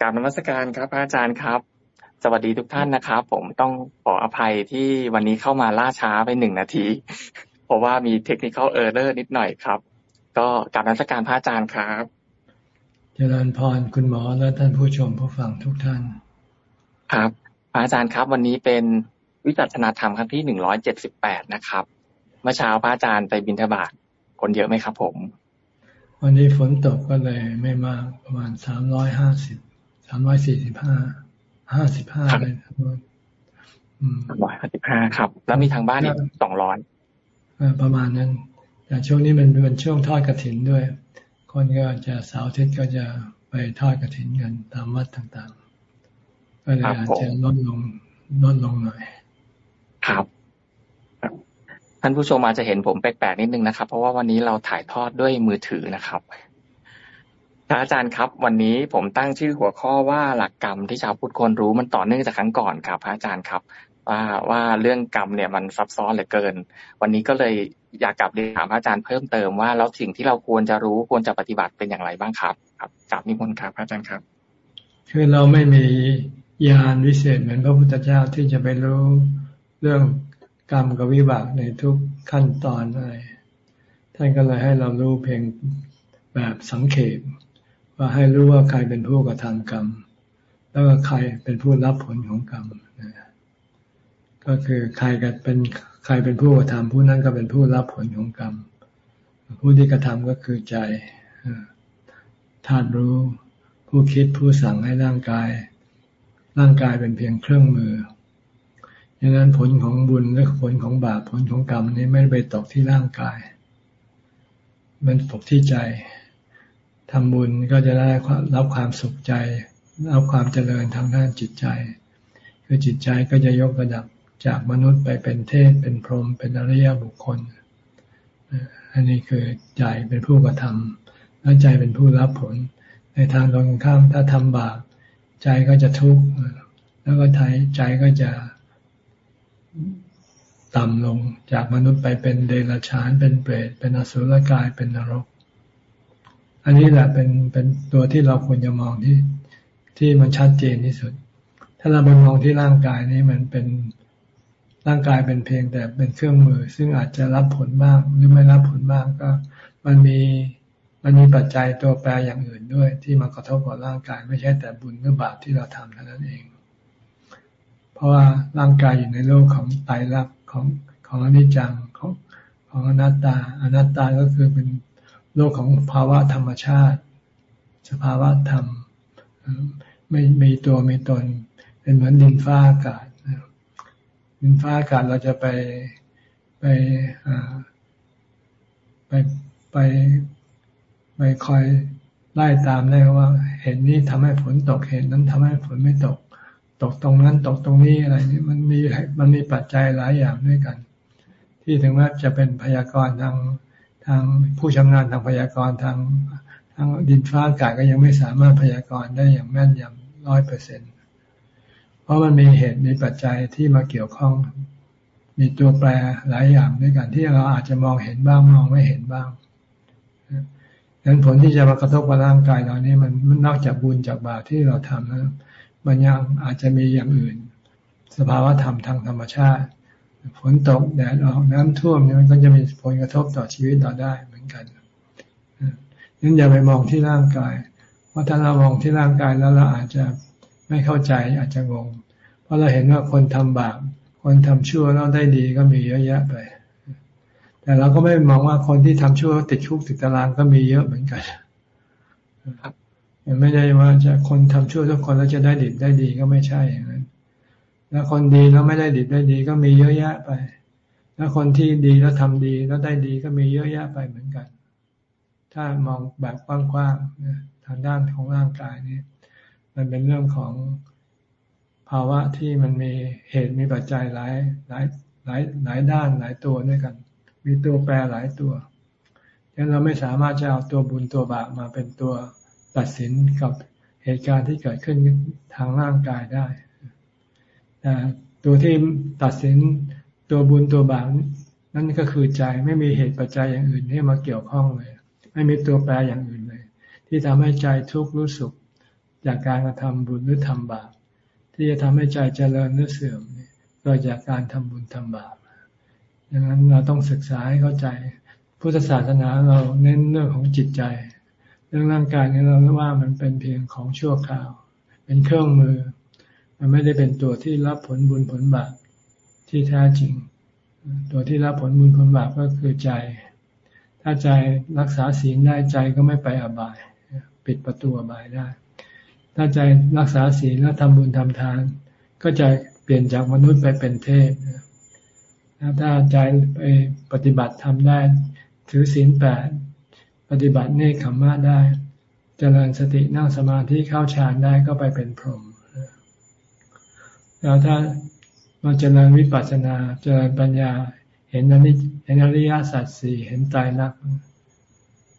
กราบนมัสการครับพระอาจารย์ครับ สวัสดีทุกท่านนะครับ ผมต้องขออภัยที่วันนี้เข้ามาล่าช้าไปหนึ่งนาที เพราะว่ามี technical error นิดหน่อยครับ ก็กราบนมัสการพระอาจารย์ครับ เจริญพรคุณหมอและท่านผู้ชมผู้ฟังทุกท่าน ครับพระอาจารย์ครับ วันนี้เป็นวิสัชนาธรรมครั้งที่หนึ่งร้อยเจ็ดสิบแปดนะครับเมื่อเช้าพระอาจารย์ไปบิณฑบาตคนเยอะไหมครับผม วันนี้ฝนตกก็เลยไม่มากประมาณสามร้อยห้าสิบ สามร้อยสี่สิบห้าห้าสิบห้าเลยครับร้อยห้าสิบห้าครับ แล้วมีทางบ้านอีกสองร้อยประมาณนั้น แต่ช่วงนี้มันเป็นช่วงทอดกระถินด้วย คนก็จะสาวทิศก็จะไปทอดกระถินกันตามวัดต่างๆ ก็เลยอาจจะลดลงลดลงหน่อย ครับท่านผู้ชมอาจจะเห็นผมแปลกๆนิดนึงนะครับ เพราะว่าวันนี้เราถ่ายทอดด้วยมือถือนะครับ พระอาจารย์ครับ วันนี้ผมตั้งชื่อหัวข้อว่าหลักกรรมที่ชาวพุทธควรรู้มันต่อเนื่องจากครั้งก่อนครับ พระอาจารย์ครับ ว่าว่าเรื่องกรรมเนี่ยมันซับซ้อนเหลือเกิน วันนี้ก็เลยอยากกลับเรียนถามพระอาจารย์เพิ่มเติมว่าแล้วสิ่งที่เราควรจะรู้ควรจะปฏิบัติเป็นอย่างไรบ้างครับ ครับกลับนิมนต์ครับพระอาจารย์ครับ คือเราไม่มีญาณวิเศษเหมือนพระพุทธเจ้าที่จะไปรู้เรื่องกรรมกับวิบากในทุกขั้นตอนอะไรท่านก็เลยให้เรารู้เพียงแบบสังเขป ว่าให้รู้ว่าใครเป็นผู้กระทำกรรม แล้วก็ใครเป็นผู้รับผลของกรรมก็คือใครก็เป็นใครเป็นผู้กระทำผู้นั้นก็เป็นผู้รับผลของกรรม ผู้ที่กระทำก็คือใจธาตุรู้ผู้คิดผู้สั่งให้ร่างกาย ร่างกายเป็นเพียงเครื่องมือดังนั้นผลของบุญและผลของบาปผลของกรรมนี้ไม่ไปตกที่ร่างกาย มันตกที่ใจ ทำบุญก็จะได้รับความสุขใจ รับความเจริญทางด้านจิตใจ คือจิตใจก็จะยกระดับจากมนุษย์ไปเป็นเทพเป็นพรหมเป็นอริยบุคคล อันนี้คือใจเป็นผู้กระทำแล้วใจเป็นผู้รับผล ในทางตรงข้ามถ้าทำบาปใจก็จะทุกข์แล้วก็ทายใจก็จะต่ำลงจากมนุษย์ไปเป็นเดรัจฉานเป็นเปรตเป็นอสุรกายเป็นนรก อันนี้แหละเป็นเป็นตัวที่เราควรจะมองที่ที่มันชัดเจนที่สุด ถ้าเราไปมองที่ร่างกายนี้มันเป็นร่างกายเป็นเพียงแต่เป็นเครื่องมือ ซึ่งอาจจะรับผลบ้างหรือไม่รับผลบ้างก็ มันมีมันมีปัจจัยตัวแปรอย่างอื่นด้วย ที่มากระทบกับร่างกาย ไม่ใช่แต่บุญหรือบาปที่เราทำเท่านั้นเอง เพราะว่าร่างกายอยู่ในโลกของไตรลักษณ์ของของอนิจจังของของอนัตตา อนัตตาก็คือเป็น โลกของภาวะธรรมชาติ สภาวะธรรม ไม่มีตัวมีตน เป็นเหมือนดินฟ้าอากาศดินฟ้าอากาศเราจะไปไปไปไปไปคอยไล่ตามได้ว่า เห็นนี้ทำให้ฝนตกเห็นนั้นทำให้ฝนไม่ตก ตกตรงนั้นตกตรงนี้อะไรนี่มันมีมันมีปัจจัยหลายอย่างด้วยกัน ที่ถึงแม้จะเป็นพยากรณ์ทาง ทางผู้ชำนาญทางพยากรณ์ทางทางดินฟ้าอากาศก็ยังไม่สามารถพยากรณ์ได้อย่างแม่นยำร้อยเปอร์เซ็นเพราะมันมีเหตุมีปัจจัยที่มาเกี่ยวข้อง มีตัวแปรหลายอย่างด้วยกันที่เราอาจจะมองเห็นบ้างมองไม่เห็นบ้างดังนั้นผลที่จะมากระทบกับร่างกายเรานี่มันนอกจากบุญจากบาปที่เราทำนะมันยังอาจจะมีอย่างอื่น สภาวะธรรมทางธรรมชาติ ฝนตกแดดออกน้ำท่วมเนี่ยมันก็จะมีผลกระทบต่อชีวิตเราได้เหมือนกันนั้นอย่าไปมองที่ร่างกาย เพราะถ้าเรามองที่ร่างกายแล้วเราอาจจะไม่เข้าใจอาจจะงง เพราะเราเห็นว่าคนทำบาปคนทำชั่วแล้วได้ดีก็มีเยอะแยะไป แต่เราก็ไม่มองว่าคนที่ทำชั่วติดคุกติดตารางก็มีเยอะเหมือนกันไม่ได้ว่าจะคนทำชั่วทุกคนแล้วจะได้ดีได้ดีก็ไม่ใช่อย่างนั้น แล้วคนดีแล้วไม่ได้ดีได้ดีก็มีเยอะแยะไป แล้วคนที่ดีแล้วทำดีแล้วได้ดีก็มีเยอะแยะไปเหมือนกัน ถ้ามองแบบกว้างๆทางด้านของร่างกายนี่มันเป็นเรื่องของภาวะที่มันมีเหตุมีปัจจัยหลายหลายหลายหลายด้านหลายตัวด้วยกัน มีตัวแปรหลายตัวดังนั้นเราไม่สามารถจะเอาตัวบุญตัวบาปมาเป็นตัวตัดสินกับเหตุการณ์ที่เกิดขึ้นทางร่างกายได้ ตัวที่ตัดสินตัวบุญตัวบาปนั่นก็คือใจไม่มีเหตุปัจจัยอย่างอื่นที่มาเกี่ยวข้องเลย ไม่มีตัวแปรอย่างอื่นเลย ที่ทำให้ใจทุกข์รู้สึกจากการกระทำบุญหรือทำบาปที่จะทำให้ใจเจริญหรือเสื่อมเกิดจากการทำบุญทำบาปดังนั้นเราต้องศึกษาให้เข้าใจ พุทธศาสนาเราเน้นเรื่องของจิตใจ เรื่องร่างกายนี่เราว่ามันเป็นเพียงของชั่วคราว เป็นเครื่องมือ มันไม่ได้เป็นตัวที่รับผลบุญผลบาปที่แท้จริง ตัวที่รับผลบุญผลบาปก็คือใจ ถ้าใจรักษาศีลได้ใจก็ไม่ไปอบาย ปิดประตูอบายได้ ถ้าใจรักษาศีลแล้วทำบุญทำทาน ก็จะเปลี่ยนจากมนุษย์ไปเป็นเทพถ้าใจไปปฏิบัติทำได้ ถือศีลแปดปฏิบัติเนคขมมะได้เจริญสตินั่งสมาธิเข้าฌานได้ก็ไปเป็นพรหม แล้วถ้าเราเจริญวิปัสสนา เจริญปัญญา เห็นอนิเห็นอริยสัจสี่เห็นตายรัก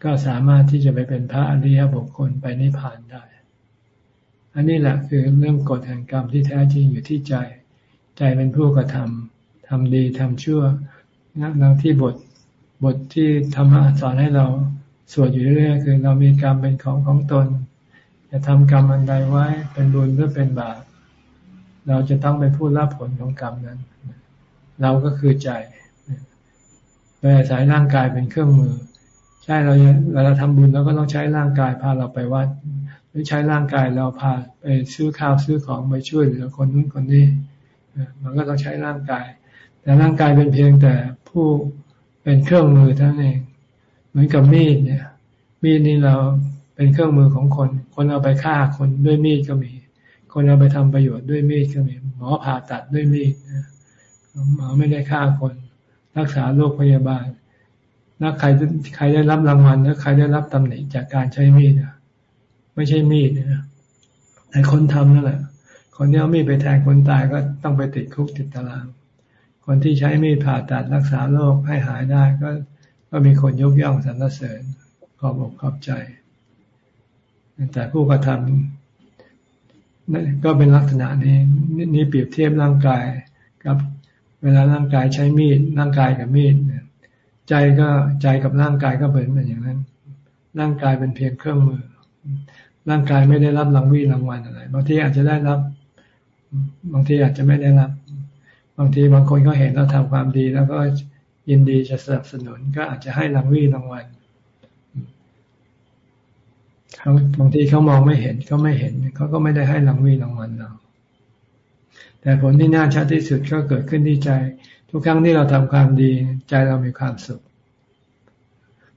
ก็สามารถที่จะไปเป็นพระอริยบุคคลไปนิพพานได้ อันนี้แหละคือเรื่องกฎแห่งกรรมที่แท้จริงอยู่ที่ใจ ใจเป็นผู้กระทำทำดีทำชั่วนังที่บทบทที่ธรรมะสอนให้เราสวดอยู่เรื่อยๆคือเรามีกรรมเป็นของของตน จะทำกรรมอันใดไว้เป็นบุญหรือเป็นบาป เราจะต้องเป็นผู้รับผลของกรรมนั้น เราก็คือใจโดยอาศัยร่างกายเป็นเครื่องมือ ใช่เราเวลาทำบุญเราก็ต้องใช้ร่างกายพาเราไปวัด หรือใช้ร่างกายเราพาไปซื้อข้าวซื้อของไปช่วยเหลือคนนู้นคนนี้มันก็ต้องใช้ร่างกาย แต่ร่างกายเป็นเพียงแต่ผู้เป็นเครื่องมือเท่านั้นเอง เหมือนกับมีดเนี่ย มีดนี่เราเป็นเครื่องมือของคน คนเอาไปฆ่าคนด้วยมีดก็มี คนเอาไปทำประโยชน์ด้วยมีดก็มีหมอผ่าตัดด้วยมีดหมอไม่ได้ฆ่าคน รักษาโรคพยาบาลแล้วใครใครได้รับรางวัลแล้วใครได้รับตำหนิจากการใช้มีดอะไม่ใช่มีดนะแต่คนทำนั่นแหละ คนที่เอามีดไปแทงคนตายก็ต้องไปติดคุกติดตาราง คนที่ใช้มีดผ่าตัดรักษาโรคให้หายได้ก็ก็มีคนยกย่องสรรเสริญขอบอกขอบใจ แต่ผู้กระทำนั่น ก็เป็นลักษณะนี้นี่เปรียบเทียบร่างกายกับ เวลาร่างกายใช้มีดร่างกายกับมีดใจก็ใจกับร่างกายก็เป็นเหมือนอย่างนั้น ร่างกายเป็นเพียงเครื่องมือ ร่างกายไม่ได้รับรางวีรางวัลอะไรบางทีอาจจะได้รับ บางทีอาจจะไม่ได้รับ บางทีบางคนก็เห็นเราทำความดี แล้วก็ยินดีจะสนับสนุนก็อาจจะให้รางวีรางวัล บางทีเขามองไม่เห็นเขาไม่เห็นเขาก็ไม่ได้ให้รางวีรางวัลเราแต่ผลที่น่าชัดที่สุดก็เกิดขึ้นที่ใจ ทุกครั้งที่เราทำความดี ใจเรามีความสุข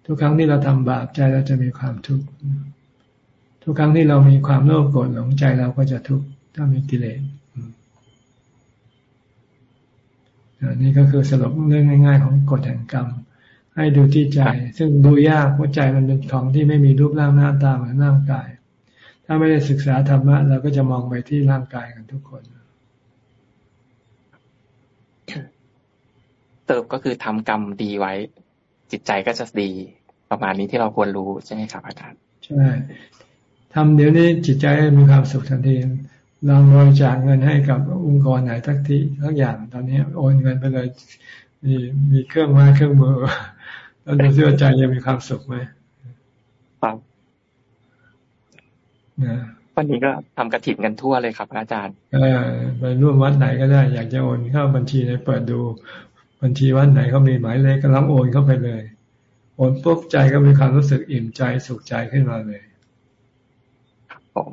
ทุกครั้งที่เราทำบาปใจเราจะมีความทุกข์ทุกครั้งที่เรามีความโลภโกรธหลงใจเราก็จะทุกข์ถ้ามีกิเลสนี่ก็คือสรุปเรื่องง่าย ๆ ของกฎแห่งกรรม ให้ดูที่ใจ ซึ่งดูยากเพราะใจมันเป็นของที่ไม่มีรูปร่างหน้าตาเหมือนร่างกาย ถ้าไม่ได้ศึกษาธรรมะเราก็จะมองไปที่ร่างกายกันทุกคนเติบก็คือทำกรรมดีไว้ จิตใจก็จะดีประมาณนี้ที่เราควรรู้ใช่ไหมครับอาจารย์ใช่ทำเดี๋ยวนี้จิตใจมีความสุขทันทีลองบริจาคเงินให้กับองค์กรไหนทักทีทักอย่างตอนนี้โอนเงินไปเลยมีมีเครื่องไม้เครื่องมือ แล้วดูซิว่าใจยังมีความสุขไหมครับนะวันนี้ก็ทำกระถิ่นกันทั่วเลยครับอาจารย์เออไปร่วมวัดไหนก็ได้ อยากจะโอนเข้าบัญชีในเปิดดู บัญชีวัดไหนเขามีหมายเลขก็รับโอนเข้าไปเลย โอนปุ๊บใจก็มีความรู้สึกอิ่มใจสุขใจขึ้นมาเลยครับผม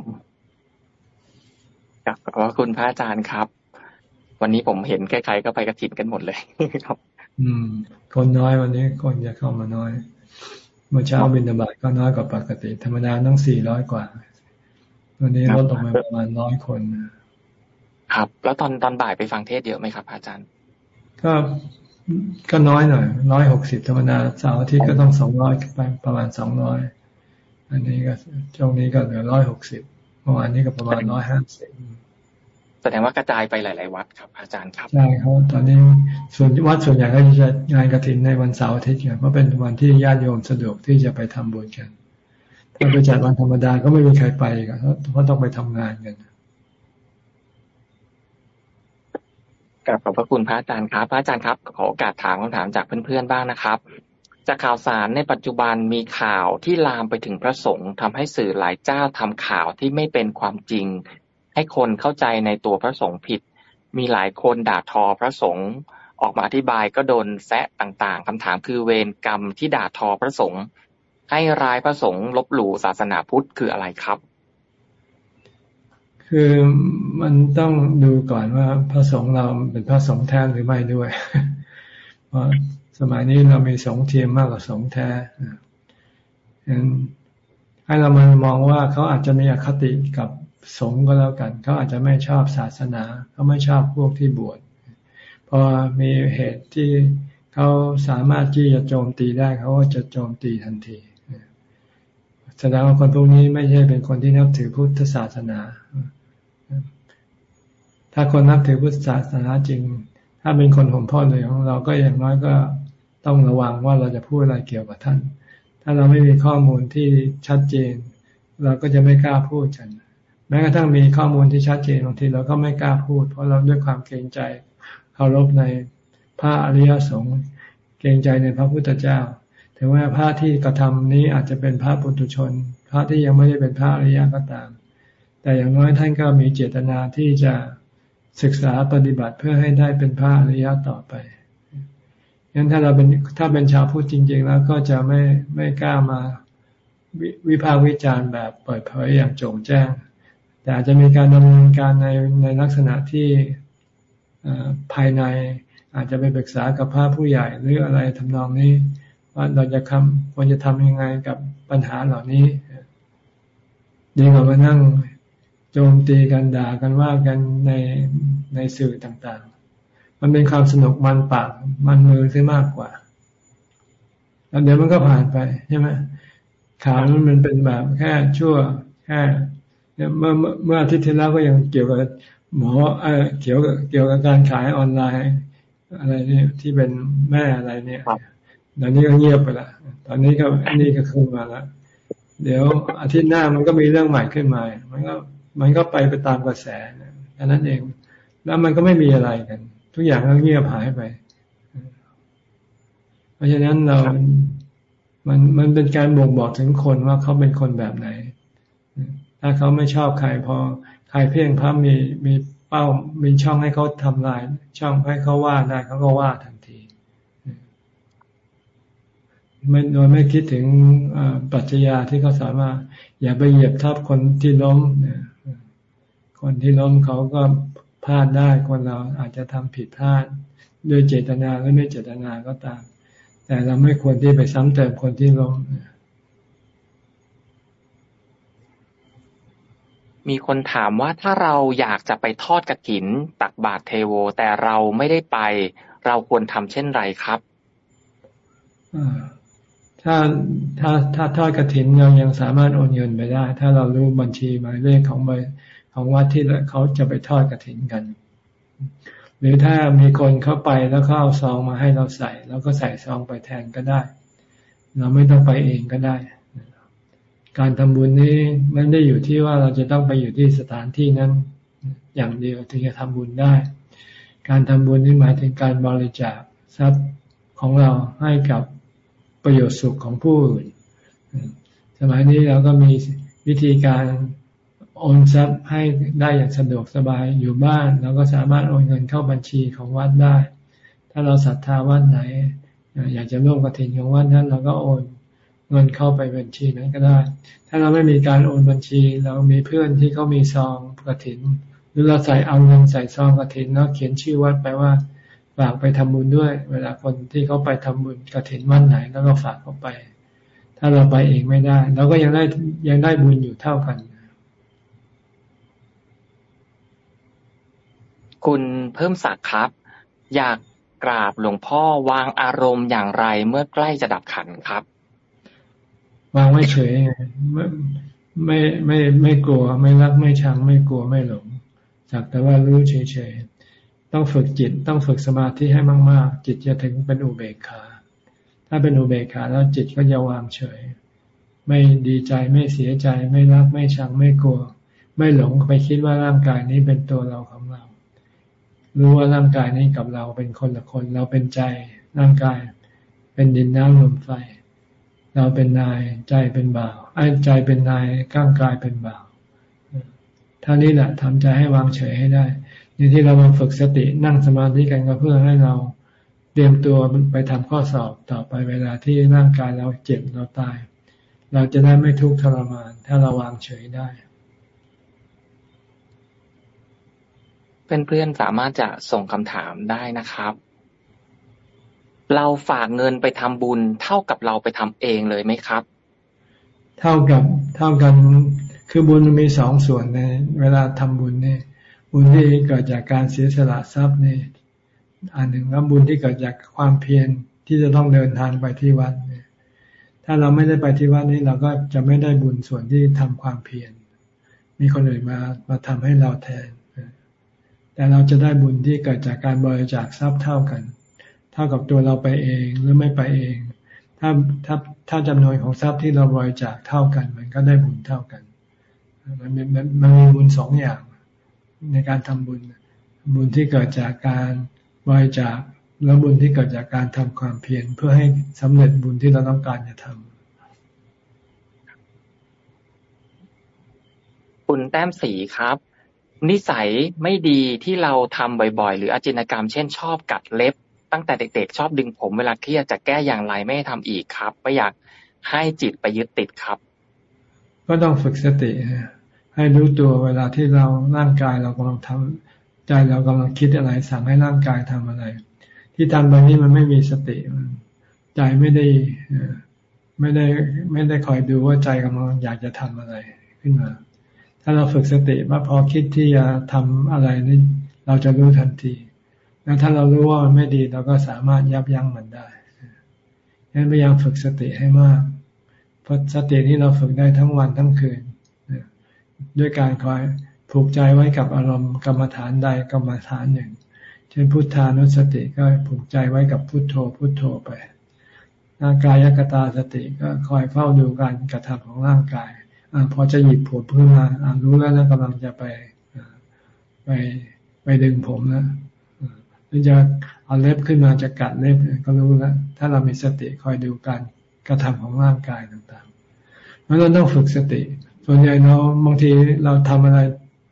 ขอบคุณพระอาจารย์ครับ วันนี้ผมเห็นใครๆก็ไปกระถิ่นกันหมดเลยครับ อืม คนน้อยวันนี้คนจะเข้ามาน้อย เมื่อเช้าบินบาตก็น้อยกว่าปกติ ธรรมดาต้องสี่ร้อยกว่า วันนี้ลดลงมาประมาณร้อยคน ครับ แล้วตอนตอนบ่ายไปฟังเทศเยอะไหมครับ อาจารย์ ก็ก็น้อยหน่อยร้อยหกสิบธรรมดาเสาร์อาทิตย์ก็ต้องสองร้อยไปประมาณสองร้อยอันนี้ก็ช่วงนี้ก็เหลือร้อยหกสิบเมื่อวานนี้ก็ประมาณร้อยห้าสิบ แสดงว่ากระจายไปหลาย ๆ วัดครับ อาจารย์ครับใช่ครับตอนนี้ส่วนวัดส่วนใหญ่ก็จะงานกระถินในวันเสาร์อาทิตย์เพราะเป็นวันที่ญาติโยมสะดวกที่จะไปทำบุญกันถ้าไปจัดวันธรรมดาก็ไม่มีใครไปกันเพราะต้องไปทำงานกันกราบขอบพระคุณพระอาจารย์ครับ พระอาจารย์ครับ ขอโอกาสถามคำถามจากเพื่อน ๆ บ้างนะครับจากข่าวสารในปัจจุบันมีข่าวที่ลามไปถึงพระสงฆ์ทำให้สื่อหลายเจ้าทำข่าวที่ไม่เป็นความจริง ให้คนเข้าใจในตัวพระสงฆ์ผิด มีหลายคนด่าทอพระสงฆ์ออกมาอธิบายก็โดนแซะต่างๆ คำถามคือเวรกรรมที่ด่าทอพระสงฆ์ให้ร้ายพระสงฆ์ลบหลู่ศาสนาพุทธคืออะไรครับ คือมันต้องดูก่อนว่าพระสงฆ์เราเป็นพระสงฆ์แท้หรือไม่ด้วย เพราะสมัยนี้เรามีสงฆ์เทียมมากกว่าสงฆ์แท้ให้เรามามองว่าเขาอาจจะมีอคติกับ สงฆ์ก็แล้วกันเขาอาจจะไม่ชอบศาสนาเขาไม่ชอบพวกที่บวชพอมีเหตุที่เขาสามารถที่จะโจมตีได้เขาก็จะโจมตีทันทีแสดงว่าคนพวกนี้ไม่ใช่เป็นคนที่นับถือพุทธศาสนา ถ้าคนนับถือพุทธศาสนาจริง ถ้าเป็นคนห่มพ่อเลยของเราก็อย่างน้อยก็ต้องระวังว่าเราจะพูดอะไรเกี่ยวกับท่าน ถ้าเราไม่มีข้อมูลที่ชัดเจน เราก็จะไม่กล้าพูดกัน แม้กระทั่งมีข้อมูลที่ชัดเจนบางทีเราก็ไม่กล้าพูด เพราะเราด้วยความเกรงใจเคารพในพระอริยสงฆ์เกรงใจในพระพุทธเจ้าถึงแม้พระที่กระทำนี้อาจจะเป็นพระปุถุชน พระที่ยังไม่ได้เป็นพระอริยก็ตาม แต่อย่างน้อยท่านก็มีเจตนาที่จะศึกษาปฏิบัติเพื่อให้ได้เป็นพระอริยต่อไปงั้นถ้าเราเป็นถ้าเป็นชาวพุทธจริง ๆ แล้วก็จะไม่ไม่กล้ามาวิพากษ์วิจารณ์แบบเปิดเผยอย่างโจ่งแจ้ง แต่อาจจะมีการดำเนินการในในลักษณะที่ภายในอาจจะไปปรึกษากับพระผู้ใหญ่หรืออะไรทำนองนี้ ว่าเราจะทำควรจะทำยังไงกับปัญหาเหล่านี้ดีกว่ามานั่งโจมตีกันด่ากันว่ากันในในสื่อต่างๆ มันเป็นความสนุกมันปากมันมือซะมากกว่าแล้วเดี๋ยวมันก็ผ่านไปใช่ไหมข่าวนั้นมันเป็นแบบแค่ชั่วแค่ เมื่อเมื่ออาทิตย์ที่แล้วก็ยังเกี่ยวกับหมอเออเกี่ยวกับเกี่ยวกับการขายออนไลน์ อะไรเนี่ยที่เป็นแม่อะไรเนี่ยตอนนี้ก็เงียบไปละตอนนี้ก็อันนี้ก็ขึ้นมาแล้วเดี๋ยวอาทิตย์หน้ามันก็มีเรื่องใหม่ขึ้นมา มันก็มันก็ไปไปตามกระแสนันั้นเอง แล้วมันก็ไม่มีอะไรกัน ทุกอย่างก็เงียบหายไป เพราะฉะนั้นเรา มันมันเป็นการบ่งบอกถึงคนว่าเขาเป็นคนแบบไหน ถ้าเขาไม่ชอบใครพอใครเพียงพระมีมีเป้ามีช่องให้เขาทำลาย ช่องให้เขาว่าได้เขาก็ว่าทันทีไม่โดยไม่คิดถึงปัจจัยาที่เขาสามารถ อย่าไปเหยียบทับคนที่ล้มคนที่ล้มเขาก็พลาดได้คนเราอาจจะทำผิดพลาดด้วยเจตนาหรือไม่เจตนาก็ตาม แต่เราไม่ควรที่ไปซ้ำเติมคนที่ล้ม มีคนถามว่าถ้าเราอยากจะไปทอดกระถิน ตักบาตรเทโว แต่เราไม่ได้ไป เราควรทำเช่นไรครับถ้าถ้าถ้าทอดกระถินเรายังสามารถโอนเงินไปได้ ถ้าเรารู้บัญชีหมายเลขของของวัดที่เขาจะไปทอดกระถินกัน หรือถ้ามีคนเข้าไปแล้วเขาเอาซองมาให้เราใส่ แล้วก็ใส่ซองไปแทนก็ได้ เราไม่ต้องไปเองก็ได้ การทำบุญนี้ไม่ได้อยู่ที่ว่าเราจะต้องไปอยู่ที่สถานที่นั้น อย่างเดียวถึงจะทำบุญได้ การทำบุญนี่หมายถึงการบริจาคทรัพย์ของเราให้กับประโยชน์สุขของผู้อื่น สมัยนี้เราก็มีวิธีการโอนทรัพย์ให้ได้อย่างสะดวกสบายอยู่บ้านเราก็สามารถโอนเงินเข้าบัญชีของวัดได้ ถ้าเราศรัทธาวัดไหน อยากจะร่วมกระถินของวัดนั้น เราก็โอน เงินเข้าไปบัญชีนั้นก็ได้ ถ้าเราไม่มีการโอนบัญชี เรามีเพื่อนที่เขามีซองกระถิน หรือเราใส่เอาเงินใส่ซองกระถินแล้วเขียนชื่อวัดไปว่าฝากไปทำบุญด้วย เวลาคนที่เขาไปทำบุญกระถินวันไหนแล้วก็ฝากเขาไป ถ้าเราไปเองไม่ได้เราก็ยังได้ยังได้บุญอยู่เท่ากัน คุณเพิ่มศักดิ์ครับ อยากกราบหลวงพ่อวางอารมณ์อย่างไรเมื่อใกล้จะดับขันครับ วางไม่เฉยไม่ไม่ไม่ไม่กลัว ไม่รักไม่ชัง ไม่กลัวไม่หลงจากแต่ว่ารู้เฉยๆต้องฝึกจิตต้องฝึกสมาธิให้มาก ๆ จิตจะถึงเป็นอุเบกขา ถ้าเป็นอุเบกขาแล้วจิตก็จะวางเฉย ไม่ดีใจไม่เสียใจ ไม่รักไม่ชังไม่กลัว ไม่หลงไปคิดว่าร่างกายนี้เป็นตัวเราของเรา รู้ว่าร่างกายนี้กับเราเป็นคนละคนเราเป็นใจร่างกาย เป็นดินน้ำลมไฟ เราเป็นนายใจเป็นบ่าวไอ้ใจเป็นนายก้างกายเป็นบ่าวท่านี้แหละทำใจให้วางเฉยให้ได้ในที่เรามาฝึกสตินั่งสมาธิกันก็เพื่อให้เราเตรียมตัวไปทำข้อสอบต่อไปเวลาที่ร่างกายเราเจ็บเราตาย เราจะได้ไม่ทุกข์ทรมาน ถ้าเราวางเฉยได้เพื่อนๆสามารถจะส่งคำถามได้นะครับ เราฝากเงินไปทำบุญเท่ากับเราไปทำเองเลยไหมครับ เท่ากับเท่ากันคือบุญมีสองส่วนในเวลาทำบุญเนี่ยบุญที่เกิดจากการเสียสละทรัพย์นี่อันหนึ่งแล้วบุญที่เกิดจากความเพียรที่จะต้องเดินทางไปที่วัดเนี่ยถ้าเราไม่ได้ไปที่วัดนี้เราก็จะไม่ได้บุญส่วนที่ทำความเพียรมีคนอื่นมามาทำให้เราแทน แต่เราจะได้บุญที่เกิดจากการบริจาคทรัพย์เท่ากัน เท่ากับตัวเราไปเองหรือไม่ไปเอง ถ้าถ้าถ้าจำนวนของทรัพย์ที่เราบริจาคเท่ากัน มันก็ได้บุญเท่ากัน มันมีมันมีบุญสองอย่างในการทำบุญ บุญที่เกิดจากการบริจาคแล้วบุญที่เกิดจากการทำความเพียรเพื่อให้สำเร็จบุญที่เราต้องการจะทำคุณแต้มสีครับ นิสัยไม่ดีที่เราทำบ่อย ๆ หรืออาจินกรรม เช่นชอบกัดเล็บ ตั้งแต่เด็กๆ ชอบดึงผมเวลาเครียดจะแก้อย่างไรไม่ให้ทำอีกครับ ไม่อยากให้จิตไปยึดติดครับ ก็ต้องฝึกสติ ให้รู้ตัวเวลาที่เราร่างกายเรากำลังทำใจเรากำลังคิดอะไร สั่งให้ร่างกายทำอะไร ที่ทำไปนี้มันไม่มีสติใจไม่ได้ไม่ได้ไม่ได้คอยดูว่าใจกำลังอยากจะทำอะไรขึ้นมา ถ้าเราฝึกสติว่าพอคิดที่จะทำอะไรนี่เราจะรู้ทันที แล้วถ้าเรารู้ว่ามันไม่ดีเราก็สามารถยับยั้งมันได้ฉะนั้นพยายามฝึกสติให้มาก เพราะสติที่เราฝึกได้ทั้งวันทั้งคืน ด้วยการคอยผูกใจไว้กับอารมณ์กรรมฐานใดกรรมฐานหนึ่ง เช่นพุทธานุสติก็ผูกใจไว้กับพุทโธพุทโธไปร่างกายยกตาสติก็คอยเฝ้าดูการกระทำของร่างกายอพอจะหยิบผมขึ้นมารู้แล้วนะกำลังจะไปไปไปดึงผมนะ หรือจะเอาเล็บขึ้นมาจะกัดเล็บก็รู้แล้ว ถ้าเรามีสติคอยดูการกระทำของร่างกายต่างๆเพราะเราต้องฝึกสติ ส่วนใหญ่เราบางทีเราทำอะไร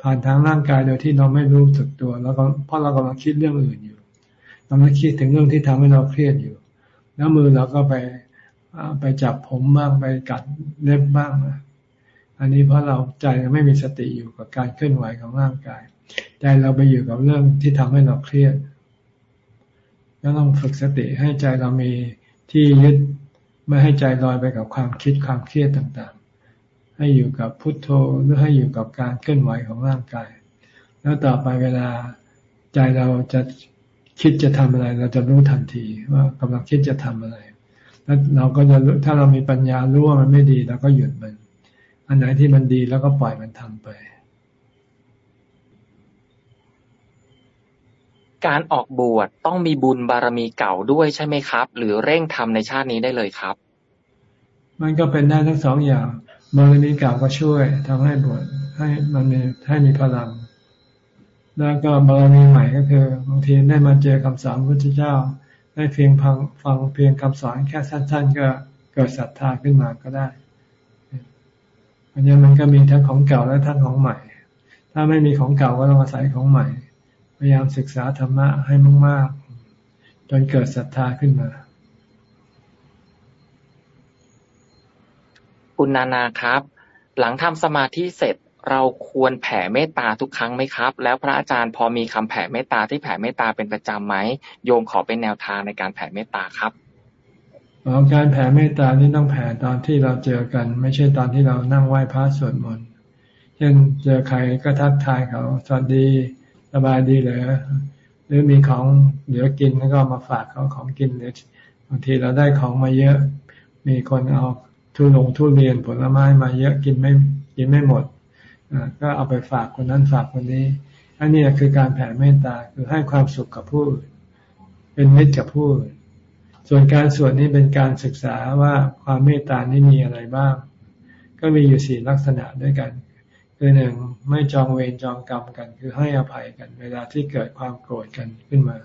ผ่านทางร่างกายโดยที่เราไม่รู้สึกตัว แล้วก็เพราะเรากำลังคิดเรื่องอื่นอยู่เราไม่คิดถึงเรื่องที่ทำให้เราเครียดอยู่ แล้วมือเราก็ไปไปจับผมบ้างไปกัดเล็บบ้างอันนี้เพราะเราใจไม่มีสติอยู่กับการเคลื่อนไหวของร่างกาย ใจเราไปอยู่กับเรื่องที่ทำให้เราเครียด แล้วต้องฝึกสติให้ใจเรามีที่ยึดไม่ให้ใจลอยไปกับความคิดความเครียดต่างๆ ให้อยู่กับพุทโธหรือให้อยู่กับการเคลื่อนไหวของร่างกาย แล้วต่อไปเวลาใจเราจะคิดจะทำอะไร เราจะรู้ทันทีว่ากำลังคิดจะทำอะไรแล้วเราก็จะถ้าเรามีปัญญารู้ว่ามันไม่ดีเราก็หยุดมัน อันไหนที่มันดีแล้วก็ปล่อยมันทำไป การออกบวชต้องมีบุญบารมีเก่าด้วยใช่ไหมครับ หรือเร่งทำในชาตินี้ได้เลยครับ มันก็เป็นได้ทั้งสองอย่างบารมีเก่าก็ช่วยทำให้บวชให้มันมีให้มีพลัง แล้วก็บารมีใหม่ก็คือบางทีได้มาเจอคำสอนพระเจ้า ได้เพียงฟังฟังเพียงคำสอนแค่สั้น ๆ ก็เกิดศรัทธาขึ้นมาก็ได้อันนี้มันก็มีทั้งของเก่าและทั้งของใหม่ ถ้าไม่มีของเก่าก็ต้องอาศัยของใหม่ พยายามศึกษาธรรมะให้มากๆ จนเกิดศรัทธาขึ้นมา คุณนานาครับ หลังทำสมาธิเสร็จเราควรแผ่เมตตาทุกครั้งไหมครับ แล้วพระอาจารย์พอมีคำแผ่เมตตาที่แผ่เมตตาเป็นประจำไหมโยมขอเป็นแนวทางในการแผ่เมตตาครับการแผ่เมตตานี่ต้องแผ่ตอนที่เราเจอกัน ไม่ใช่ตอนที่เรานั่งไหว้พระสวดมนต์เช่นเจอใครก็ทักทายเขาสวัสดี สบายดีเหรอหรือมีของเหลือกินแล้วก็มาฝากเขาของกินหรือบางทีเราได้ของมาเยอะ มีคนเอาทุลงทุเรียนผลไม้มาเยอะกินไม่กินไม่หมดก็เอาไปฝากคนนั้นฝากคนนี้ อันนี้คือการแผ่เมตตาคือให้ความสุขกับผู้อื่นเป็นมิตรกับผู้อื่นส่วนการสวดนี้เป็นการศึกษาว่าความเมตตานี้มีอะไรบ้าง ก็มีอยู่สี่ลักษณะด้วยกัน คือหนึ่ง ไม่จองเวรจองกรรมกัน คือให้อภัยกัน เวลาที่เกิดความโกรธกันขึ้นมา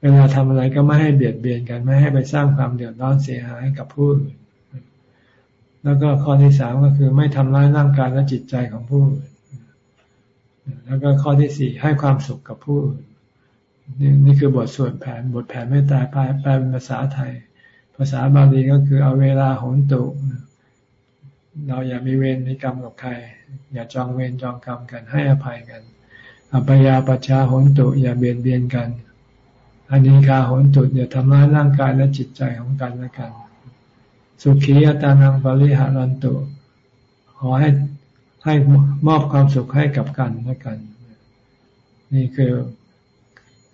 เวลาทำอะไรก็ไม่ให้เบียดเบียนกัน ไม่ให้ไปสร้างความเดือดร้อนเสียหายกับผู้อื่นแล้วก็ข้อที่สามก็คือไม่ทำร้ายร่างกายและจิตใจของผู้อื่นแล้วก็ข้อที่สี่ให้ความสุขกับผู้อื่นนี่นี่คือบทสวดแผนบทแผนไม่ตายแปลเป็นภาษาไทย ภาษาบาลีก็คือเอาเวลาหนตุ เราอย่ามีเวรมีกรรมกับใคร อย่าจองเวรจองกรรมกันให้อภัยกันอัปยาปัชชาหนตุอย่าเบียดเบียนกันอันนี้กาหนตุอย่าทำร้ายร่างกายและจิตใจของกันและกัน สุขียตานังปริหารันตุขอให้ให้มอบความสุขให้กับกันและกัน นี่คือ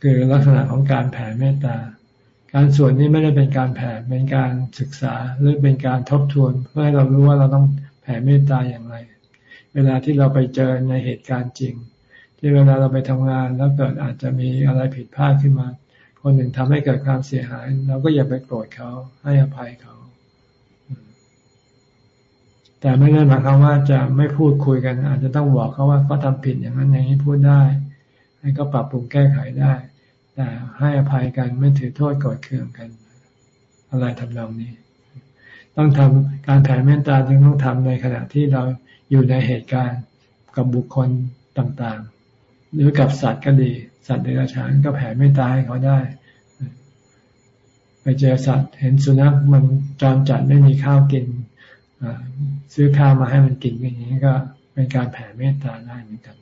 คือลักษณะของการแผ่เมตตา การสวดนี้ไม่ได้เป็นการแผ่เป็นการศึกษาหรือเป็นการทบทวน เพื่อให้เรารู้ว่าเราต้องแผ่เมตตาอย่างไร เวลาที่เราไปเจอในเหตุการณ์จริง ที่เวลาเราไปทำงานแล้วเกิดอาจจะมีอะไรผิดพลาดขึ้นมา คนหนึ่งทำให้เกิดความเสียหาย เราก็อย่าไปโกรธเขาให้อภัยเขา แต่ไม่ได้หมายความว่าจะไม่พูดคุยกัน อาจจะต้องบอกเขาว่าเขาทาผิดอย่างนั้นอย่างนี้พูดได้ ให้เขาปรับปรุงแก้ไขได้ แต่ให้อภัยกันไม่ถือโทษกดเคืองกัน อะไรทำนองนี้ ต้องทำการแผ่เมตตาจึงต้องทำในขณะที่เราอยู่ในเหตุการณ์กับบุคคลต่างๆ หรือกับสัตว์ก็ดี สัตว์เดรัจฉานก็แผ่เมตตาให้เขาได้ ไปเจอสัตว์ เห็นสุนัขมันจอมจัดไม่มีข้าวกินซื้อข้าวมาให้มันกินอย่างนี้ก็เป็นการแผ่เมตตาได้เหมือนกัน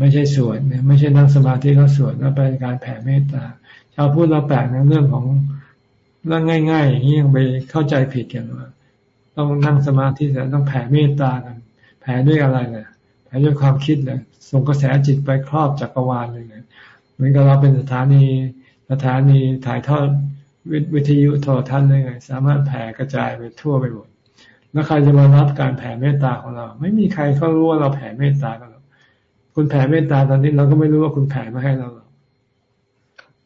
ไม่ใช่สวดไม่ใช่นั่งสมาธิแล้วสวดแล้วเป็นการแผ่เมตตา ชาวพุทธเราแปลกในเรื่องของเรื่องง่ายๆ อย่างนี้ยังไปเข้าใจผิดกันว่าต้องนั่งสมาธิแต่ต้องแผ่เมตตากัน แผ่ด้วยอะไรเนี่ยแผ่ด้วยความคิดเลยส่งกระแสจิตไปครอบจักรวาลเลยเนี่ยเหมือนกับเราเป็นสถานีสถานีถ่ายทอดวิทยุโทรทัศน์เลยไงสามารถแผ่กระจายไปทั่วไปหมดแล้วใครจะมารับการแผ่เมตตาของเรา ไม่มีใครเขารู้ว่าเราแผ่เมตตากัน คุณแผ่เมตตาตอนนี้เราก็ไม่รู้ว่าคุณแผ่มาให้เราหรอก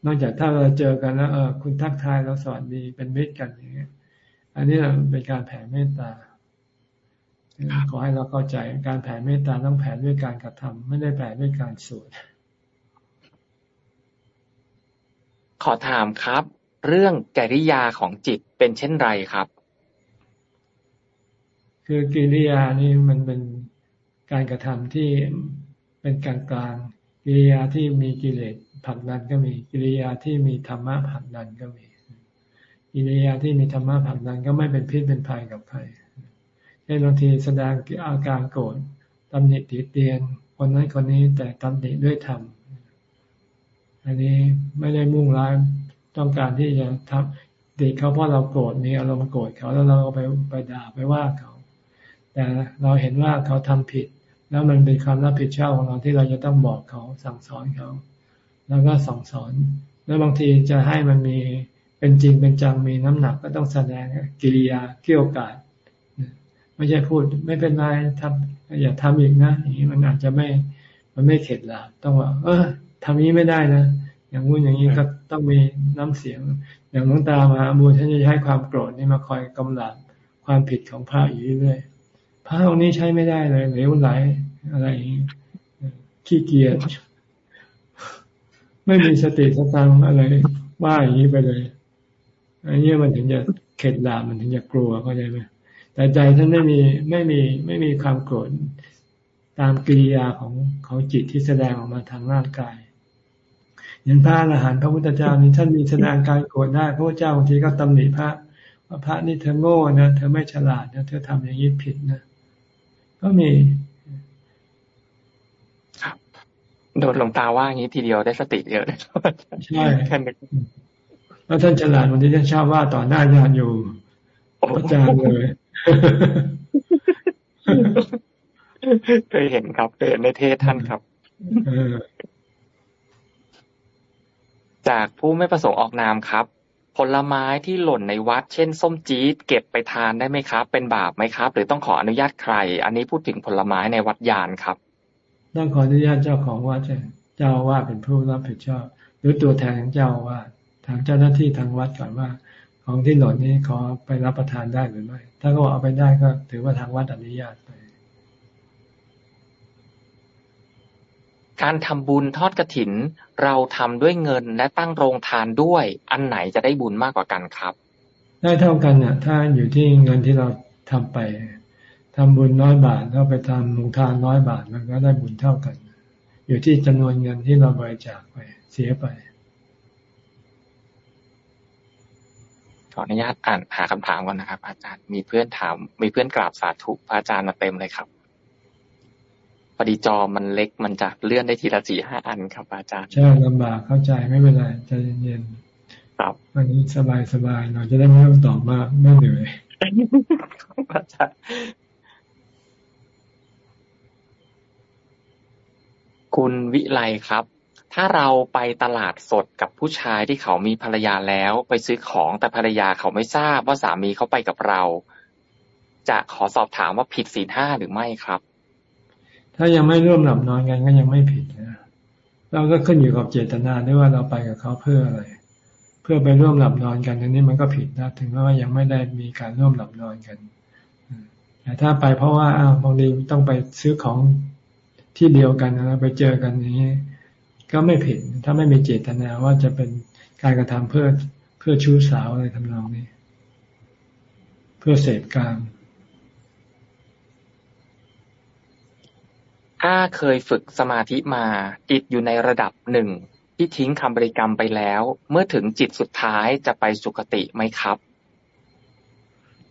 นอกจากถ้าเราเจอกันแล้วเออคุณทักทายเราสวัสดีเป็นมิตรกันอย่างเงี้ย อันนี้เราเป็นการแผ่เมตตาขอให้เราเข้าใจการแผ่เมตตาต้องแผ่ด้วยการกระทำไม่ได้แผ่ด้วยการสวดขอถามครับ เรื่องกิริยาของจิตเป็นเช่นไรครับ คือกิริยานี่มันเป็นการกระทำที่ เป็นกลางกลางกิริยาที่มีกิเลสผลักดันก็มี กิริยาที่มีธรรมะผลักดันก็มี กิริยาที่มีธรรมะผลักดันก็ไม่เป็นพิษเป็นภัยกับใครเช่นบางทีแสดงอาการโกรธตำหนิติเตียนคนนั้นคนนี้แต่ตำหนิด้วยธรรม อันนี้ไม่ได้มุ่งร้ายต้องการที่จะทำติเขาเพราะเราโกรธมีอารมณ์โกรธเขาแล้วเราไปไปด่าไปว่าเขา แต่เราเห็นว่าเขาทำผิด แล้วมันเป็นความรับผิดชอบของเราที่เราจะต้องบอกเขาสั่งสอนเขา แล้วก็สั่งสอน แล้วบางทีจะให้มันมีเป็นจริงเป็นจังมีน้ำหนักก็ต้องแสดงกิริยาเกี่ยวกาดไม่ใช่พูดไม่เป็นไรทำอย่าทำอีกนะอย่างนี้มันอาจจะไม่มันไม่เข็ดหลาบต้องว่า เออทำนี้ไม่ได้นะอย่างงู้นอย่างนี้ก็ต้องมีน้ำเสียง อย่างน้องตามาบูฉันจะใช้ความโกรธนี่มาคอยกำลังความผิดของพระอยู่เรื่อย พระองค์นี้ใช้ไม่ได้เลยเหลวไหลอะไรขี้เกียจไม่มีสติสตังอะไรว่าอย่างนี้ไปเลย อันนี้มันถึงจะเข็ดหลาบมันถึงจะกลัวเข้าใจไหมแต่ใจท่านไม่มีไม่มีไม่มีความโกรธตามกิริยาของของจิตที่แสดงออกมาทางร่างกายอย่างพระอรหันต์พระพุทธเจ้านี่ท่านมีแสดงการโกรธได้พระพุทธเจ้าบางทีก็ตำหนิพระว่าพระนี่เธอโง่นะเธอไม่ฉลาดนะเธอทำอย่างนี้ผิดนะ ก็มีครับโดนหลวงตาว่าอย่างนี้ทีเดียวได้สติเยอะเลยใช่แล้วท่านฉลาดวันที่ท่านชอบว่าต่อหน้าญาติอยู่อาจารย์เลยเคยเห็นครับเคยเห็นในเทศท่านครับจากผู้ไม่ประสงค์ออกนามครับ ผลไม้ที่หล่นในวัด เช่น ส้มจี๊ดเก็บไปทานได้ไหมครับ เป็นบาปไหมครับ หรือต้องขออนุญาตใคร อันนี้พูดถึงผลไม้ในวัดยานครับ ต้องขออนุญาตเจ้าของวัดเจ้าว่าเป็นผู้รับผิดชอบ หรือตัวแทนของเจ้าว่าทางเจ้าหน้าที่ทางวัดก่อนว่า ของที่หล่นนี้ขอไปรับประทานได้หรือไม่ ถ้าเขาเอาไปได้ก็ถือว่าทางวัดอนุญาตไป การทำบุญทอดกระถิน เราทำด้วยเงินและตั้งโรงทานด้วย อันไหนจะได้บุญมากกว่ากันครับ ได้เท่ากันน่ะ ถ้าอยู่ที่เงินที่เราทำไปทำบุญน้อยบาทแล้วไปทำลงทานน้อยบาทมันก็ได้บุญเท่ากัน อยู่ที่จำนวนเงินที่เราบริจาคไป เสียไปขออนุญาตอ่านหาคำถามก่อนนะครับ อาจารย์มีเพื่อนถาม มีเพื่อนกราบสาธุพระอาจารย์มาเต็มเลยครับ พอดีจอมันเล็กมันจะเลื่อนได้ทีละสี่ห้าอันครับ อาจารย์ใช่ลำบากเข้าใจไม่เป็นไรใจเย็นๆครับวันนี้สบายสบายเราจะได้ไม่ต้องตอบมากไม่เหนื่อยอาจารย์คุณวิไลครับ ถ้าเราไปตลาดสดกับผู้ชายที่เขามีภรรยาแล้วไปซื้อของแต่ภรรยาเขาไม่ทราบว่าสามีเขาไปกับเรา จะขอสอบถามว่าผิดศีลห้าหรือไม่ครับ ถ้ายังไม่ร่วมหลับนอนกันก็ยังไม่ผิดนะเราก็ขึ้นอยู่กับเจตนาด้วยว่าเราไปกับเขาเพื่ออะไร เพื่อไปร่วมหลับนอนกันอันนี้มันก็ผิดนะ ถึงแม้ว่ายังไม่ได้มีการร่วมหลับนอนกันแต่ถ้าไปเพราะว่าอ้าวบางทีต้องไปซื้อของที่เดียวกันนะไปเจอกันนี้ ก็ไม่ผิด ถ้าไม่มีเจตนาว่าจะเป็นการกระทำเพื่อเพื่อชู้สาวอะไรทำนองนี้ เพื่อเสพการ ถ้าเคยฝึกสมาธิมาจิตอยู่ในระดับหนึ่งที่ทิ้งคำบริกรรมไปแล้ว เมื่อถึงจิตสุดท้ายจะไปสุคติไหมครับ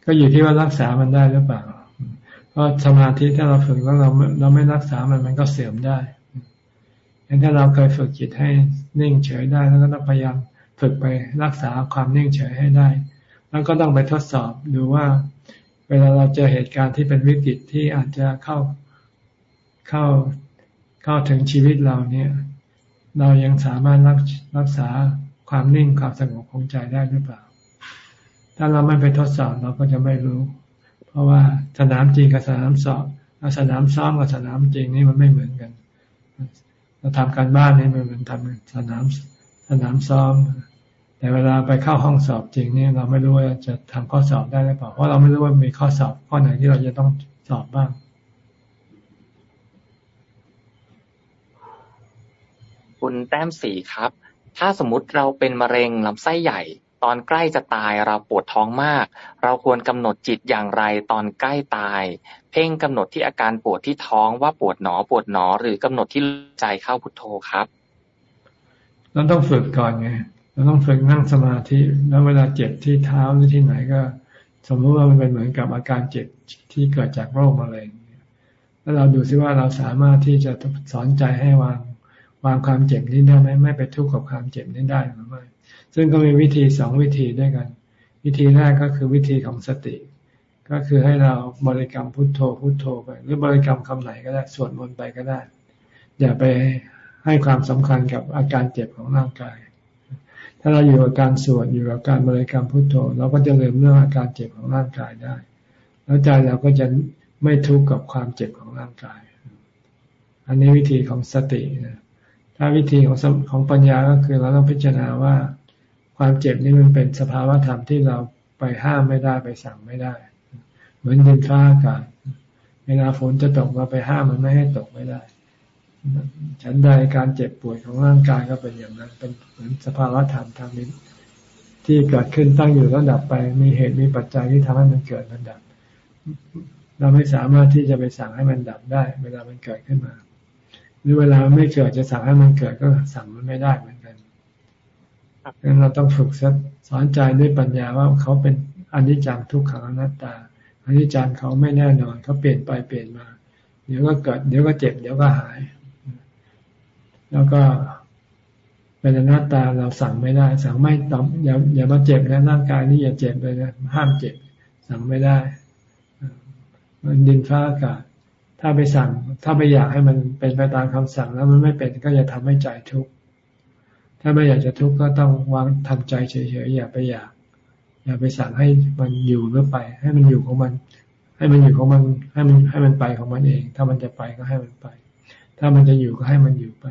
ก็อยู่ที่ว่ารักษามันได้หรือเปล่า เพราะสมาธิถ้าเราฝึกแล้วเราเราไม่รักษามันมันก็เสื่อมได้ถ้าเราเคยฝึกจิตให้นิ่งเฉยได้แล้วก็ต้องพยายามฝึกไปรักษาความนิ่งเฉยให้ได้ แล้วก็ต้องไปทดสอบดูว่า เวลาเราเจอเหตุการณ์ที่เป็นวิกฤตที่อาจจะเข้า เข้าเข้าถึงชีวิตเราเนี่ย เรายังสามารถรักรักษาความนิ่งความสงบของใจได้หรือเปล่า ถ้าเราไม่ไปทดสอบเราก็จะไม่รู้ เพราะว่าสนามจริงกับสนามสอบสนามซ้อมกับสนามจริงนี่มันไม่เหมือนกัน เราทำการบ้านนี่มันเหมือนทำสนามสนามซ้อม แต่เวลาไปเข้าห้องสอบจริงเนี่ยเราไม่รู้ว่าจะทำข้อสอบได้หรือเปล่า เพราะเราไม่รู้ว่ามีข้อสอบข้อไหนที่เราจะต้องสอบบ้าง คุณแต้มสีครับ ถ้าสมมติเราเป็นมะเร็งลำไส้ใหญ่ ตอนใกล้จะตายเราปวดท้องมาก เราควรกำหนดจิตอย่างไรตอนใกล้ตาย เพ่งกำหนดที่อาการปวดที่ท้องว่าปวดหนอปวดหนอหรือกำหนดที่ใจเข้าพุทโธครับเราต้องฝึกก่อนไงเราต้องฝึกนั่งสมาธิแล้วเวลาเจ็บที่เท้าหรือที่ไหนก็ สมมติว่ามันเป็นเหมือนกับอาการเจ็บที่เกิดจากโรคมะเร็งแล้วเราดูซิว่าเราสามารถที่จะสอนใจให้วาง วางความเจ็บนี้ได้ไหมไม่ไปทุกข์กับความเจ็บนี้ได้หรือไม่ซึ่งก็มีวิธีสองวิธีด้วยกัน วิธีแรกก็คือวิธีของสติ ก็คือให้เราบริกรรมพุทโธพุทโธไป หรือบริกรรมคำไหนก็ได้สวดมนต์ไปก็ได้ อย่าไปให้ความสำคัญกับอาการเจ็บของร่างกาย ถ้าเราอยู่กับการสวดอยู่กับการบริกรรมพุทโธเราก็จะลืมเรื่องอาการเจ็บของร่างกายได้ แล้วใจเราก็จะไม่ทุกข์กับความเจ็บของร่างกาย อันนี้วิธีของสตินะ ถ้าวิธีของของปัญญาก็คือเราต้องพิจารณาว่า ความเจ็บนี่มันเป็นสภาวะธรรมที่เราไปห้ามไม่ได้ไปสั่งไม่ได้ เหมือนดินฟ้าอากาศเวลาฝนจะตกเราไปห้ามมันไม่ให้ตกไม่ได้ฉันใดการเจ็บป่วยของร่างกายก็เป็นอย่างนั้น เป็นเหมือนสภาวะธรรมทางนี้ที่เกิดขึ้นตั้งอยู่แล้วดับไป มีเหตุมีปัจจัยที่ทำให้มันเกิดมันดับ เราไม่สามารถที่จะไปสั่งให้มันดับได้ เวลามันเกิดขึ้นมา รือเวลาไม่เกิดจะสั่งให้มันเกิดก็สั่งมันไม่ได้เหมือนกันงั้นเราต้องฝึกสอนใจด้วยปัญญาว่าเขาเป็นอนิจจังทุกขังอนัตตาอนิจจังเขาไม่แน่นอนเขาเปลี่ยนไปเปลี่ยนมา เดี๋ยวก็เกิด เดี๋ยวก็เจ็บ เดี๋ยวก็หาย แล้วก็เป็นอนัตตาเราสั่งไม่ได้ สั่งไม่ตอมอย่าอย่ามาเจ็บนะร่างกายนี่อย่าเจ็บเลยนะห้ามเจ็บ สั่งไม่ได้มันดินฟ้าอากาศ ถ้าไปสั่ง ถ้าไปอยากให้มันเป็นไปตามคำสั่งแล้วมันไม่เป็นก็จะทำให้ใจทุกข์ ถ้าไม่อยากจะทุกข์ก็ต้องวางทำใจเฉยๆอย่าไปอยาก อย่าไปสั่งให้มันอยู่หรือไป ให้มันอยู่ของมัน ให้มันอยู่ของมัน ให้มันให้มันไปของมันเอง ถ้ามันจะไปก็ให้มันไป ถ้ามันจะอยู่ก็ให้มันอยู่ไป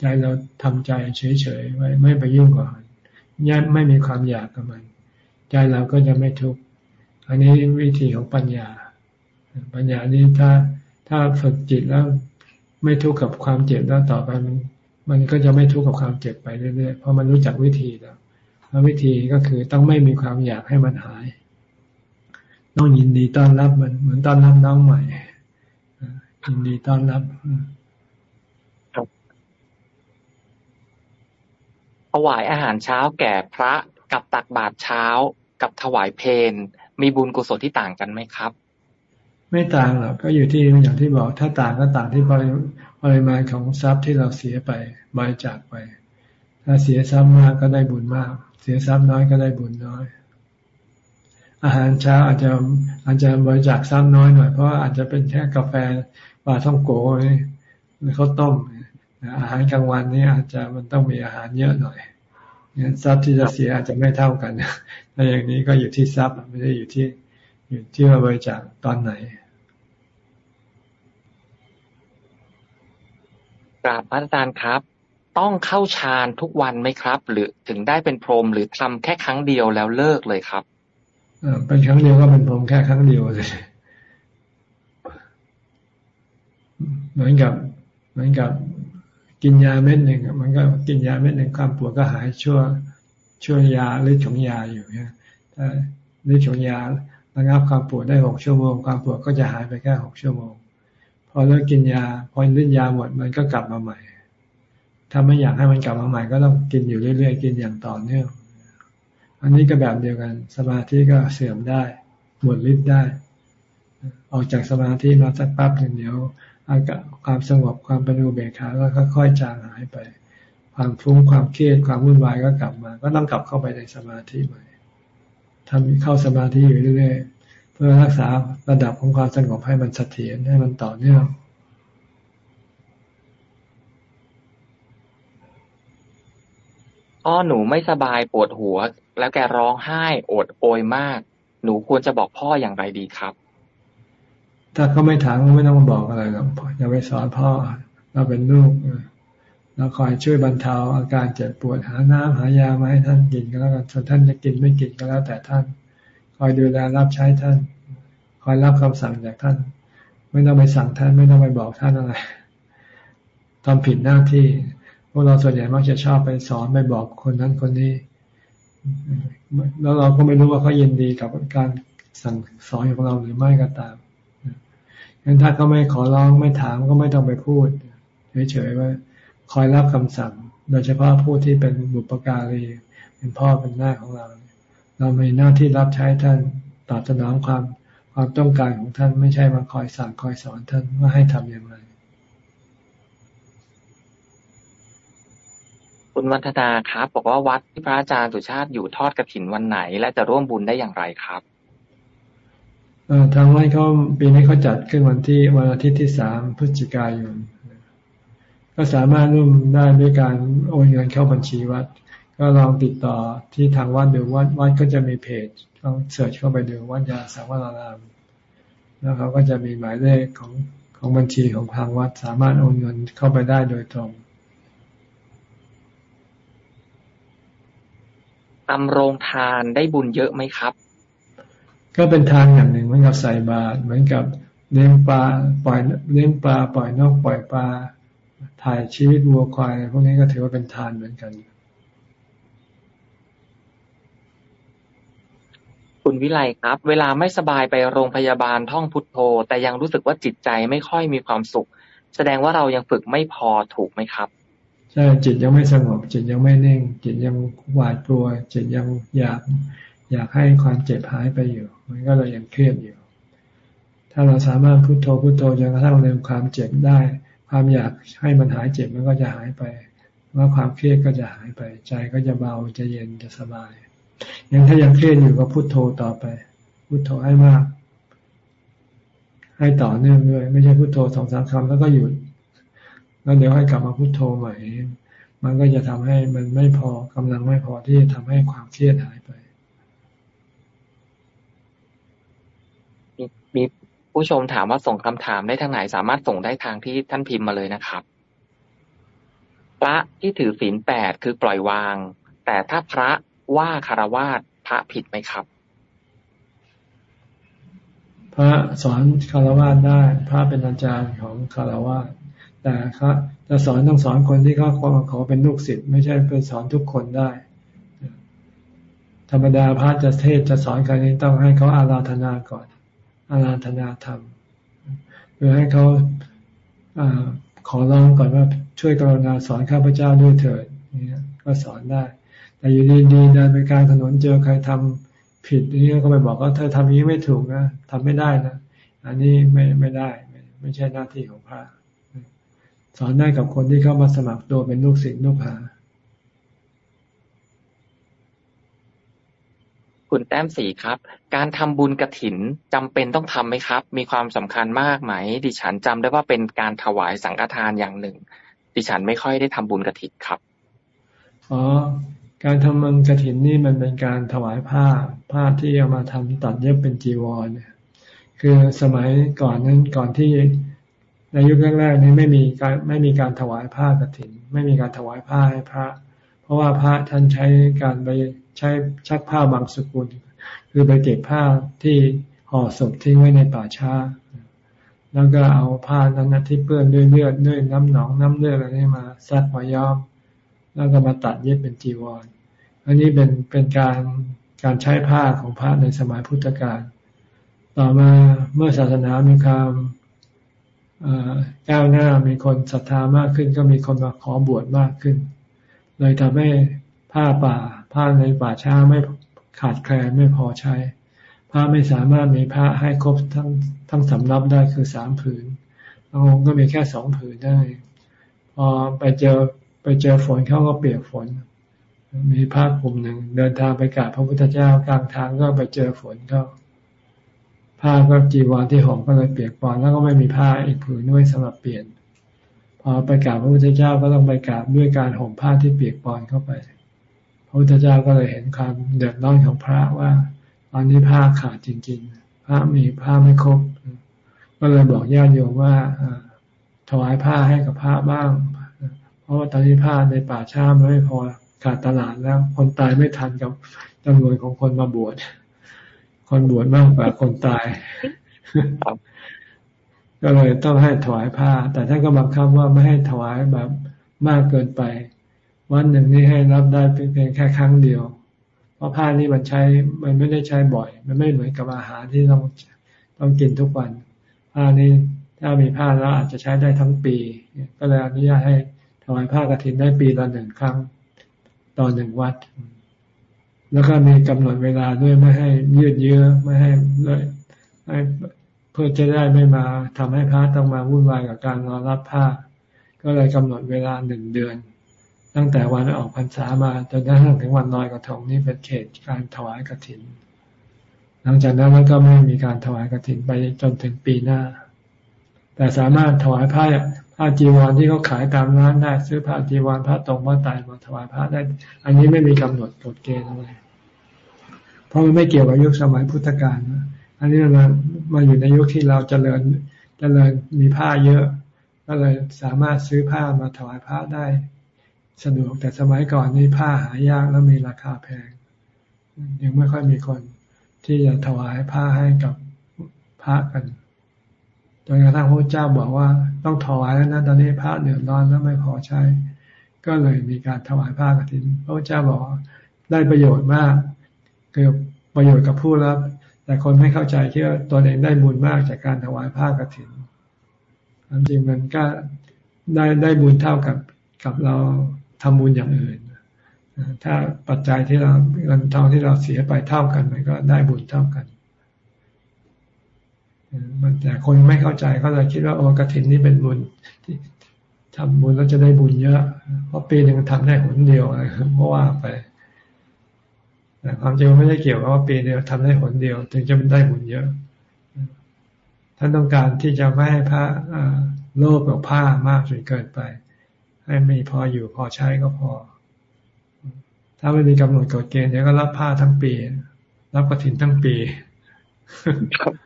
ใจเราทำใจเฉยๆไว้ไม่ไปยุ่งกับมันย่ไม่มีความอยากกับมัน ใจเราก็จะไม่ทุกข์ อันนี้วิธีของปัญญา ปัญญานี้ถ้าถ้าฝึกจิตแล้วไม่ทุกข์กับความเจ็บแล้วต่อไปมันมันก็จะไม่ทุกข์กับความเจ็บไปเรื่อยๆ เพราะมันรู้จักวิธีแล้วแล้ววิธีก็คือต้องไม่มีความอยากให้มันหาย ต้องยินดีต้อนรับมันเหมือนต้อนรับน้องใหม่ยินดีต้อนรับถวายอาหารเช้าแก่พระกับตักบาตรเช้ากับถวายเพนมีบุญกุศลที่ต่างกันไหมครับ ไม่ต่างหรอกก็อยู่ที่อย่างที่บอก ถ้าต่างก็ต่างที่ปริมาณของทรัพย์ที่เราเสียไปบริจาคไป ถ้าเสียทรัพย์มากก็ได้บุญมาก เสียทรัพย์น้อยก็ได้บุญน้อย อาหารเช้าอาจจะอาจจะบริจาคทรัพย์น้อยหน่อยเพราะอาจจะเป็นแค่กาแฟปลาท่องโกนี่หรือข้าวต้มอาหารกลางวันนี่อาจจะมันต้องมีอาหารเยอะหน่อยงั้นทรัพย์ที่จะเสียอาจจะไม่เท่ากันแต่อย่างนี้ก็อยู่ที่ทรัพย์ไม่ได้อยู่ที่อยู่ที่ว่าบริจาคตอนไหน กราบพระอาจารย์ครับ ต้องเข้าฌานทุกวันไหมครับ หรือถึงได้เป็นพรหมหรือทำแค่ครั้งเดียวแล้วเลิกเลยครับเป็นครั้งเดียวก็เป็นพรหมแค่ครั้งเดียวเลยเหมือนกับ เหมือนกับกินยาเม็ดหนึ่งมันก็กินยาเม็ดหนึ่งความปวดก็หายชั่วชั่วยาฤทธิ์ของยาอยู่เนี่ยถ้าฤทธิ์ของยาระงับความปวดได้หกชั่วโมง ความปวดก็จะหายไปแค่หกชั่วโมง พอเลิกกินยา พอฤทธิ์ยาหมดมันก็กลับมาใหม่ ถ้าไม่อยากให้มันกลับมาใหม่ ก็ต้องกินอยู่เรื่อยๆ กินอย่างต่อเนื่อง อันนี้ก็แบบเดียวกัน สมาธิก็เสื่อมได้ หมดฤทธิ์ได้ ออกจากสมาธิมาสักปั๊บหนึ่งเดียวอาการความสงบความเป็นอุเบกขาก็ค่อยๆจางหายไป ความฟุ้งความเครียดความวุ่นวายก็กลับมา ก็ต้องกลับเข้าไปในสมาธิใหม่ทำเข้าสมาธิอยู่เรื่อยๆ เพื่อรักษาระดับของความสงบให้มันเสถียรให้มันต่อเนื่องพ่อหนูไม่สบายปวดหัว แล้วแกร้องไห้โอดโอยมาก หนูควรจะบอกพ่ออย่างไรดีครับ ถ้าเขาไม่ถามก็ไม่ต้องมาบอกอะไรหรอกอย่าไปสอนพ่อเราเป็นลูกเราคอยช่วยบรรเทาอาการเจ็บปวดหาน้ำหายามาให้ท่านกินก็แล้วกันส่วนท่านจะกินไม่กินก็แล้วแต่ท่าน คอยดูแลรับใช้ท่าน คอยรับคำสั่งจากท่าน ไม่ต้องไปสั่งท่าน ไม่ต้องไปบอกท่านอะไรทำผิดหน้าที่พวกเราส่วนใหญ่มักจะชอบไปสอนไปบอกคนนั้นคนนี้ แล้วเราก็ไม่รู้ว่าเขายินดีกับการสั่งสอนของเราหรือไม่ก็ตามงั้นถ้าเขาไม่ขอร้องไม่ถามก็ไม่ต้องไปพูดเฉยๆว่า คอยรับคำสั่ง โดยเฉพาะผู้ที่เป็นบุปการีเป็นพ่อเป็นแม่ของเรา เรามีหน้าที่รับใช้ท่านตอบสนองความความต้องการของท่านไม่ใช่มาคอยสั่งคอยสอนท่านว่าให้ทำอย่างไร คุณวัฒนาครับบอกว่าวัดที่พระอาจารย์สุชาติอยู่ทอดกระถินวันไหน และจะร่วมบุญได้อย่างไรครับทางวัดเขาปีนี้เขาจัดขึ้นวันที่วันอาทิตย์ที่สามพฤศจิกายนก็สามารถร่วมได้ด้วยการโอนเงินเข้าบัญชีวัด ก็ลองติดต่อที่ทางวัดดูวัดวัดก็จะมีเพจลองเสิร์ชเข้าไปดูวัดยาสังวราราม แล้วเขาก็จะมีหมายเลขของของบัญชีของทางวัดสามารถโอนเงินเข้าไปได้โดยตรงทำโรงทานได้บุญเยอะไหมครับ ก็เป็นทางอย่างหนึ่งเหมือนกับใส่บาตรเหมือนกับเลี้ยงปลาปล่อยเลี้ยงปลาปล่อยนกปล่อยปลาถ่ายชีวิตวัวควายพวกนี้ก็ถือว่าเป็นทานเหมือนกัน คุณวิไลครับ เวลาไม่สบายไปโรงพยาบาลท่องพุทโธ แต่ยังรู้สึกว่าจิตใจไม่ค่อยมีความสุข แสดงว่าเรายังฝึกไม่พอถูกไหมครับใช่จิตยังไม่สงบ จิตยังไม่นิ่ง จิตยังหวาดกลัว จิตยังอยากอยากให้ความเจ็บหายไปอยู่ มันก็เลยยังเครียดอยู่ ถ้าเราสามารถพุโทโธพุโทโธจนกระทั่งลืมความเจ็บได้ ความอยากให้มันหายเจ็บมันก็จะหายไป ว่าความเครียดก็จะหายไป ใจก็จะเบาจะเย็นจะสบาย ยังถ้ายังเครียดอยู่ก็พุโทโธต่อไป พุโทโธให้มาก ให้ต่อเนื่องด้วย ไม่ใช่พุโทโธสองสามคำแล้วก็หยุดแล้วเดี๋ยวให้กลับมาพุโทโธใหม่ มันก็จะทำให้มันไม่พอกำลังไม่พอที่จะทำให้ความเครียดหายไป มีผู้ชมถามว่าส่งคำถามได้ทางไหนสามารถส่งได้ทางที่ท่านพิมพ์มาเลยนะครับพระที่ถือศีลแปดคือปล่อยวาง แต่ถ้าพระ ว่าคารวาสพระผิดไหมครับ พระสอนคารวาสได้ พระเป็นอาจารย์ของคารวาสแต่เขาจะสอนต้องสอนคนที่เขาขอเป็นลูกศิษย์ไม่ใช่ไปสอนทุกคนได้ ธรรมดาพระจะเทศจะสอนกันนี้ต้องให้เขาอาราธนาก่อน อาราธนาธรรมหรือให้เขาอขอร้องก่อนว่าช่วยกรุณาสอนข้าพเจ้าด้วยเถิดนี่ก็สอนได้ แต่อยู่ดีๆเดินไปกลางถนนเจอใครทำผิดนี่ก็ไปบอกว่าเธอทำนี้ไม่ถูกนะทำไม่ได้นะอันนี้ไม่ไม่ได้ไม่ไม่ใช่หน้าที่ของพระสอนได้กับคนที่เข้ามาสมัครตัวเป็นลูกศิษย์ลูกหา คุณแต้มสีครับ การทำบุญกระถินจำเป็นต้องทำไหมครับ มีความสำคัญมากไหม ดิฉันจำได้ว่าเป็นการถวายสังฆทานอย่างหนึ่ง ดิฉันไม่ค่อยได้ทำบุญกระถินครับอ๋อ การทำบุญกระถินนี่มันเป็นการถวายผ้าผ้าที่เอามาทำตัดเย็บเป็นจีวรเนี่ยคือสมัยก่อนนั้นก่อนที่ในยุคแรกๆนี้ไม่มีการไม่มีการถวายผ้ากรถิน ไม่มีการถวายผ้าให้พระ เพราะว่าพระท่านใช้การไปใช้ชักผ้าบางสกุล คือไปเก็บผ้าที่ห่อศพทิ้งไว้ในป่าช้า แล้วก็เอาผ้านั้นที่เปื้อนด้วยเลือดด้วยน้ำหนองน้ำเลือดอะไรนี่มาซัดมาย้อม แล้วก็มาตัดเย็บเป็นจีวร อันนี้เป็นเป็นการการใช้ผ้าของพระในสมัยพุทธกาล ต่อมาเมื่อศาสนามีความก้าวหน้ามีคนศรัทธามากขึ้น ก็มีคนมาขอบวชมากขึ้น เลยทำให้ผ้าป่า ผ้าในป่าช้าไม่ขาดแคลนไม่พอใช้ ผ้าไม่สามารถมีผ้าให้ครบทั้งทั้งสำรับได้คือสามผืนบางองค์ก็มีแค่สองผืนได้ พอไปเจอ ไปเจอฝนเขาก็เปียกฝน มีผ้ากลุ่มหนึ่ง เดินทางไปกราบพระพุทธเจ้ากลางทางก็ไปเจอฝนก็ผ้าก็จีวรที่ห่มก็เลยเปียกปอนแล้วก็ไม่มีผ้าอีกผืนด้วยสำหรับเปลี่ยน พอไปกราบพระพุทธเจ้าก็ต้องไปกราบด้วยการห่มผ้าที่เปียกปอนเข้าไป พระพุทธเจ้าก็เลยเห็นความเดือดร้อนของพระว่าตอนนี้ผ้าขาดจริงๆพระมีผ้าไม่ครบ ก็เลยบอกญาติโยมว่าถวายผ้าให้กับพระบ้าง เพราะว่าตอนนี้ผ้าในป่าช้าไม่พอขาดตลาดแล้ว คนตายไม่ทันกับจำนวนของคนมาบวช คนบวชมากกว่าคนตาย ก็เลยต้องให้ถวายผ้า แต่ท่านก็บังคับว่าไม่ให้ถวายแบบมากเกินไป วันหนึ่งนี้ให้รับได้เพียงแค่ครั้งเดียว เพราะผ้านี้มันใช้มันไม่ได้ใช้บ่อย มันไม่เหมือนกับอาหารที่ต้องต้องกินทุกวัน ผ้านี้ถ้ามีผ้าแล้วอาจจะใช้ได้ทั้งปี ก็เลยอนุญาตให้ ถวายผ้ากรถินได้ปีละหนึ่งครั้งต่อหนึ่งวัด แล้วก็มีกำหนดเวลาด้วยไม่ให้ยืดเยื้อไม่ให้เลยเพื่อจะได้ไม่มาทำให้พระต้องมาวุ่นวายกับการรอรับผ้า ก็เลยกำหนดเวลาหนึ่งเดือน ตั้งแต่วันออกพรรษามาจนกระทั่งถึงวันลอยกระทงนี่เป็นเขตการถวายกรถิน หลังจากนั้นมันก็ไม่มีการถวายกรถินไปจนถึงปีหน้า แต่สามารถถวายผ้า ผ้าจีวรที่เขาขายตามร้านได้ ซื้อผ้าจีวรผ้าตรงผ้าไตมาถวายพระได้ อันนี้ไม่มีกำหนดกฎเกณฑ์อะไร เพราะมันไม่เกี่ยวกับยุคสมัยพุทธกาลนะอันนี้มันมาอยู่ในยุคที่เราจเจริญเจริญมีผ้าเยอะ ก็เลยสามารถซื้อผ้ามาถวายพระได้ สะดวกแต่สมัยก่อนนี่ผ้าหายากแล้วมีราคาแพง ยังไม่ค่อยมีคนที่จะถวายผ้าให้กับพระกันจนกระทั่งพระเจ้าบอกว่า ต้องถวายแล้วนะตอนนี้พระเดือดร้อนแล้วไม่พอใช้ ก็เลยมีการถวายผ้ากฐินพระเจ้าบอกได้ประโยชน์มากคือประโยชน์กับผู้รับ แต่คนไม่เข้าใจคิดว่าตัวเองได้บุญมากจากการถวายผ้ากรถินความจริงมันก็ได้ได้บุญเท่ากับกับเราทำบุญอย่างอื่น ถ้าปัจจัยที่เราเงินทองที่เราเสียไปเท่ากันมันก็ได้บุญเท่ากัน แต่คนไม่เข้าใจเขาเลยคิดว่าโอ้กระถินนี่เป็นบุญที่ทำบุญแล้วจะได้บุญเยอะ เพราะปีหนึ่งทำได้หนเดียวอะไรเพราะว่าไปแต่ความจริงไม่ได้เกี่ยวกับว่าปีเดียวทำได้หนเดียว ถึงจะเป็นได้บุญเยอะ ท่านต้องการที่จะไม่ให้พระโลภกับผ้ามากจนเกินไป ให้มีพออยู่พอใช้ก็พอ ถ้าไม่มีกำหนดกฎเกณฑ์เดี๋ยวก็รับผ้าทั้งปี รับกระถินทั้งปีพร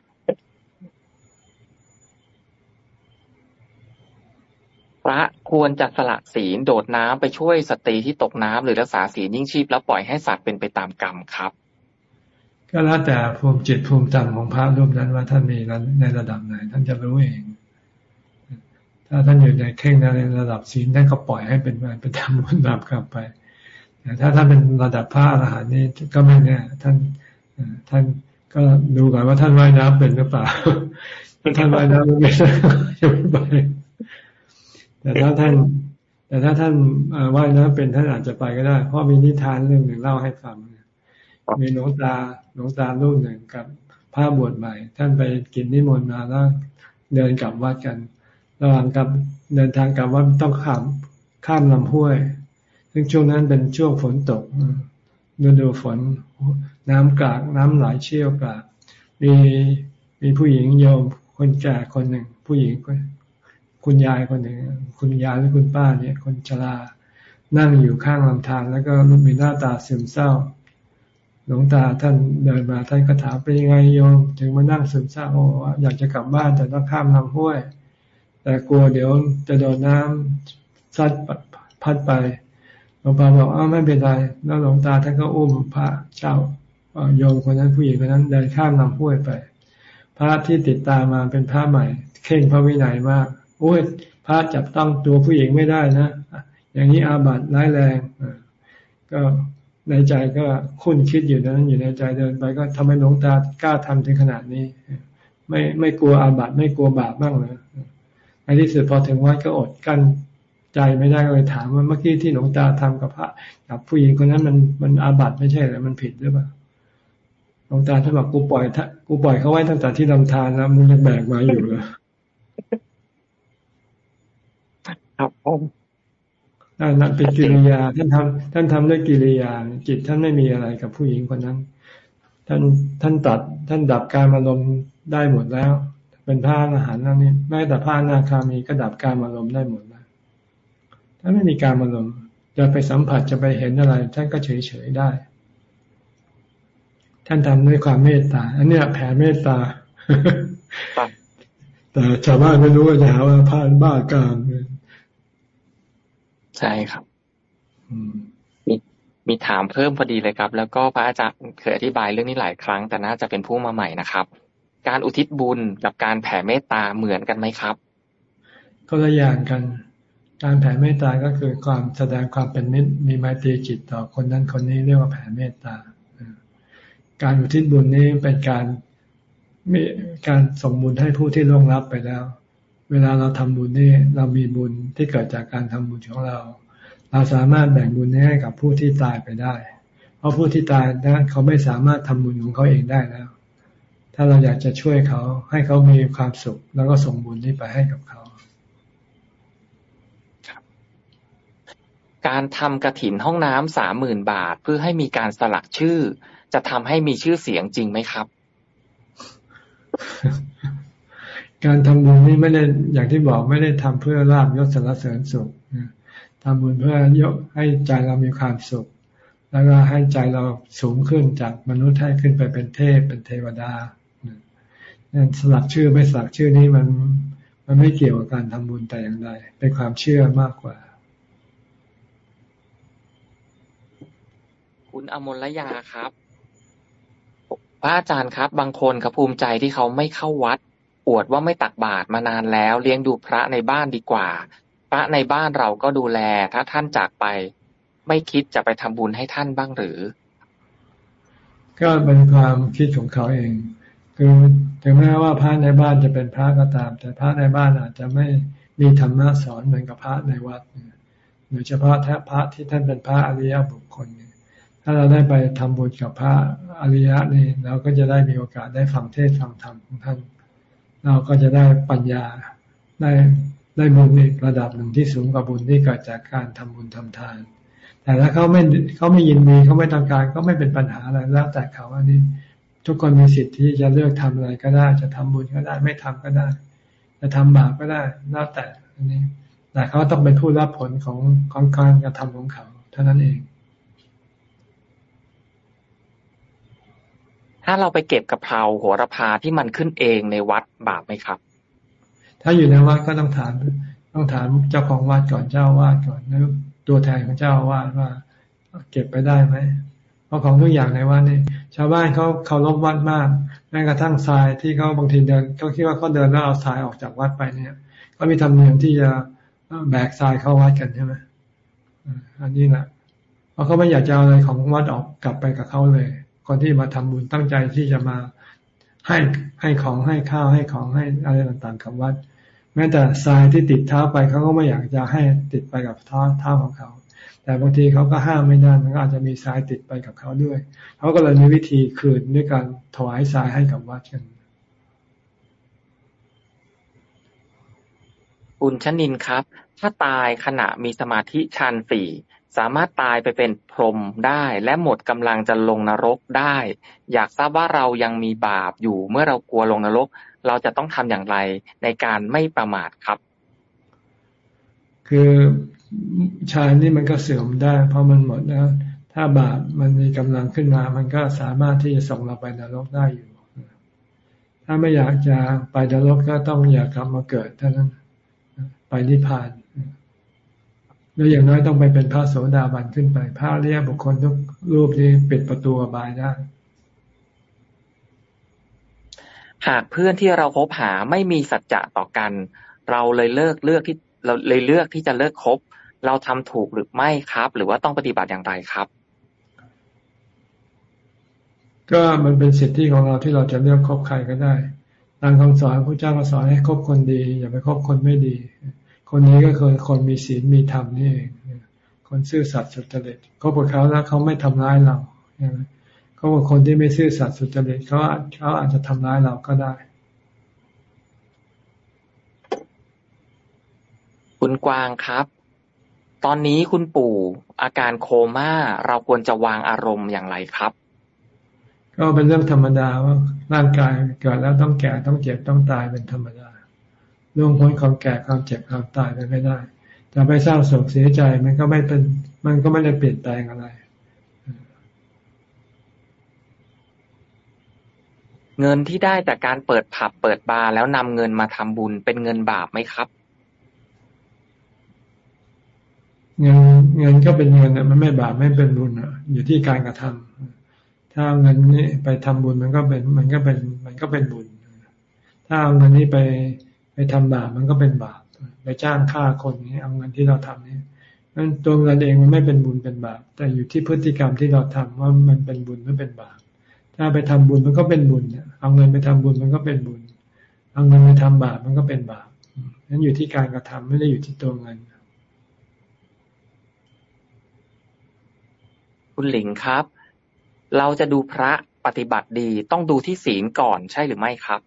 ระควรจะสละศีลโดดน้ำไปช่วยสตรีที่ตกน้ำหรือรักษาศีลยิ่งชีพแล้วปล่อยให้สัตว์เป็นไปตามกรรมครับ ก็แล้วแต่ภูมิจิตภูมิธรรมของพระรูปนั้นว่าท่านมีในระดับไหน ท่านจะรู้เอง ถ้าท่านอยู่ในเข่งในระดับศีลท่านก็ปล่อยให้เป็นไปเป็นธรรมบุญบาปกลับไปแต่ถ้าท่านเป็นระดับพระอรหันต์นี่ก็ไม่แน่ท่านท่านก็ดูก่อนว่าท่านว่ายน้ำเป็นหรือเปล่าถ้าท่านว่ายน้ำไม่เป็นจะไม่ไป แต่ถ้าท่าน แต่ถ้าท่านว่ายน้ำเป็นท่านอาจจะไปก็ได้ เพราะมีนิทานเรื่องหนึ่งเล่าให้ฟังมีหลวงตาหลวงตาลูกหนึ่งกับพระบวชใหม่ ท่านไปกินนิมนต์มาแล้วเดินกลับวัดกัน ระหว่างกับเดินทางกลับวัดต้องข้ามข้ามลำห้วย ซึ่งช่วงนั้นเป็นช่วงฝนตกฤดูฝนน้ำกากน้ำไหลเชี่ยวกากมีมีผู้หญิงโยมคนแก่คนหนึ่ง ผู้หญิง คุณยายคนหนึ่ง คุณยายหรือคุณป้าเนี่ย คนชรา นั่งอยู่ข้างลำธารแล้วก็มีหน้าตาซึมเศร้า หลวงตาท่านเดินมาท่านก็ถามเป็นยังไงโยม ถึงมานั่งซึมเศร้าว่าอยากจะกลับบ้านแต่ต้องข้ามลำห้วย แต่กลัวเดี๋ยวจะโดนน้ำซัดพัดไปหลวงตาบอกอ้าวไม่เป็นไรแล้วหลวงตาท่านก็อุ้มพระเจ้าโยมคนนั้นผู้หญิงคนนั้นเดินข้ามลำห้วยไป พระที่ติดตามมาเป็นพระใหม่ เข่งพระวินัยมาก โอ้ยพระจับต้องตัวผู้หญิงไม่ได้นะ อย่างนี้อาบัติร้ายแรงก็ในใจก็คุ้นคิดอยู่นั้นอยู่ในใจเดินไปก็ทำให้หลวงตากล้าทำถึงขนาดนี้ ไม่ไม่กลัวอาบัติไม่กลัวบาปบ้างเลยในที่สุดพอถึงวัดก็อดกั้นใจไม่ได้เลยถามว่าเมื่อกี้ที่หลวงตาทำกับพระกับผู้หญิงคนนั้นมันมันอาบัติไม่ใช่หรือมันผิดหรือเปล่าหลวงตาท่านบอกกูปล่อยกูปล่อยเขาไว้ตั้งแต่ที่ลำธารแล้วมึงยังแบกมาอยู่เลย ครับผมนั่นเป็นกิริยาท่านทำท่านทำด้วยกิริยา จิตท่านไม่มีอะไรกับผู้หญิงคนนั้น ท่านท่านตัด ท่านดับการอารมณ์ได้หมดแล้ว เป็นผ้าอาหารนั่นนี่แม้แต่ผ้านาคามีก็ดับการอารมณ์ได้หมดแล้วท่านไม่มีการอารมณ์จะไปสัมผัสจะไปเห็นอะไร ท่านก็เฉยเฉยได้ ท่านทำด้วยความเมตตา อันนี้แผ่เมตตาแต่ชาวบ้านไม่รู้ว่าจะหาว่าพานบ้าการ ใช่ครับมีมีถามเพิ่มพอดีเลยครับ แล้วก็พระอาจารย์เคยอธิบายเรื่องนี้หลายครั้ง แต่น่าจะเป็นผู้มาใหม่นะครับ การอุทิศบุญกับการแผ่เมตตาเหมือนกันไหมครับ ก็ละอย่างกัน การแผ่เมตตาก็คือความแสดงความเป็นมิตรมีไมตรีจิตต่อคนนั้นคนนี้เรียกว่าแผ่เมตตา การอุทิศบุญนี้เป็นการมีการส่งบุญให้ผู้ที่ล่วงลับไปแล้ว เวลาเราทำบุญนี่เรามีบุญที่เกิดจากการทำบุญของเรา เราสามารถแบ่งบุญนี้ให้กับผู้ที่ตายไปได้ เพราะผู้ที่ตายนั้นเขาไม่สามารถทำบุญของเขาเองได้แล้ว ถ้าเราอยากจะช่วยเขาให้เขามีความสุข แล้วก็ส่งบุญนี้ไปให้กับเขาการทำกระถินห้องน้ำสามหมื่นบาท เพื่อให้มีการสลักชื่อ จะทำให้มีชื่อเสียงจริงไหมครับ การทำบุญนี่ไม่ได้อย่างที่บอกไม่ได้ทำเพื่อลาบยศสารเสริญสุขทำบุญเพื่อยกให้ใจเรามีความสุข แล้วก็ให้ใจเราสูงขึ้นจากมนุษย์ให้ขึ้นไปเป็นเทพเป็นเทวดานั่นสลักชื่อไม่สลักชื่อนี้มันมันไม่เกี่ยวกับการทำบุญแต่อย่างใดเป็นความเชื่อมากกว่า คุณอมรยาครับพระอาจารย์ครับ บางคนเขาภูมิใจที่เขาไม่เข้าวัด อวดว่าไม่ตักบาตรมานานแล้ว เลี้ยงดูพระในบ้านดีกว่า พระในบ้านเราก็ดูแล ถ้าท่านจากไป ไม่คิดจะไปทำบุญให้ท่านบ้างหรือ ก็เป็นความคิดของเขาเอง คือถึงแม้ว่าพระในบ้านจะเป็นพระก็ตาม แต่พระในบ้านอาจจะไม่มีธรรมะสอนเหมือนกับพระในวัดโดยเฉพาะแท้พระที่ท่านเป็นพระอริยบุคคลถ้าเราได้ไปทำบุญกับพระอริยะนี่เราก็จะได้มีโอกาสได้ฟังเทศฟังธรรมของท่าน เราก็จะได้ปัญญาได้ได้บุญอีกระดับหนึ่งที่สูงกว่าบุญที่เกิดจากการทำบุญทำทาน แต่ถ้าเขาไม่เขาไม่ยินดีเขาไม่ต้องการก็ไม่เป็นปัญหาอะไรแล้วแต่เขาอันนี้ทุกคนมีสิทธิ์ที่จะเลือกทำอะไรก็ได้ จะทำบุญก็ได้ ไม่ทำก็ได้ จะทำบาปก็ได้แล้วแต่อันนี้แต่เขาต้องเป็นผู้รับผลของของการกระทำของเขา เท่านั้นเอง ถ้าเราไปเก็บกะเพราโหระพาที่มันขึ้นเองในวัดบาปไหมครับ ถ้าอยู่ในวัดก็ต้องถามต้องถามเจ้าของวัดก่อนเจ้าวาดก่อนแล้วตัวแทนของเจ้าวาดว่า เก็บไปได้ไหมเพราะของทุกอย่างในวัดนี่ชาวบ้านเขาเคารพวัดมากแม้กระทั่งทรายที่เขาบางทีเดินเขาคิดว่าเขาเดินแล้วเอาทรายออกจากวัดไปเนี่ยก็มีธรรมเนียมที่จะแบกทรายเข้าวัดกันใช่ไหมอันนี้แหละเพราะเขาไม่อยากจะเอาอะไรของวัดออกกลับไปกับเขาเลย คนที่มาทำบุญตั้งใจที่จะมาให้ให้ของให้ข้าวให้ของให้อะไรต่างๆกับวัด แม้แต่ทรายที่ติดเท้าไปเขาก็ไม่อยากจะให้ติดไปกับเท้าเท้าของเขาแต่บางทีเขาก็ห้ามไม่ได้มันก็อาจจะมีทรายติดไปกับเขาด้วย เขาก็เลยมีวิธีคืนด้วยการถวายทรายให้กับวัดกันคุณชนินครับ ถ้าตายขณะมีสมาธิฌานสี่ สามารถตายไปเป็นพรหมได้และหมดกำลังจะลงนรกได้ อยากทราบว่าเรายังมีบาปอยู่เมื่อเรากลัวลงนรก เราจะต้องทำอย่างไรในการไม่ประมาทครับ คือฌานนี่มันก็เสื่อมได้ เพราะมันหมดแล้ว ถ้าบาปมันมีกำลังขึ้นมา มันก็สามารถที่จะส่งเราไปนรกได้อยู่ ถ้าไม่อยากจะไปนรกก็ต้องอยากกลับมาเกิดเท่านั้น ไปนิพพาน แล้วอย่างน้อยต้องไปเป็นพระโสดาบันขึ้นไปพระเรียบุคคลทุกรูปที่ปิดประตูอบายได้หากเพื่อนที่เราคบหาไม่มีสัจจะต่อกัน เราเลยเลิกเลือกที่เราเลยเลือกที่จะเลิกคบ เราทำถูกหรือไม่ครับ หรือว่าต้องปฏิบัติอย่างไรครับ ก็มันเป็นสิทธิของเราที่เราจะเลือกคบใครก็ได้ตามคำสอนพระเจ้าก็สอนให้คบคนดี อย่าไปคบคนไม่ดี คนนี้ก็คือคนมีศีลมีธรรมนี่เองคนซื่อสัตย์สุจริตเขาบอกเขาแล้วเขาไม่ทำร้ายเราเขาบอกคนที่ไม่ซื่อสัตย์สุจริตเขาเขาอาจจะทำร้ายเราก็ได้ คุณกวางครับ ตอนนี้คุณปู่อาการโคม่าเราควรจะวางอารมณ์อย่างไรครับ ก็เป็นเรื่องธรรมดาว่าร่างกายเกิดแล้วต้องแก่ต้องเจ็บต้องตายเป็นธรรมดา ล่วงพ้นความแก่ความเจ็บความตายไปไม่ได้จะไปสร้างโศกเสียใจมันก็ไม่เป็น มันก็ไม่ได้เปลี่ยนแปลงอะไร เงินที่ได้จากการเปิดผับเปิดบาร์แล้วนำเงินมาทำบุญเป็นเงินบาปไหมครับ เงินเงินก็เป็นเงินมันไม่บาปไม่เป็นบุญอะ อยู่ที่การกระทำถ้าเงินนี้ไปทำบุญมันก็เป็น มันก็เป็น มันก็เป็นบุญ ถ้าเอาเงินนี้ไปไป ทำบาปมันก็เป็นบาปไปจ้างฆ่าคนนี้เอาเงินที่เราทำนี่นั้นตัวเงินเองมันไม่เป็นบุญเป็นบาป แต่อยู่ที่พฤติกรรมที่เราทำว่ามันเป็นบุญหรือเป็นบาป ถ้าไปทำบุญมันก็เป็นบุญเอาเงินไปทำบุญมันก็เป็นบุญ เอาเงินไปทำบาปมันก็เป็นบาปนั้นอยู่ที่การกระทำไม่ได้อยู่ที่ตัวเงิน คุณหลิงครับ เราจะดูพระปฏิบัติดีต้องดูที่ศีลก่อนใช่หรือไม่ครับ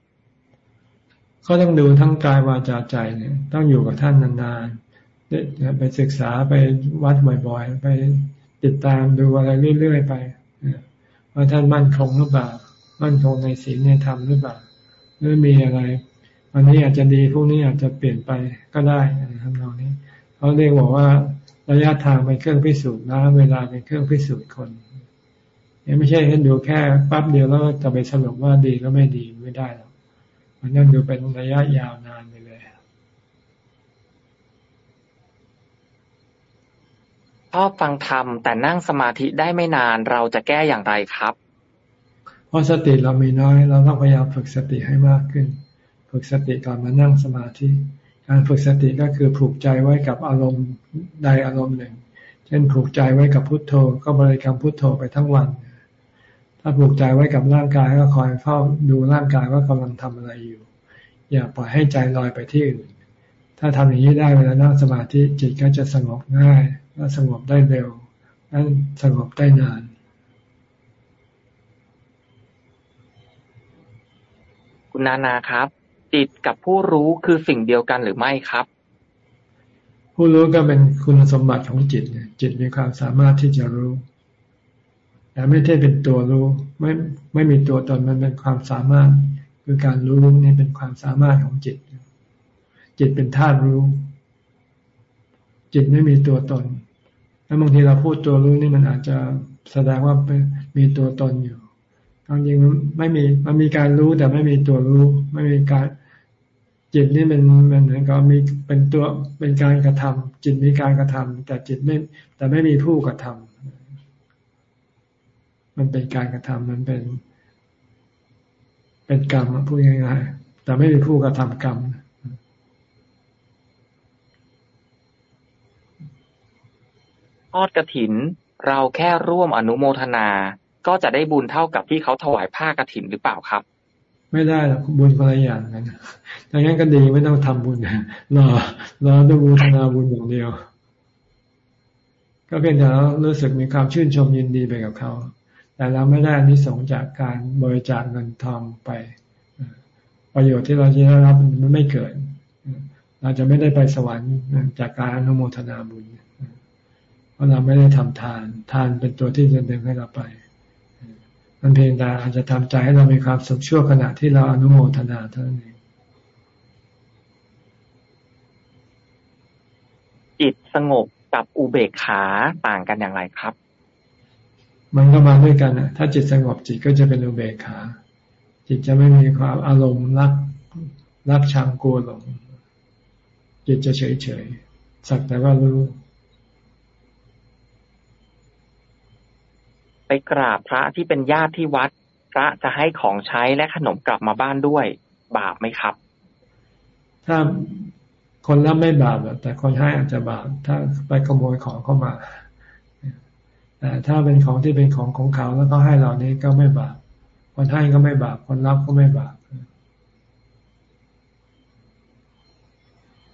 ก็ต้องดูทั้งกายวาจาใจเนี่ยต้องอยู่กับท่านนานๆไปศึกษาไปวัดบ่อยๆ ไปติดตามดูอะไรเรื่อยๆไปว่าท่านมั่นคงหรือเปล่า มั่นคงในศีลในธรรมหรือเปล่าหรือมีอะไรวันนี้อาจจะดีพรุ่งนี้อาจจะเปลี่ยนไปก็ได้ทำนองนี้เขาเรียกบอกว่าระยะทางเป็นเครื่องพิสูจน์นะเวลาเป็นเครื่องพิสูจน์คนไม่ใช่แค่ดูแค่ปั๊บเดียวแล้วจะไปสรุปว่าดีก็ไม่ดีไม่ได้หรอก มันต้องดูเป็นระยะยาวนานไปเลยชอบฟังธรรมแต่นั่งสมาธิได้ไม่นานเราจะแก้อย่างไรครับ เพราะสติเรามีน้อย เราต้องพยายามฝึกสติให้มากขึ้น ฝึกสติก่อนมานั่งสมาธิ การฝึกสติก็คือผูกใจไว้กับอารมณ์ใดอารมณ์หนึ่ง เช่นผูกใจไว้กับพุทโธก็บริกรรมพุทโธไปทั้งวัน ถ้าผูกใจไว้กับร่างกายก็คอยเฝ้าดูร่างกายว่ากำลังทำอะไรอยู่ อย่าปล่อยให้ใจลอยไปที่อื่น ถ้าทำอย่างนี้ได้เวลานั่งสมาธิจิตก็จะสงบง่ายและสงบได้เร็วและสงบได้นานคุณนานาครับ จิตกับผู้รู้คือสิ่งเดียวกันหรือไม่ครับ ผู้รู้ก็เป็นคุณสมบัติของจิตจิตมีความสามารถที่จะรู้ แต่ไม่ใช่เป็นตัวรู้ ไม่ไม่มีตัวตนมันเป็นความสามารถ คือการรู้นี่เป็นความสามารถของจิต จิตเป็นธาตุรู้ จิตไม่มีตัวตน แล้วบางทีเราพูดตัวรู้นี่มันอาจจะแสดงว่ามีตัวตนอยู่จริงไม่มีมันมีการรู้แต่ไม่มีตัวรู้ ไม่มีการจิตนี่มันมันเหมือนกับมีเป็นตัวเป็นการกระทำจิตมีการกระทำแต่จิตไม่แต่ไม่มีผู้กระทำ มันเป็นการกระทำมันเป็น เป็นกรรมพูดง่ายๆแต่ไม่มีผู้กระทำกรรมทอดกระถิน เราแค่ร่วมอนุโมทนา ก็จะได้บุญเท่ากับที่เขาถวายผ้ากระถินหรือเปล่าครับ ไม่ได้หรอกบุญคนละอย่างกันดังนั้นก็ดีไม่ต้องทำบุญรอรอต้องบูทนาบุญอย่างเดียว ก็เพียงแต่รู้สึกมีความชื่นชมยินดีไปกับเขา แต่เราไม่ได้นิสงจากการบริจาคเงินทองไป ประโยชน์ที่เราจะได้รับมันไม่เกิด เราจะไม่ได้ไปสวรรค์จากการอนุโมทนาบุญเพราะเราไม่ได้ทำทาน ทานเป็นตัวที่จะดึงให้เราไปมันเพียงแต่อาจจะทำใจให้เรามีความสุขชั่วขณะที่เราอนุโมทนาเท่านั้นเองจิตสงบกับอุเบกขาต่างกันอย่างไรครับ มันก็มาด้วยกันนะถ้าจิตสงบจิตก็จะเป็นอุเบกขา จิตจะไม่มีความอารมณ์รักรักชังกลัวหลงจิตจะเฉยเฉยสักแต่ว่ารู้ ไปกราบพระที่เป็นญาติที่วัด พระจะให้ของใช้และขนมกลับมาบ้านด้วย บาปไหมครับ ถ้าคนรับไม่บาปแต่คนให้อาจจะบาปถ้าไปขโมยของเข้ามา แต่ถ้าเป็นของที่เป็นของของเขาแล้วก็ให้เรานี้ก็ไม่บาปคนให้ก็ไม่บาปคนรับก็ไม่บาป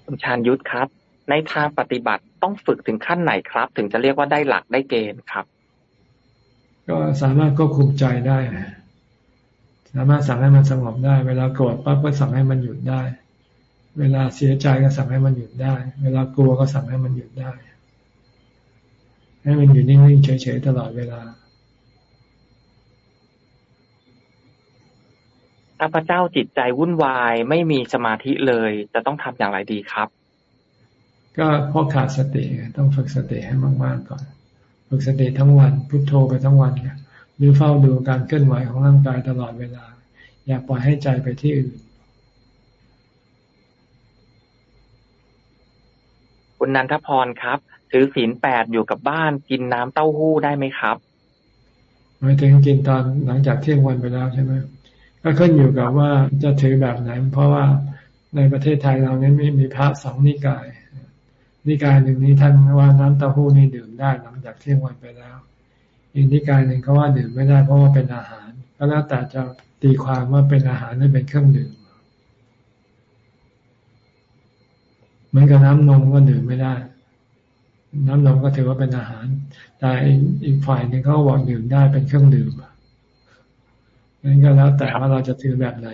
คุณชานยุทธครับ ในทางปฏิบัติต้องฝึกถึงขั้นไหนครับ ถึงจะเรียกว่าได้หลักได้เกณฑ์ครับ ก็สามารถควบคุมใจได้ สามารถสั่งให้มันสงบได้ เวลาโกรธปั๊บก็สั่งให้มันหยุดได้ เวลาเสียใจก็สั่งให้มันหยุดได้ เวลากลัวก็สั่งให้มันหยุดได้ ให้มันอยู่นิ่งๆเฉยๆตลอดเวลาถ้าพระเจ้าจิตใจวุ่นวายไม่มีสมาธิเลย จะต้องทำอย่างไรดีครับ ก็เพราะขาดสติต้องฝึกสติให้มากๆก่อน ฝึกสติทั้งวันพุโทโธไปทั้งวันหรือเฝ้าดูการเคลื่อนไหวของร่างกายตลอดเวลา อย่าปล่อยให้ใจไปที่อื่น คุณนันทพรครับ ถือศีลแปดอยู่กับบ้านกินน้ำเต้าหู้ได้ไหมครับหมายถึงกินตอนหลังจากเที่ยงวันไปแล้วใช่ไหมก็ขึ้นอยู่กับว่าจะถือแบบไหน เพราะว่าในประเทศไทยเราเนี่ยไม่มีพระสองนิกาย นิกายหนึ่งนี้ท่านว่าน้ำเต้าหู้นี่ดื่มได้หลังจากเที่ยงวันไปแล้ว อีกนิกายหนึ่งเขาว่าดื่มไม่ได้เพราะว่าเป็นอาหาร ก็แล้วแต่จะตีความว่าเป็นอาหารหรือเป็นเครื่องดื่ม เหมือนกับน้ำนมก็ดื่มไม่ได้ น้ำนมก็ถือว่าเป็นอาหาร แต่อีกฝ่ายหนึ่งเขาบอกดื่มได้เป็นเครื่องดื่มนั่นก็แล้วแต่ว่าเราจะถือแบบไหน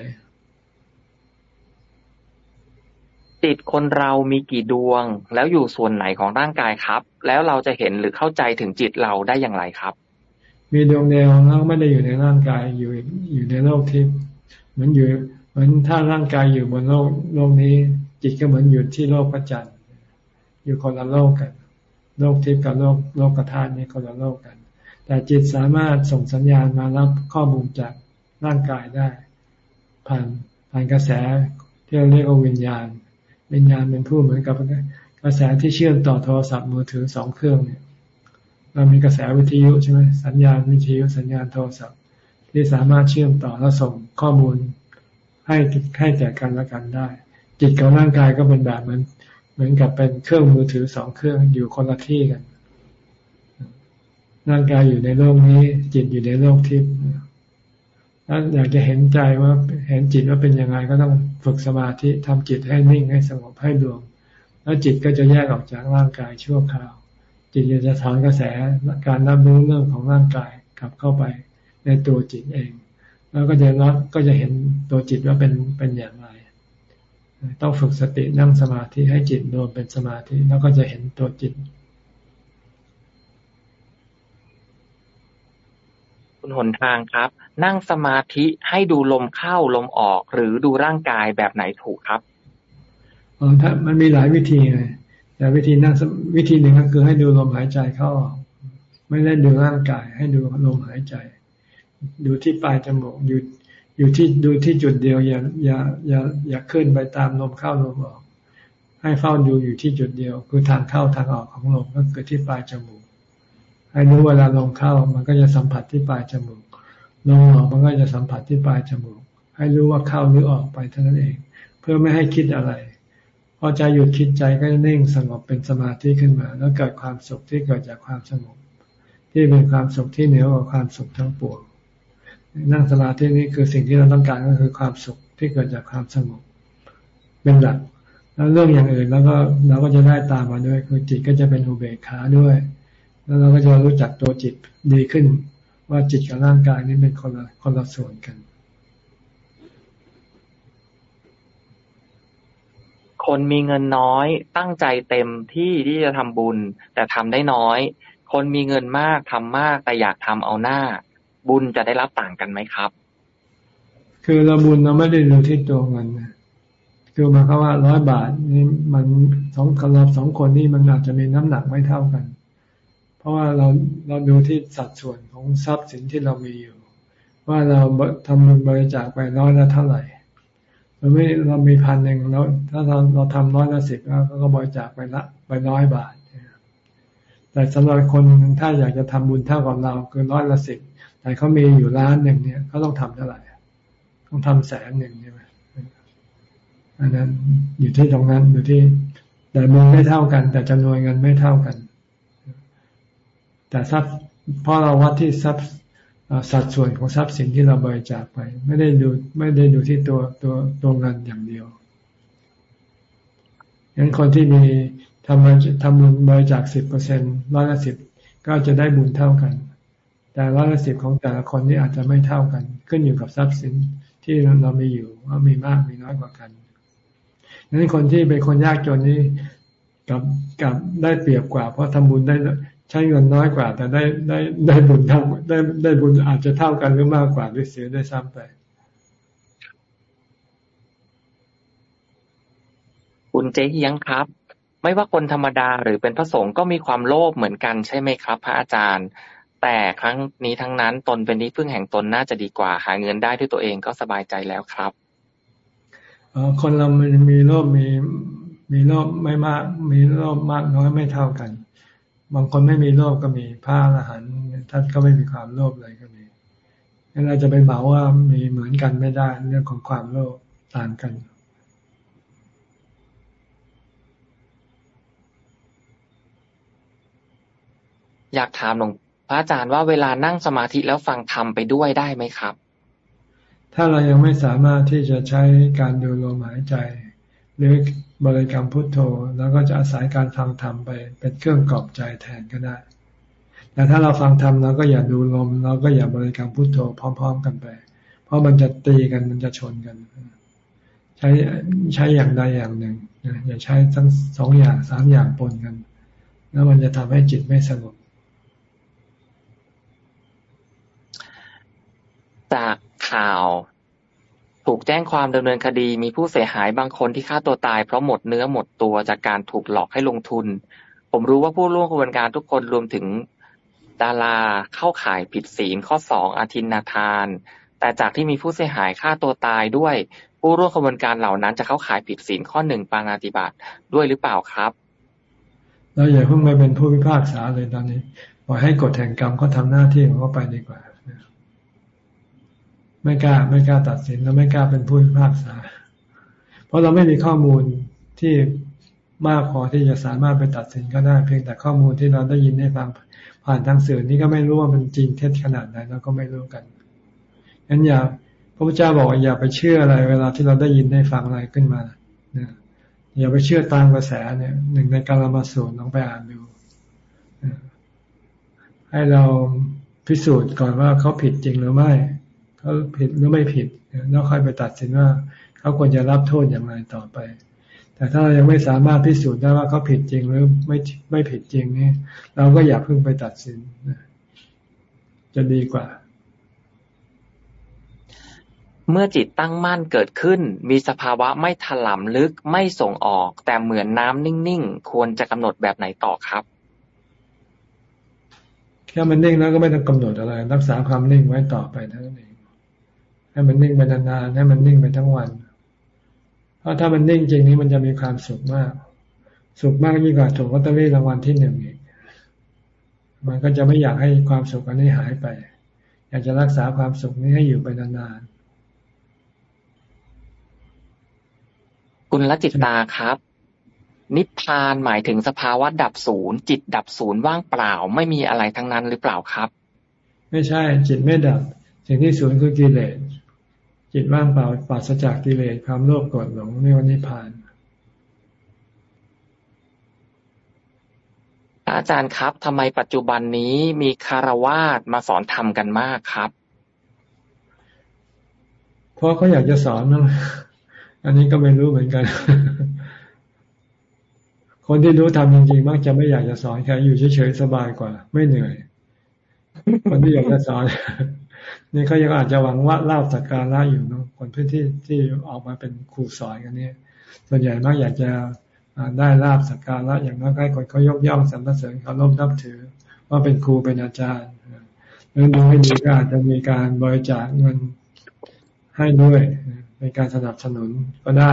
จิตคนเรามีกี่ดวง แล้วอยู่ส่วนไหนของร่างกายครับ แล้วเราจะเห็นหรือเข้าใจถึงจิตเราได้อย่างไรครับ มีดวงเดียวแล้วไม่ได้อยู่ในร่างกายอยู่อยู่ในโลกทิพย์เหมือนอยู่เหมือนถ้าร่างกายอยู่บนโลกโลกนี้ จิตก็เหมือนอยู่ที่โลกพระจันทร์อยู่คนละโลกกัน โลกทิพย์กับโลกโลกธาตุนี่คนละโลกกัน แต่จิตสามารถส่งสัญญาณมารับข้อมูลจากร่างกายได้ ผ่านผ่านกระแสที่เราเรียกว่าวิญญาณ วิญญาณเป็นผู้เหมือนกับกระแสที่เชื่อมต่อโทรศัพท์มือถือสองเครื่องเนี่ยเรามีกระแสวิทยุใช่ไหมสัญญาณวิทยุสัญญาณโทรศัพท์ ที่สามารถเชื่อมต่อและส่งข้อมูลให้ให้แก่กันและกันได้ จิตกับร่างกายก็เป็นแบบเหมือนเหมือนกับเป็นเครื่องมือถือสองเครื่องอยู่คนละที่กัน ร่างกายอยู่ในโลกนี้ จิตอยู่ในโลกทิพย์ถ้าอยากจะเห็นใจว่าเห็นจิตว่าเป็นยังไงก็ต้องฝึกสมาธิทำจิตให้นิ่งให้สงบให้ดวงแล้วจิตก็จะแยกออกจากร่างกายชั่วคราว จิตจะถอนกระแสการรับรู้เรื่องของร่างกายกลับเข้าไปในตัวจิตเอง แล้วก็จะรับก็จะเห็นตัวจิตว่าเป็นเป็นอย่างไร ต้องฝึกสตินั่งสมาธิให้จิตรวมเป็นสมาธิแล้วก็จะเห็นตัวจิต คุณหนทางครับ นั่งสมาธิให้ดูลมเข้าลมออก หรือดูร่างกายแบบไหนถูกครับอ๋อถ้ามันมีหลายวิธีไงแต่วิธีนั่งวิธีหนึ่งก็คือให้ดูลมหายใจเข้าออกไม่ได้ดูร่างกาย ให้ดูลมหายใจ ดูที่ปลายจมูกอยู่ อยู่ที่ดูที่จุดเดียวอย่าอย่าอย่าอย่าขึ้นไปตามลมเข้าลมออก ให้เฝ้าดูอยู่ที่จุดเดียว คือทางเข้าทางออกของลมก็คือที่ปลายจมูก ให้รู้เวลาลมเข้ามันก็จะสัมผัสที่ปลายจมูกลมออกมันก็จะสัมผัสที่ปลายจมูก ให้รู้ว่าเข้าหรือออกไปเท่านั้นเอง เพื่อไม่ให้คิดอะไรพอใจหยุดคิดใจก็จะนิ่งสงบเป็นสมาธิขึ้นมา แล้วเกิดความสุขที่เกิดจากความสงบ ที่เป็นความสุขที่เหนือกว่าความสุขทั้งปวง นั่งสมาธินี่คือสิ่งที่เราต้องการก็คือความสุขที่เกิดจากความสงบเป็นหลัก แล้วเรื่องอย่างอื่นแล้วก็เราก็จะได้ตามมาด้วย คือจิตก็จะเป็นอุเบกขาด้วย แล้วเราก็จะรู้จักตัวจิตดีขึ้น ว่าจิตกับร่างกายนี่เป็นคนละคนละส่วนกัน คนมีเงินน้อยตั้งใจเต็มที่ที่จะทำบุญ แต่ทำได้น้อย คนมีเงินมากทำมากแต่อยากทำเอาหน้า บุญจะได้รับต่างกันไหมครับ คือเราบุญเราไม่ได้ดูที่ตัวเงินคือมาเขาว่าร้อยบาทนี่มันสองคนเราสองคนนี่มันอาจจะมีน้ำหนักไม่เท่ากัน เพราะว่าเราเราดูที่สัดส่วนของทรัพย์สินที่เรามีอยู่ ว่าเราทำบุญบริจาคไปร้อยละเท่าไหร่เราไม่เรามีพันหนึ่งแล้วถ้าเราเราทำร้อยละสิบแล้วก็บริจาคไปละไปร้อยบาทแต่สำหรับคนถ้าอยากจะทำบุญเท่ากับเราคือร้อยละสิบ แต่เขามีอยู่ล้านหนึ่งเนี่ยเขาต้องทำเท่าไหร่ ต้องทำแสนหนึ่งใช่ไหมอันนั้นอยู่ที่ตรงนั้นอยู่ที่ แต่บุญไม่เท่ากัน แต่จำนวนเงินไม่เท่ากัน แต่ทรัพย์เพราะเราวัดที่ทรัพย์สัดส่วนของทรัพย์สินที่เราบริจาคไป ไม่ได้ดูไม่ได้ดูที่ตัวตัวตัวเงินอย่างเดียวงั้นคนที่มีทำทำบุญบริจาคสิบเปอร์เซ็นต์ร้อยละสิบก็จะได้บุญเท่ากัน แต่ร้อยละสิบของแต่ละคนนี่อาจจะไม่เท่ากัน ขึ้นอยู่กับทรัพย์สินที่เรามีอยู่ว่ามีมากมีน้อยกว่ากันงั้นคนที่เป็นคนยากจนนี่กับกับได้เปรียบกว่า เพราะทำบุญได้ใช้เงินน้อยกว่า แต่ได้ได้ได้บุญเท่าได้ได้บุญอาจจะเท่ากันหรือมากกว่าด้วยเสียได้ซ้ำไปคุณเจเฮียงครับ ไม่ว่าคนธรรมดาหรือเป็นพระสงฆ์ก็มีความโลภเหมือนกันใช่ไหมครับ พระอาจารย์ แต่ครั้งนี้ทั้งนั้นตนเป็นที่พึ่งแห่งตนน่าจะดีกว่า หาเงินได้ด้วยตัวเองก็สบายใจแล้วครับคนเรามันมีโลภมีมีโลภไม่มาก มีโลภมากน้อยไม่เท่ากัน บางคนไม่มีโลภก็มีพระอรหันต์ท่านก็ไม่มีความโลภเลยก็มีงั้นเราจะไปเหมาว่ามีเหมือนกันไม่ได้เรื่องของความโลภต่างกันอยากถามหลวงพ ระอาจารย์ว่าเวลานั่งสมาธิแล้วฟังธรรมไปด้วยได้ไหมครับ ถ้าเรายังไม่สามารถที่จะใช้การดูลมหายใจ หรือบริกรรมพุทโธ แล้วก็จะอาศัยการฟังธรรมไปเป็นเครื่องกอบใจแทนก็ได้แต่ถ้าเราฟังธรรมเราก็อย่าดูลม เราก็อย่าบริกรรมพุทโธพร้อม ๆ กันไป เพราะมันจะตีกันมันจะชนกัน ใช้ใช้อย่างใดอย่างหนึ่งอย่าใช้ทั้งสองอย่างสามอย่างปนกัน แล้วมันจะทำให้จิตไม่สงบ จากข่าว ถูกแจ้งความดำเนินคดีมีผู้เสียหายบางคนที่ฆ่าตัวตายเพราะหมดเนื้อหมดตัวจากการถูกหลอกให้ลงทุน ผมรู้ว่าผู้ร่วมขบวนการทุกคนรวมถึงดาราเข้าข่ายผิดศีลข้อสองอาทินนาทาน แต่จากที่มีผู้เสียหายฆ่าตัวตายด้วย ผู้ร่วมขบวนการเหล่านั้นจะเข้าข่ายผิดศีลข้อหนึ่งปานาติบาตด้วยหรือเปล่าครับเราอย่าเพิ่งไปเป็นผู้พิพากษาเลยตอนนี้ปล่อยให้กฎแห่งกรรมเขาทาหน้าที่ของเขาไปดีกว่า ไม่กล้าไม่กล้าตัดสินแล้วไม่กล้าเป็นผู้พิพากษา เพราะเราไม่มีข้อมูลที่มากพอที่จะสามารถไปตัดสินก็ได้ เพียงแต่ข้อมูลที่เราได้ยินได้ฟังผ่านทางสื่อนี้ก็ไม่รู้ว่ามันจริงเท็จขนาดไหนเราก็ไม่รู้กันงั้นอย่าพระพุทธเจ้าบอกอย่าไปเชื่ออะไร เวลาที่เราได้ยินได้ฟังอะไรขึ้นมานะอย่าไปเชื่อตามกระแสเนี่ยหนึ่งในการมาสูตรลองไปอ่านดูให้เราพิสูจน์ก่อนว่าเขาผิดจริงหรือไม่ เขาผิดหรือไม่ผิดแล้วค่อยไปตัดสินว่าเขาควรจะรับโทษอย่างไรต่อไป แต่ถ้าเรายังไม่สามารถพิสูจน์ได้ว่าเขาผิดจริงหรือไม่ไม่ผิดจริงนี่เราก็อย่าเพิ่งไปตัดสินจะดีกว่า เมื่อจิตตั้งมั่นเกิดขึ้น มีสภาวะไม่ถลำลึกไม่ส่งออก แต่เหมือนน้ำนิ่งๆ ควรจะกำหนดแบบไหนต่อครับแค่มันนิ่งแล้วก็ไม่ต้องกำหนดอะไร รักษาความนิ่งไว้ต่อไปเท่านั้นเอง ให้มันนิ่งไปนานๆให้มันนิ่งไปทั้งวัน เพราะถ้ามันนิ่งจริงนี้มันจะมีความสุขมาก สุขมากยิ่งกว่าถูกลอตเตอรี่รางวัลที่หนึ่งอีกมันก็จะไม่อยากให้ความสุขอันนี้หายไป อยากจะรักษาความสุขนี้ให้อยู่ไปนานๆคุณละจิตตาครับนิพพานหมายถึงสภาวะดับศูนย์จิตดับศูนย์ว่างเปล่า ไม่มีอะไรทั้งนั้นหรือเปล่าครับ ไม่ใช่จิตไม่ดับ สิ่งที่ศูนย์คือกิเลส จิตว่างเปล่าปราศจากกิเลสความโลภโกรธหลงนี่วันนิพพานอาจารย์ครับทำไมปัจจุบันนี้มีคารวาสมาสอนธรรมกันมากครับ เพราะเขาอยากจะสอนนั่งอันนี้ก็ไม่รู้เหมือนกัน คนที่รู้ทำจริงๆมักจะไม่อยากจะสอนใครอยู่เฉยๆสบายกว่า ไม่เหนื่อย คนที่อยากจะสอน นี่เขายังอาจจะหวังว่าลาบสักการะอยู่เนาะคนพื้นที่ที่ออกมาเป็นครูสอนกันเนี่ยส่วนใหญ่มักอยากจะได้ลาบสักการะอย่างน้อยให้คนเขายกย่องสรรเสริญเขาล้มนับถือ ว่าเป็นครูเป็นอาจารย์หรือดูไม่ดีก็อาจจะมีการบริจาคเงินให้ด้วยในการสนับสนุนก็ได้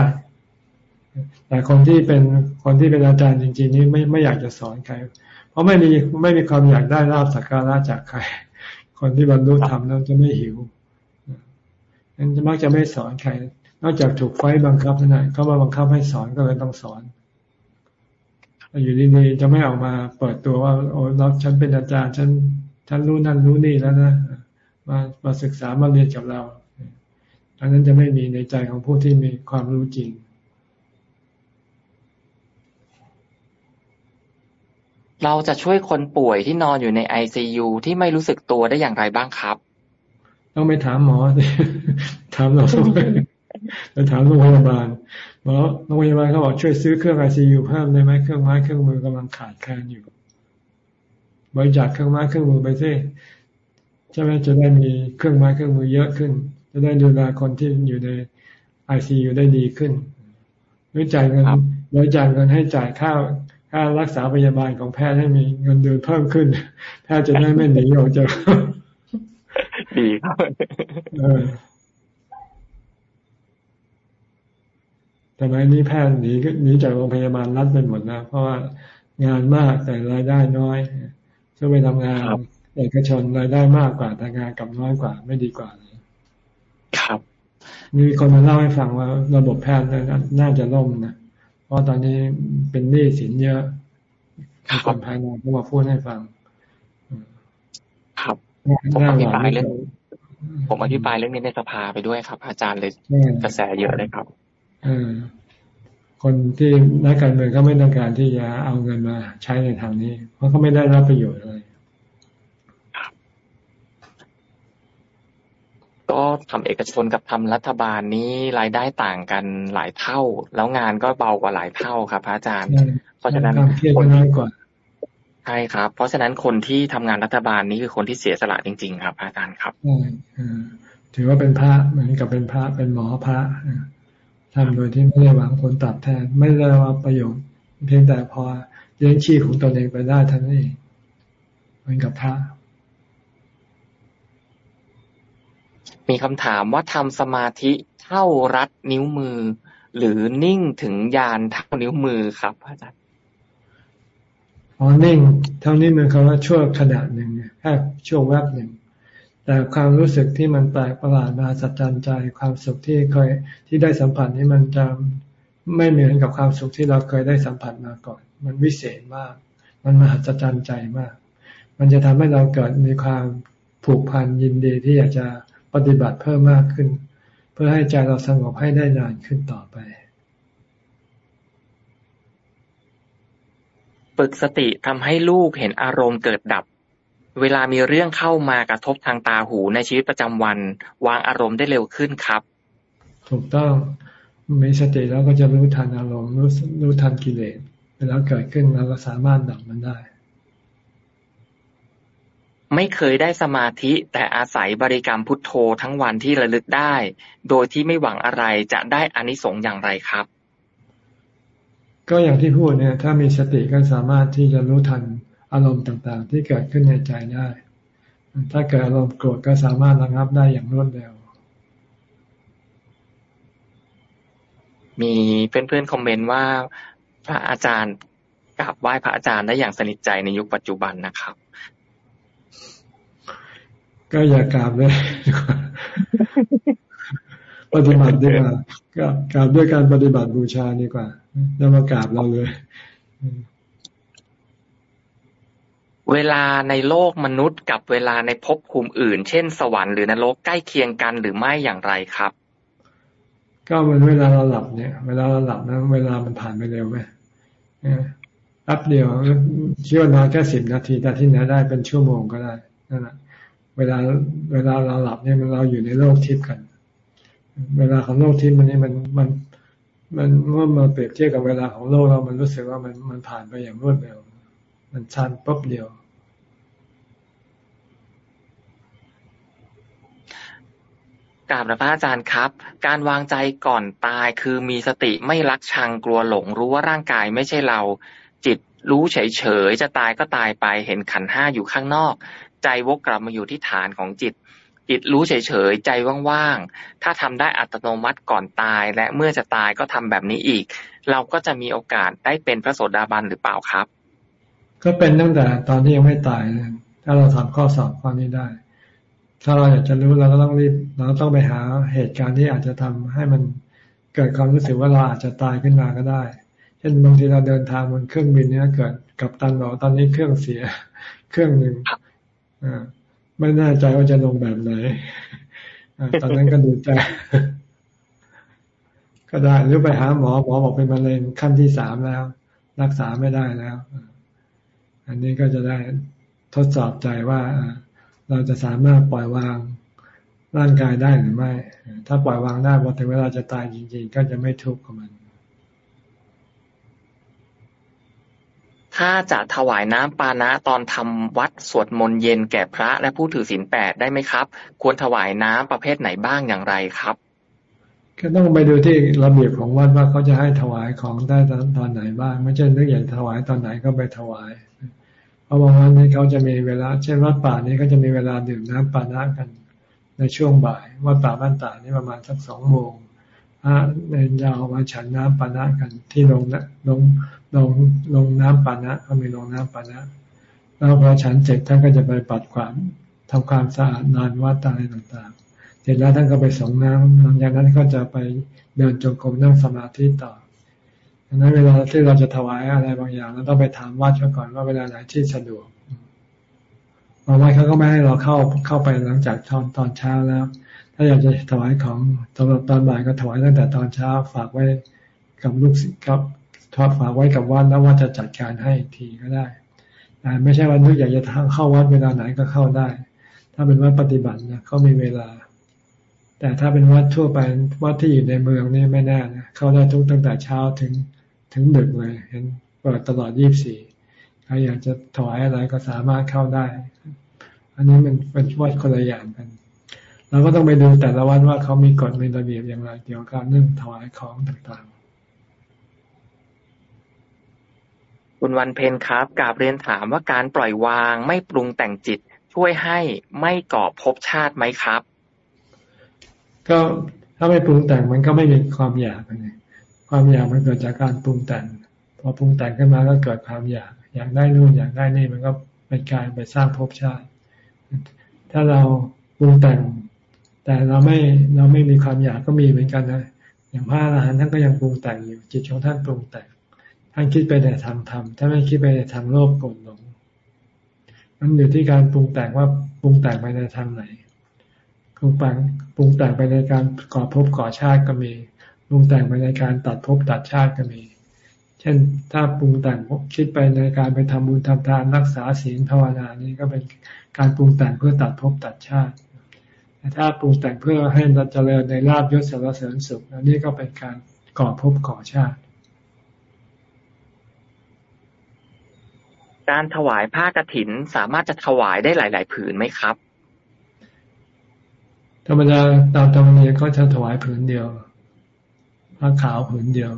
แต่คนที่เป็นคนที่เป็นอาจารย์จริง ๆ นี่ไม่ไม่อยากจะสอนใคร เพราะไม่มีไม่มีความอยากได้ลาบสักการะจากใคร คนที่บรรลุธรรมนั้นจะไม่หิวนั้นจะมักจะไม่สอนใคร นอกจากถูกไฟบังคับนั่นแหละเขามาบังคับให้สอนก็เลยต้องสอนอยู่ดีๆจะไม่ออกมาเปิดตัวว่าโอ้เราฉันเป็นอาจารย์ฉันฉันรู้นั่นรู้นี่แล้วนะมามาศึกษามาเรียนกับเราอันนั้นจะไม่มีในใจของผู้ที่มีความรู้จริง เราจะช่วยคนป่วยที่นอนอยู่ในไอซียูที่ไม่รู้สึกตัวได้อย่างไรบ้างครับ ต้องไปถามหมอถามเราไปถามโรงพยาบาลหมอโรงพยาบาลเขาบอกช่วยซื้อเครื่องไอซียูเพิ่มได้ไหมเครื่องไม้เครื่องมือกำลังขาดแคลนอยู่บริจาคเครื่องไม้เครื่องมือไปซิใช่ไหมจะได้มีเครื่องไม้เครื่องมือเยอะขึ้น จะได้ดูแลคนที่อยู่ในไอซียูได้ดีขึ้นหรือจ่ายเงินบริจาคเงินให้จ่ายค่า ค่ารักษาพยาบาลของแพทย์ให้มีเงินเดือนเพิ่มขึ้นแพทย์จะได้ไม่หนีออกจากดีครับสมัยนี้แพทย์หนีหนีจากโรงพยาบาลรัฐเป็นหมดนะ เพราะว่างานมากแต่รายได้น้อยช่วยไปทำงานเอกชนรายได้มากกว่าแต่งานกับน้อยกว่าไม่ดีกว่าเลยครับ มีคนมาเล่าให้ฟังว่าระบบแพทย์น่าจะล่มนะเพ ราะตอนนี้เป็นหนี้สินเยอะคนภายในเขามาพูดให้ฟัง ครับผมอธิบายเรื่องผมอธิบายเรื่องนี้ในสภาไปด้วยครับ อาจารย์เลยกระแสเยอะเลยครับคนที่นักการเมืองก็ไม่ต้องการที่จะเอาเงินมาใช้ในทางนี้ เพราะเขาไม่ได้รับประโยชน์เลย ก็ทำเอกชนกับทำรัฐบาลนี้รายได้ต่างกันหลายเท่า แล้วงานก็เบากว่าหลายเท่าครับพระอาจารย์ เพราะฉะนั้นคนน้อยกว่าใช่ครับ เพราะฉะนั้นคนที่ทำงานรัฐบาลนี้คือคนที่เสียสละจริง ๆ ครับพระอาจารย์ครับถือว่าเป็นพระเหมือนกับเป็นพระเป็นหมอพระทำโดยที่ไม่ได้หวังผลตอบแทน ไม่ได้ว่าประโยชน์เพียงแต่พอเลี้ยงชีพของตนเองไปได้ท่านนี้เหมือนกับพระ มีคำถามว่าทำสมาธิเท่ารัดนิ้วมือ หรือนิ่งถึงยานเท่านิ้วมือครับอาจารย์อ๋อนิ่งเท่านี้มันคำว่าชั่วขณะหนึ่งแค่ชั่วแวบหนึ่งแต่ความรู้สึกที่มันแปลกประหลาดมาสัจจันใจความสุขที่เคยที่ได้สัมผัสนี่มันจะไม่เหมือนกับความสุขที่เราเคยได้สัมผัสมาก่อน มันวิเศษมาก มันมหัศจรรย์ใจมาก มันจะทำให้เราเกิดมีความผูกพันยินดีที่อยากจะ ปฏิบัติเพิ่มมากขึ้น เพื่อให้ใจเราสงบให้ได้นานขึ้นต่อไป ฝึกสติทำให้ลูกเห็นอารมณ์เกิดดับ เวลามีเรื่องเข้ามากระทบทางตาหูในชีวิตประจำวัน วางอารมณ์ได้เร็วขึ้นครับ ถูกต้องมีสติแล้วก็จะรู้ทันอารมณ์รู้รู้ทันกิเลสเวลาเกิดขึ้นเราก็สามารถดับมันได้ ไม่เคยได้สมาธิแต่อาศัยบริกรรมพุทโธทั้งวันที่ระลึกได้ โดยที่ไม่หวังอะไรจะได้อานิสงส์อย่างไรครับ ก็อย่างที่พูดเนี่ย ถ้ามีสติก็สามารถที่จะรู้ทันอารมณ์ต่างๆ ที่เกิดขึ้นในใจได้ ถ้าเกิดอารมณ์โกรธก็สามารถระงับได้อย่างรวดเร็ว มีเพื่อนๆคอมเมนต์ว่าพระอาจารย์กราบไหว้พระอาจารย์ได้อย่างสนิทใจในยุคปัจจุบันนะครับ ก็อย่ากราบเลยปฏิบัติดีกว่ากราบด้วยการปฏิบัติบูชาดีกว่า แล้วมากราบเราเลย เวลาในโลกมนุษย์กับเวลาในภพภูมิอื่น เช่น สวรรค์หรือนรกใกล้เคียงกันหรือไม่อย่างไรครับ ก็มันเวลาเราหลับเนี่ย เวลาเราหลับนะเวลามันผ่านไปเร็วไหมแป๊บเดียวคิดว่านอนแค่สิบนาทีแต่ที่ไหนได้เป็นชั่วโมงก็ได้นั่นแหละเวลาเวลาเราหลับเนี่ยมันเราอยู่ในโลกทิพย์กัน เวลาของโลกทิพย์มันนี่มันมันมันเมื่อมาเปรียบเทียบกับเวลาของโลกเรา มันรู้สึกว่ามันมันผ่านไปอย่างรวดเร็ว มันชันปุ๊บเดียว กราบพระอาจารย์ครับ การวางใจก่อนตายคือมีสติไม่รักชังกลัวหลง รู้ว่าร่างกายไม่ใช่เรา จิตรู้เฉยๆจะตายก็ตายไปเห็นขันห้าอยู่ข้างนอก ใจวกกลับมาอยู่ที่ฐานของจิต จิตรู้เฉยๆ ใจว่างๆ ถ้าทำได้อัตโนมัติก่อนตาย และเมื่อจะตายก็ทำแบบนี้อีก เราก็จะมีโอกาสได้เป็นพระโสดาบันหรือเปล่าครับ ก็เป็นตั้งแต่ตอนที่ยังไม่ตายนะถ้าเราทำข้อสอบข้อนี้ได้ ถ้าเราอยากจะรู้เราก็ต้องรีบเราต้องไปหาเหตุการณ์ที่อาจจะทำให้มันเกิดความรู้สึกว่าเราอาจจะตายขึ้นมาก็ได้เช่นบางทีเราเดินทางบนเครื่องบินเนี้ยเกิดกับตันบอกตอนนี้เครื่องเสีย เครื่องหนึ่ง ไม่แน่ใจว่าจะลงแบบไหนตอนนั้นก็ดูใจ ก็ได้หรือไปหาหมอหมอบอกเป็นมะเร็งขั้นที่สามแล้ว รักษาไม่ได้แล้ว อันนี้ก็จะได้ทดสอบใจว่าเราจะสามารถปล่อยวางร่างกายได้หรือไม่ ถ้าปล่อยวางได้พอถึงเวลาจะตายจริงๆ ก็จะไม่ทุกข์กับมัน ถ้าจะถวายน้ำปานะตอนทำวัดสวดมนต์เย็นแก่พระและผู้ถือศีลแปดได้ไหมครับ ควรถวายน้ำประเภทไหนบ้างอย่างไรครับ ก็ต้องไปดูที่ระเบียบของวัดว่าเขาจะให้ถวายของได้ตอนไหนบ้าง ไม่ใช่นึกอยากถวายตอนไหนก็ไปถวาย เพราะบางวันนี้เขาจะมีเวลา เช่นวัดป่านี้ก็จะมีเวลาดื่มน้ำปานะกัน ในช่วงบ่าย วัดป่าบ้านตานี่ประมาณสักสองโมงพระเนยาวมาฉันน้ำปานะกันที่ลงนะลง ลงลงน้ำปานะก็มีลงน้ำปานะ แล้วพอฉันเสร็จท่านก็จะไปปัดความทำความสะอาดนานวัดอะไรต่างๆ เสร็จแล้วท่านก็ไปส่งน้ำหลังจากนั้นก็จะไปเดินจงกรมนั่งสมาธิต่อดังนั้นเวลาที่เราจะถวายอะไรบางอย่างเราต้องไปถามวัดเขาก่อนว่าเวลาไหนที่สะดวกบางวัดเขาก็ไม่ให้เราเข้าเข้าไปหลังจากตอนตอนเช้าแล้ว ถ้าอยากจะถวายของสำหรับตอนบ่ายก็ถวายตั้งแต่ตอนเช้าฝากไว้กับลูกศิษย์กับ ทอดฝากไว้กับวัดแล้วว่าจะจัดการให้ทีก็ได้แต่ไม่ใช่ว่านึกอย่ากจะทางเข้าวัดเวลาไหนก็เข้าได้ ถ้าเป็นวัดปฏิบัตินะเขามีเวลา แต่ถ้าเป็นวัดทั่วไปวัดที่อยู่ในเมืองนี่ไม่แน่นะเข้าได้ทุกตั้งแต่เช้าถึงถึงดึกเลย เห็นเปิดตลอดยี่บสี่ใครอยากจะถวายอะไรก็สามารถเข้าได้ อันนี้มันเป็นวัดคนละอย่างกันเราก็ต้องไปดูแต่ละวันว่าเขามีกฎมีระเบียบอย่างไรเกี่ยวกับเรื่องถวายของต่างๆ คุณวันเพนครับกาบเรียนถามว่าการปล่อยวางไม่ปรุงแต่งจิต ช่วยให้ไม่ก่อภพชาติไหมครับ ก็ถ้าไม่ปรุงแต่งมันก็ไม่มีความอยากเลยความอยากมันเกิดจากการปรุงแต่งพอปรุงแต่งขึ้นมาก็เกิดความอยากอยากได้นู่นอยากได้นี่มันก็เป็นการไปสร้างภพชาติ ถ้าเราปรุงแต่ง แต่เราไม่เราไม่มีความอยากก็มีเหมือนกันนะอย่างพระอรหันต์ท่านก็ยังปรุงแต่งอยู่จิตของท่านปรุงแต่ง ท่านคิดไปในทางธรรมถ้าไม่คิดไปในทางโลภโกรธหลงมันอยู่ที่การปรุงแต่งว่าปรุงแต่งไปในทางไหนปรุงแต่งปรุงแต่งไปในการก่อภพก่อชาติก็มีปรุงแต่งไปในการตัดภพตัดชาติก็มี เช่นถ้าปรุงแต่งคิดไปในการไปทำบุญทำทานรักษาศีลภาวนานี่ก็เป็นการปรุงแต่งเพื่อตัดภพตัดชาติแต่ถ้าปรุงแต่งเพื่อให้เราเจริญในลาบยศสารเสริญสุขอันนี้ก็เป็นการก่อภพก่อชาติ การถวายผ้ากรถินสามารถจะถวายได้หลาย ๆ ผืนไหมครับ ธรรมดาตามธรรมเนียมก็จะถวายผืนเดียว ผ้าขาวผืนเดียว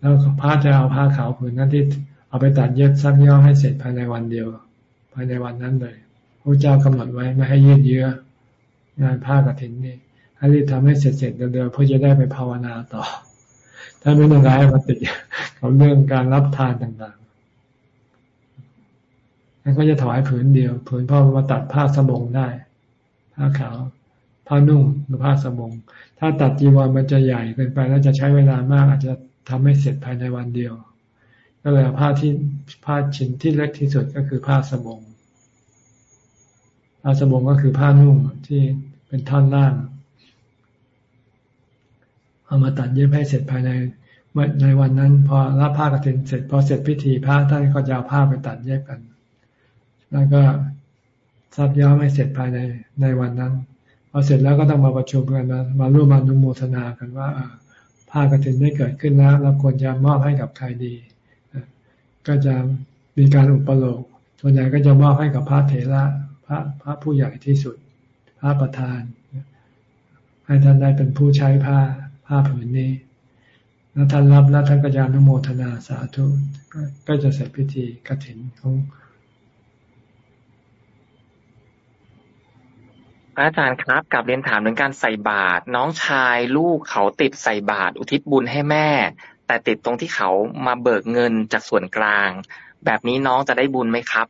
แล้วพระจะเอาผ้าขาวผืนนั้นที่เอาไปตัดเย็บซักย่อให้เสร็จภายในวันเดียว ภายในวันนั้นเลยพระเจ้ากำหนดไว้ไม่ให้ยืดเยื้องานผ้ากรถินนี่ให้รีบทำให้เสร็จเสร็จเร็วๆเพื่อจะได้ไปภาวนาต่อ ถ้าไม่ต้องการให้มาติดกับเรื่องการรับทานต่างๆ นั่นก็จะถวายผืนเดียว ผืนพ่อมาตัดผ้าสบงได้ ผ้าขาว ผ้านุ่งหรือผ้าสบง ถ้าตัดจีวรมันจะใหญ่เกินไป แล้วจะใช้เวลามาก อาจจะทำให้เสร็จภายในวันเดียว ก็เลยผ้าที่ผ้าชิ้นที่เล็กที่สุดก็คือผ้าสบง ผ้าสบงก็คือผ้านุ่งที่เป็นท่อนล่าง เอามาตัดเย็บให้เสร็จภายในในวันนั้น พอรับผ้ากระถินเสร็จพอเสร็จพิธีพระท่านก็จะเอาผ้าไปตัดเย็บกัน แล้วก็ซับย้อมให้เสร็จภายในในวันนั้นพอเสร็จแล้วก็ต้องมาประชุมกันมามาร่วมมานุโมทนากันว่าผ้ากระถินได้เกิดขึ้นแล้วเราควรจะมอบให้กับใครดีก็จะมีการอุปโลกส่วนใหญ่ก็จะมอบให้กับพระเถระพระพระผู้ใหญ่ที่สุด พระประธาน ให้ท่านได้เป็นผู้ใช้ผ้าผ้าผืนนี้ แล้วท่านรับแล้วท่านก็จะนุโมทนาสาธุก็จะเสร็จพิธีกฐินของ อาจารย์ครับกับเรียนถามถึงการใส่บาตรน้องชายลูกเขาติดใส่บาตรอุทิศบุญให้แม่ แต่ติดตรงที่เขามาเบิกเงินจากส่วนกลาง แบบนี้น้องจะได้บุญไหมครับ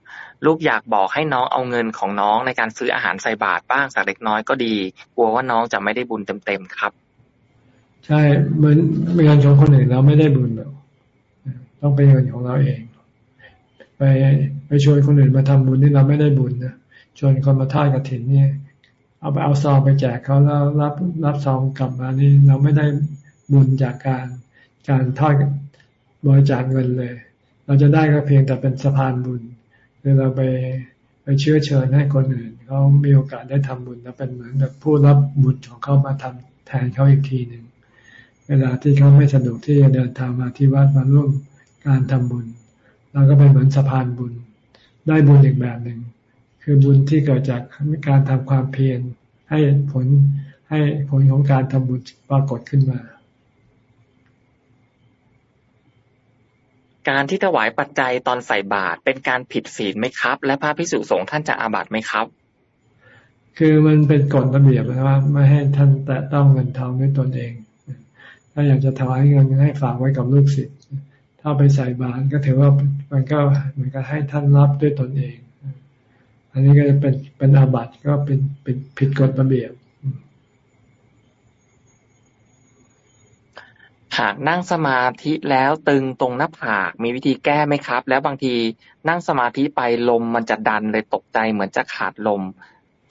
ลูกอยากบอกให้น้องเอาเงินของน้องในการซื้ออาหารใส่บาตรบ้างสักเล็กน้อยก็ดี กลัวว่าน้องจะไม่ได้บุญเต็มๆครับ ใช่เหมือนเงินของคนอื่นเราไม่ได้บุญหรอกต้องเป็นเงินของเราเอง ไปไปชวนคนอื่นมาทำบุญนี่เราไม่ได้บุญนะชวนคนมาทอดกระถินเนี่ย เอาไปเอาซองไปแจกเขาแล้วรับรับซองกลับมานี่เราไม่ได้บุญจากการการทอดบริจาคเงินเลย เราจะได้ก็เพียงแต่เป็นสะพานบุญคือเราไปไปเชื้อเชิญให้คนอื่นเขามีโอกาสได้ทำบุญแล้วเป็นเหมือนแบบผู้รับบุญของเขามาทำแทนเขาอีกทีหนึ่งเวลาที่เขาไม่สะดวกที่จะเดินทางมาที่วัดมาร่วมการทำบุญเราก็เป็นเหมือนสะพานบุญ ได้บุญอีกแบบหนึ่ง คือบุญที่เกิดจากการทำความเพียรให้ผลให้ผลของการทำบุญปรากฏขึ้นมา การที่ถวายปัจจัยตอนใส่บาตรเป็นการผิดศีลไหมครับ และพระพิสุสงฆ์ท่านจะอาบัติไหมครับ คือมันเป็นกฎระเบียบนะว่าไม่ให้ท่านแตะต้องเงินทองด้วยตนเอง ถ้าอยากจะถวายเงินให้ฝากไว้กับลูกศิษย์ถ้าไปใส่บาตรก็ถือว่ามันก็เหมือนกับให้ท่านรับด้วยตนเอง อันนี้ก็จะเป็นเป็นอาบัติก็เป็นเป็นผิดกฎระเบียบ หากนั่งสมาธิแล้วตึงตรงหน้าผากมีวิธีแก้ไหมครับ แล้วบางทีนั่งสมาธิไปลมมันจะดันเลยตกใจเหมือนจะขาดลม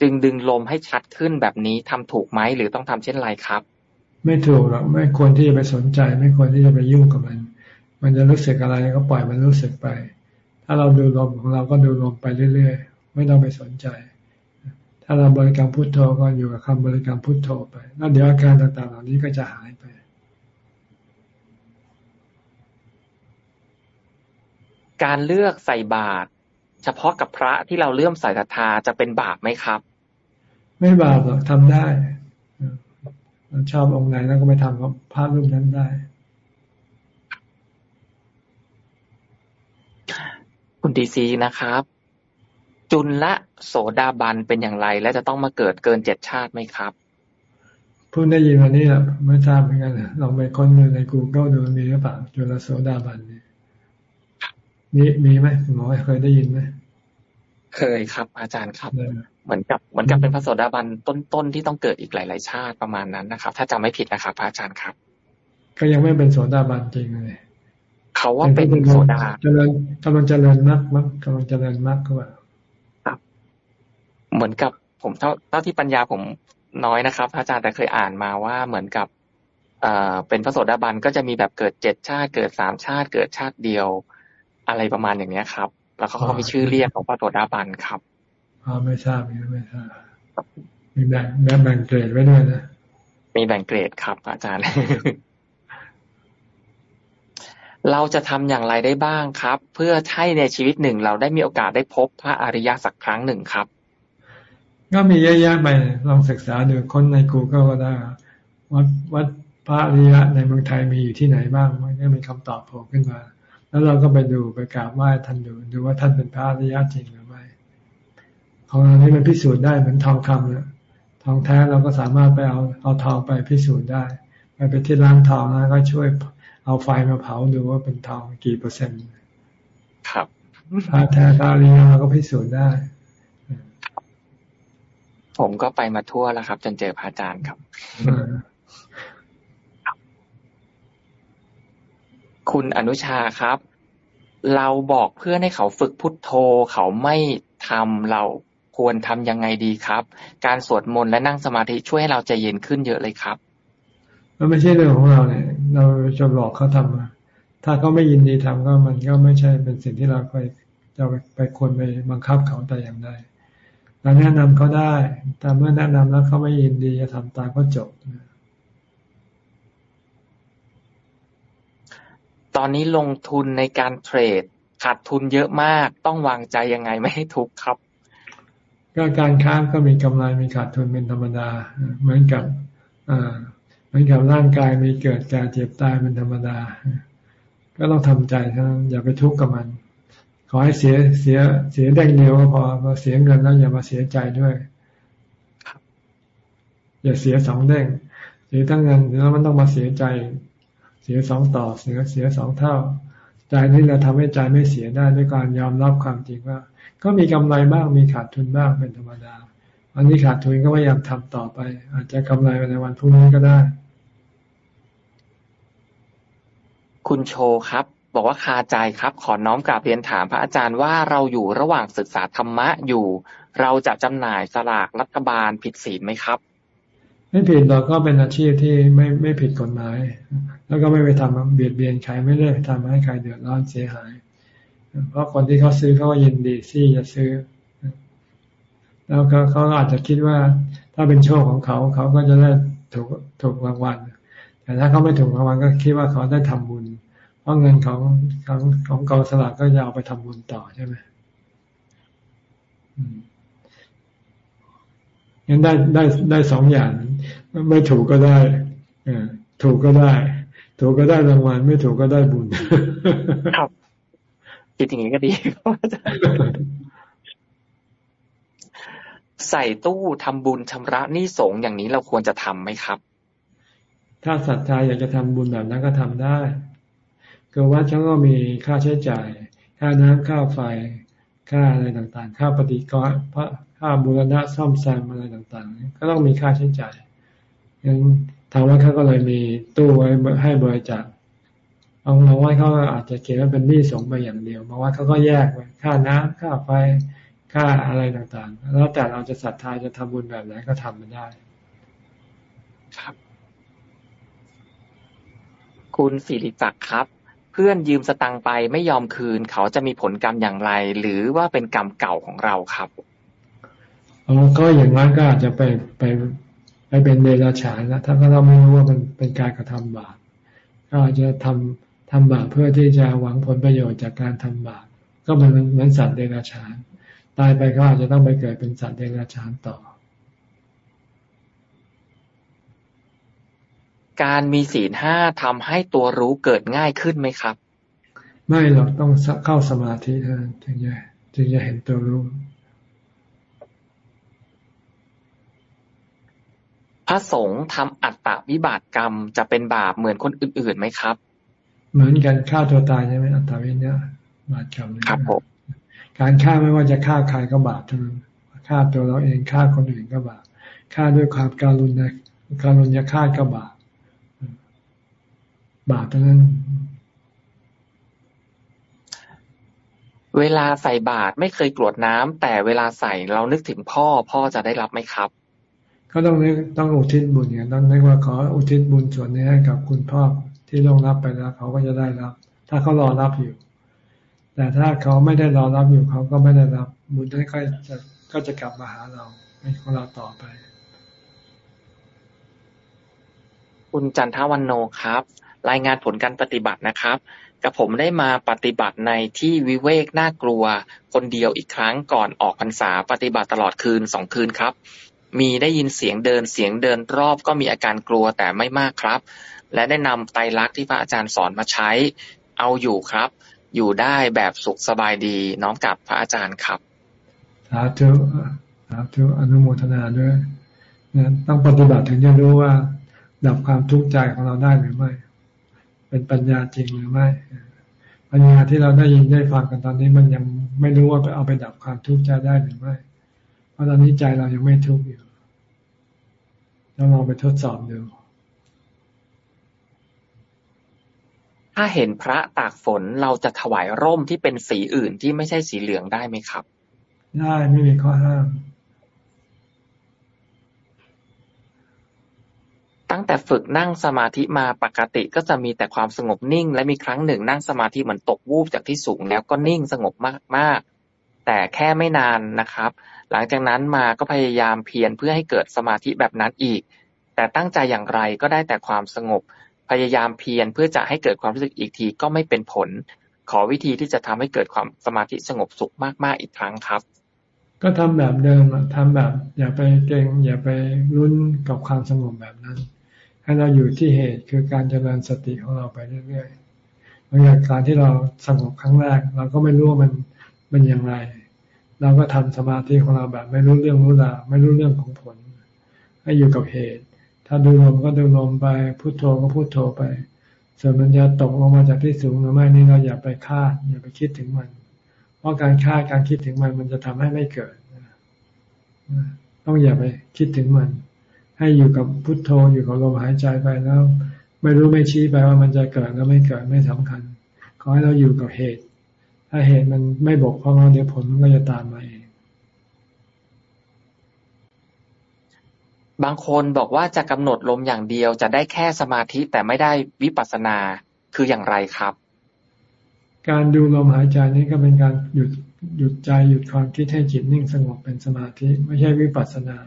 จึงดึงลมให้ชัดขึ้นแบบนี้ทำถูกไหมหรือต้องทำเช่นไรครับ ไม่ถูกหรอกไม่ควรที่จะไปสนใจ ไม่ควรที่จะไปยุ่งกับมัน มันจะรู้สึกอะไรก็ปล่อยมันรู้สึกไป ถ้าเราดูลมของเราก็ดูลมไปเรื่อย ไม่ต้องไปสนใจ ถ้าเราบริกรรมพุทโธก็อยู่กับคำบริกรรมพุทโธไป แล้วเดี๋ยวอาการต่างๆ เหล่านี้ก็จะหายไป การเลือกใส่บาตรเฉพาะกับพระที่เราเลื่อมใส่ศรัทธาจะเป็นบาปไหมครับ ไม่บาปหรอกทำได้เราชอบองค์ไหนแล้วก็ไปทำกับพระรูปนั้นได้คุณดีซีนะครับ จุลละโสดาบันเป็นอย่างไร และจะต้องมาเกิดเกินเจ็ดชาติไหมครับเพิ่งได้ยินวันนี้แหละไม่ทราบเหมือนกันลองไปค้นดูในกูเกิลดูมีหรือเปล่าจุลโสดาบันนี่มีมีไหมหมอเคยได้ยินไหมเคยครับ อาจารย์ครับ เหมือนกับเหมือนกับเป็นพระโสดาบันต้นๆที่ต้องเกิดอีกหลาย ๆ ชาติประมาณนั้นนะครับ ถ้าจำไม่ผิดนะครับพระอาจารย์ครับ ก็ยังไม่เป็นโสดาบันจริงเลยเขาว่าเป็นโสดาเจริญกำลังเจริญมากมั้งกำลังเจริญมากก็ว่า เหมือนกับผมเท่าเท่าที่ปัญญาผมน้อยนะครับ อาจารย์แต่เคยอ่านมาว่าเหมือนกับเอ่อเป็นพระโสดาบันก็จะมีแบบเกิดเจ็ดชาติเกิดสามชาติ เกิดชาติเดียว อะไรประมาณอย่างเนี้ยครับ แล้วเขาก็มีชื่อเรียกของพระโสดาบันครับอ๋อไม่ทราบไม่ทราบมีแบ่งแบ่งเกรดไว้ด้วยนะมีแบ่งเกรดครับ อาจารย์ เราจะทำอย่างไรได้บ้างครับ เพื่อให้ในชีวิตหนึ่งเราได้มีโอกาสได้พบพระอริยสักครั้งหนึ่งครับ ก็มีเยอะแยะไปลองศึกษาดูค้นใน Google ก็ได้วัดวัดพระอริยะในเมืองไทยมีอยู่ที่ไหนบ้างมันก็มีคำตอบโผล่ขึ้นมา แล้วเราก็ไปดูไปกราบไหว้ท่านดูดูว่าท่านเป็นพระอริยะจริงหรือไม่ของเรานี้มันพิสูจน์ได้เหมือนทองคำเนี่ยทองแท้เราก็สามารถไปเอาเอาทองไปพิสูจน์ได้ ไปไปที่ร้านทองแล้วก็ช่วยเอาไฟมาเผาดูว่าเป็นทองกี่เปอร์เซ็นต์ ครับพระแท้พระอริยะเราก็พิสูจน์ได้ ผมก็ไปมาทั่วแล้วครับ จนเจอพระอาจารย์ครับ คุณอนุชาครับ เราบอกเพื่อนให้เขาฝึกพุทโธ เขาไม่ทำเราควรทำยังไงดีครับ การสวดมนต์และนั่งสมาธิช่วยให้เราใจเย็นขึ้นเยอะเลยครับ มันไม่ใช่เรื่องของเราเนี่ย เราจะบอกเขาทำถ้าเขาไม่ยินดีทำก็มันก็ไม่ใช่เป็นสิ่งที่เราไปจะไปควรไปบังคับเขาแต่อย่างใด เราแนะนำเขาได้ แต่เมื่อแนะนำแล้วเขาไม่ยินดีจะทำตามก็จบตอนนี้ลงทุนในการเทรดขาดทุนเยอะมาก ต้องวางใจยังไงไม่ให้ทุกข์ครับ ก็การค้าก็มีกำไรมีขาดทุนเป็นธรรมดา เหมือนกับเหมือนกับร่างกายมีเกิดการเจ็บตายเป็นธรรมดา ก็ต้องทำใจเท่านั้นอย่าไปทุกข์กับมัน ขอให้เสียเสียเสียแดงเดียวก็พอพอเสียเงินแล้วอย่ามาเสียใจด้วยอย่าเสียสองเด้งเสียทั้งเงินแล้วมันต้องมาเสียใจ เสียสองต่อเสียเสียสองเท่า ใจนี้เราทำให้ใจไม่เสียได้ด้วยการยอมรับความจริงว่า ก็มีกำไรบ้างมีขาดทุนบ้างเป็นธรรมดา อันนี้ขาดทุนก็พยายามทำต่อไป อาจจะกำไรในวันพรุ่งนี้ก็ได้ คุณโชครับ บอกว่าคาใจครับ ขอน้อมกราบเรียนถามพระอาจารย์ว่าเราอยู่ระหว่างศึกษาธรรมะอยู่ เราจะจำหน่ายสลากรัฐบาลผิดศีลไหมครับ ไม่ผิดเราก็เป็นอาชีพที่ไม่ไม่ผิดกฎหมาย แล้วก็ไม่ไปทำเบียดเบียนใครไม่ได้ทำให้ใครเดือดร้อนเสียหาย เพราะคนที่เขาซื้อเขาก็ยินดีที่จะซื้อ แล้วก็เขาอาจจะคิดว่า ถ้าเป็นโชคของเขาเขาก็จะได้ถูกถูกรางวัลแต่ถ้าเขาไม่ถูกรางวัลก็คิดว่าเขาได้ทำบุญ ราะเงินของของของกองสลากก็จะเอาไปทำบุญต่อใช่ไหมงั้นได้ได้ได้สองอย่างไม่ถูกก็ได้ถูกก็ได้ ถูกก็ได้รางวัลไม่ถูกก็ได้บุญ ครับคิดอย่างนี้ก็ดีใส่ตู้ทำบุญชำระหนี้สงอย่างนี้เราควรจะทํำไหมครับ ถ้าศรัทธาอยากจะทำบุญแบบนั้นก็ทำได้ คือวัดเขาก็มีค่าใช้จ่าย ค่าน้ำค่าไฟ ค่าอะไรต่างๆ ค่าปฏิกรณ์ค่าบูรณะซ่อมแซมอะไรต่างๆ ก็ต้องมีค่าใช้จ่ายงั้นทางวัดเขาก็เลยมีตู้ไว้ให้บริจาคบางวัดเขาอาจจะเขียนว่าเป็นหนี้สงไปอย่างเดียวบางวัดเขาก็แยกไว้ค่าน้ำค่าไฟค่าอะไรต่างๆ แล้วแต่เราจะศรัทธาจะทำบุญแบบไหนก็ทำมันได้ ครับ คุณสิริจักรครับ พื่อนยืมสตังไปไม่ยอมคืน เขาจะมีผลกรรมอย่างไร หรือว่าเป็นกรรมเก่าของเราครับอ๋อก็อย่างนั้นก็อาจจะไปไปไปเป็นเดรัจฉานนะถ้าเราไม่รู้ว่ามันเป็นการกระทำบาปก็อาจจะทำทำบาปเพื่อที่จะหวังผลประโยชน์จากการทำบาปก็เหมือนเหมือนสัตว์เดรัจฉาน ตายไปก็อาจจะต้องไปเกิดเป็นสัตว์เดรัจฉานต่อ การมีศีลห้าทำให้ตัวรู้เกิดง่ายขึ้นไหมครับ ไม่หรอกต้องเข้าสมาธิเท่านั้นถึงจะถึงจะเห็นตัวรู้พระสงฆ์ทำอัตตวิบากกรรมจะเป็นบาปเหมือนคนอื่นๆไหมครับ เหมือนกันฆ่าตัวตายใช่ไหมอัตตวิเนี่ยบาปกรรมครับผมการฆ่าไม่ว่าจะฆ่าใครก็บาปทั้งนั้นฆ่าตัวเราเองฆ่าคนอื่นก็บาปฆ่าด้วยความการุณนะการุณยฆ่าก็บาป บาปทั้งนั้น เวลาใส่บาตรไม่เคยกรวดน้ำแต่เวลาใส่เรานึกถึงพ่อพ่อจะได้รับไหมครับ ก็ต้องนึกต้องอุทิศบุญอย่างต้องนึกว่าขออุทิศบุญส่วนนี้ให้กับคุณพ่อที่ลงรับไปแล้วเขาก็จะได้รับ ถ้าเขารอรับอยู่ แต่ถ้าเขาไม่ได้รอรับอยู่เขาก็ไม่ได้รับ บุญนั้นก็จะก็จะกลับมาหาเราเป็นของเราต่อไปคุณจันทวันโนครับ รายงานผลการปฏิบัตินะครับ กับผมได้มาปฏิบัติในที่วิเวกน่ากลัว คนเดียวอีกครั้งก่อนออกพรรษาปฏิบัติตลอดคืนสองคืนครับ มีได้ยินเสียงเดินเสียงเดินรอบก็มีอาการกลัวแต่ไม่มากครับ และได้นำไตรลักษณ์ที่พระอาจารย์สอนมาใช้ เอาอยู่ครับ อยู่ได้แบบสุขสบายดีน้อมกับพระอาจารย์ครับสาธุสาธุอนุโมทนาด้วยต้องปฏิบัติถึงจะรู้ว่า ดับความทุกข์ใจของเราได้หรือไม่ เป็นปัญญาจริงหรือไม่ ปัญญาที่เราได้ยินได้ฟังกันตอนนี้มันยังไม่รู้ว่าไปเอาไปดับความทุกข์ใจได้หรือไม่ เพราะตอนนี้ใจเรายังไม่ทุกข์อยู่แล้วลองไปทดสอบดูถ้าเห็นพระตากฝนเราจะถวายร่มที่เป็นสีอื่นที่ไม่ใช่สีเหลืองได้ไหมครับ ได้ไม่มีข้อห้าม ตั้งแต่ฝึกนั่งสมาธิมาปกติก็จะมีแต่ความสงบนิ่ง และมีครั้งหนึ่งนั่งสมาธิเหมือนตกวูบจากที่สูงแล้วก็นิ่งสงบมากๆ แต่แค่ไม่นานนะครับ หลังจากนั้นมาก็พยายามเพียรเพื่อให้เกิดสมาธิแบบนั้นอีก แต่ตั้งใจอย่างไรก็ได้แต่ความสงบ พยายามเพียรเพื่อจะให้เกิดความรู้สึกอีกทีก็ไม่เป็นผล ขอวิธีที่จะทำให้เกิดความสมาธิสงบสุขมากๆอีกครั้งครับก็ทำแบบเดิมทำแบบ อย่าไปเก่งอย่าไปรุนกับความสงบแบบนั้น ให้เราอยู่ที่เหตุคือการเจริญสติของเราไปเรื่อยๆบางอย่างการที่เราสงบครั้งแรก เราก็ไม่รู้ว่ามันเป็นอย่างไร เราก็ทำสมาธิของเราแบบ ไม่รู้เรื่องรู้ราวไม่รู้เรื่องของผล ให้อยู่กับเหตุ ถ้าดูลมก็ดูลมไปพุโทโธก็พุโทโธไป ส่วนมันจะตกลงมาจากที่สูงหรือไม่นี่เราอย่าไปคาดอย่าไปคิดถึงมัน เพราะการคาดการคิดถึงมันมันจะทำให้ไม่เกิดต้องอย่าไปคิดถึงมัน ให้อยู่กับพุทโธอยู่กับลมหายใจไปแล้ว ไม่รู้ไม่ชี้ไปว่ามันจะเกิดแล้วไม่เกิดไม่สำคัญ ขอให้เราอยู่กับเหตุ ถ้าเหตุมันไม่บกพร่องเดี๋ยวผลมันก็จะตามมาเองบางคนบอกว่าจะกำหนดลมอย่างเดียวจะได้แค่สมาธิแต่ไม่ได้วิปัสสนาคืออย่างไรครับ การดูลมหายใจนี้ก็เป็นการหยุดหยุดใจหยุดความคิดให้จิตนิ่งสงบเป็นสมาธิ ไม่ใช่วิปัสสนา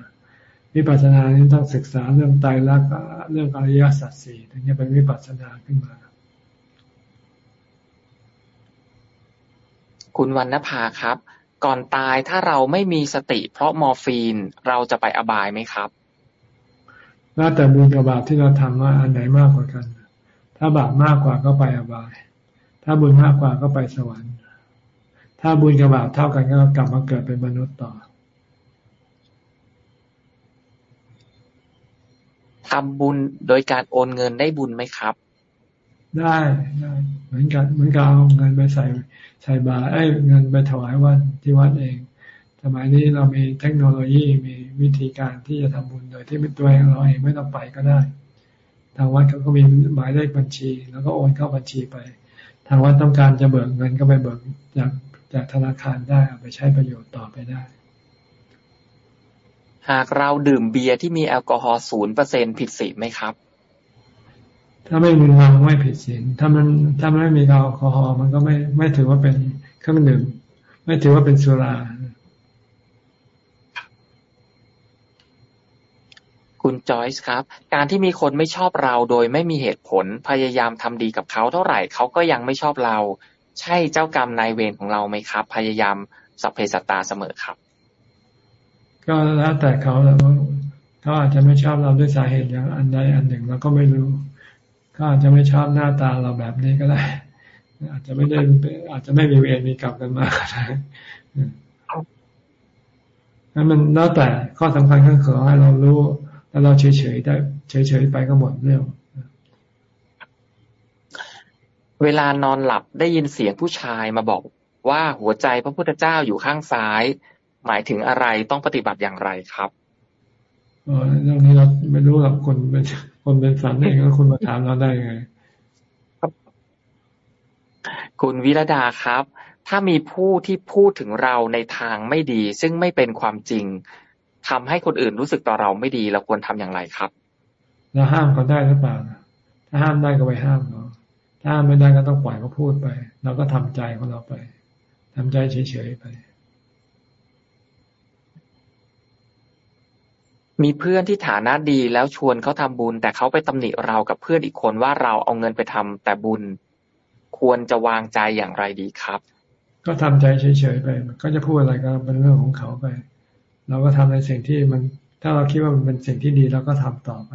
วิปัสสนานี้ต้องศึกษาเรื่องไตรลักษณ์เรื่องอริยสัจสี่ถึงจะเป็นวิปัสสนาขึ้นมา คุณวรรณภาครับ ก่อนตายถ้าเราไม่มีสติ เพราะมอร์ฟีนเราจะไปอบายไหมครับแล้วแต่บุญกับบาปที่เราทำว่าอันไหนมากกว่ากัน ถ้าบาปมากกว่าก็ไปอบาย ถ้าบุญมากกว่าก็ไปสวรรค์ ถ้าบุญกับบาปเท่ากันก็กลับมาเกิดเป็นมนุษย์ต่อ ทำบุญโดยการโอนเงินได้บุญไหมครับ ได้ได้เหมือนกันเหมือนกับเอาเงินไปใส่ใส่บาตรไอ้เงินไปถวายวัดที่วัดเองสมัยนี้เรามีเทคโนโลยีมีวิธีการที่จะทำบุญโดยที่ตัวเองเราเองไม่ต้องไปก็ได้ ทางวัดเขาก็มีหมายเลขบัญชี แล้วก็โอนเข้าบัญชีไป ทางวัดต้องการจะเบิกเงินก็ไปเบิกจากจากธนาคารได้เอาไปใช้ประโยชน์ต่อไปได้ หากเราดื่มเบียร์ที่มีแอลกอฮอล์ศูนย์เปอร์เซ็นผิดศีลไหมครับ ถ้าไม่มีเมาไม่ผิดศีลถ้ามันถ้ามันไม่มีแอลกอฮอล์มันก็ไม่ไม่ถือว่าเป็นเครื่องดื่ม ไม่ถือว่าเป็นสุราคุณจอยส์ครับ การที่มีคนไม่ชอบเราโดยไม่มีเหตุผลพยายามทำดีกับเขาเท่าไหร่เขาก็ยังไม่ชอบเรา ใช่เจ้ากรรมนายเวรของเราไหมครับ พยายามสัพเพสตาเสมอครับ ก็แล้วแต่เขาแล้วเขาอาจจะไม่ชอบเราด้วยสาเหตุอย่างอันใดอันหนึ่งเราก็ไม่รู้เขาอาจจะไม่ชอบหน้าตาเราแบบนี้ก็ได้ อาจจะไม่ได้อาจจะไม่มีเวรมีกรรมกันมาก็ได้นั้นมันแล้วแต่ข้อสำคัญก็คือให้เรารู้ แล้วเราเฉยๆได้เฉยๆไปก็หมดเรื่องเวลานอนหลับได้ยินเสียงผู้ชายมาบอกว่าหัวใจพระพุทธเจ้าอยู่ข้างซ้าย หมายถึงอะไรต้องปฏิบัติอย่างไรครับเออเรื่องนี้เราไม่รู้หรอกคนเป็นคนเป็นสันเองแล้วคุณมาถามเราได้ไงคุณวิรดาครับ ถ้ามีผู้ที่พูดถึงเราในทางไม่ดี ซึ่งไม่เป็นความจริงทำให้คนอื่นรู้สึกต่อเราไม่ดีเราควรทำอย่างไรครับเราห้ามเขาได้หรือเปล่าถ้าห้ามได้ก็ไปห้ามเขาถ้าห้ามไม่ได้ก็ต้องปล่อยเขาพูดไปเราก็ทำใจของเราไปทำใจเฉยๆไป มีเพื่อนที่ฐานะดีแล้วชวนเขาทำบุญ แต่เขาไปตำหนิเรากับเพื่อนอีกคนว่าเราเอาเงินไปทำแต่บุญ ควรจะวางใจอย่างไรดีครับ ก็ทำใจเฉยๆไปก็จะพูดอะไรก็เป็นเรื่องของเขาไป เราก็ทำในสิ่งที่มัน ถ้าเราคิดว่ามันเป็นสิ่งที่ดีเราก็ทำต่อไป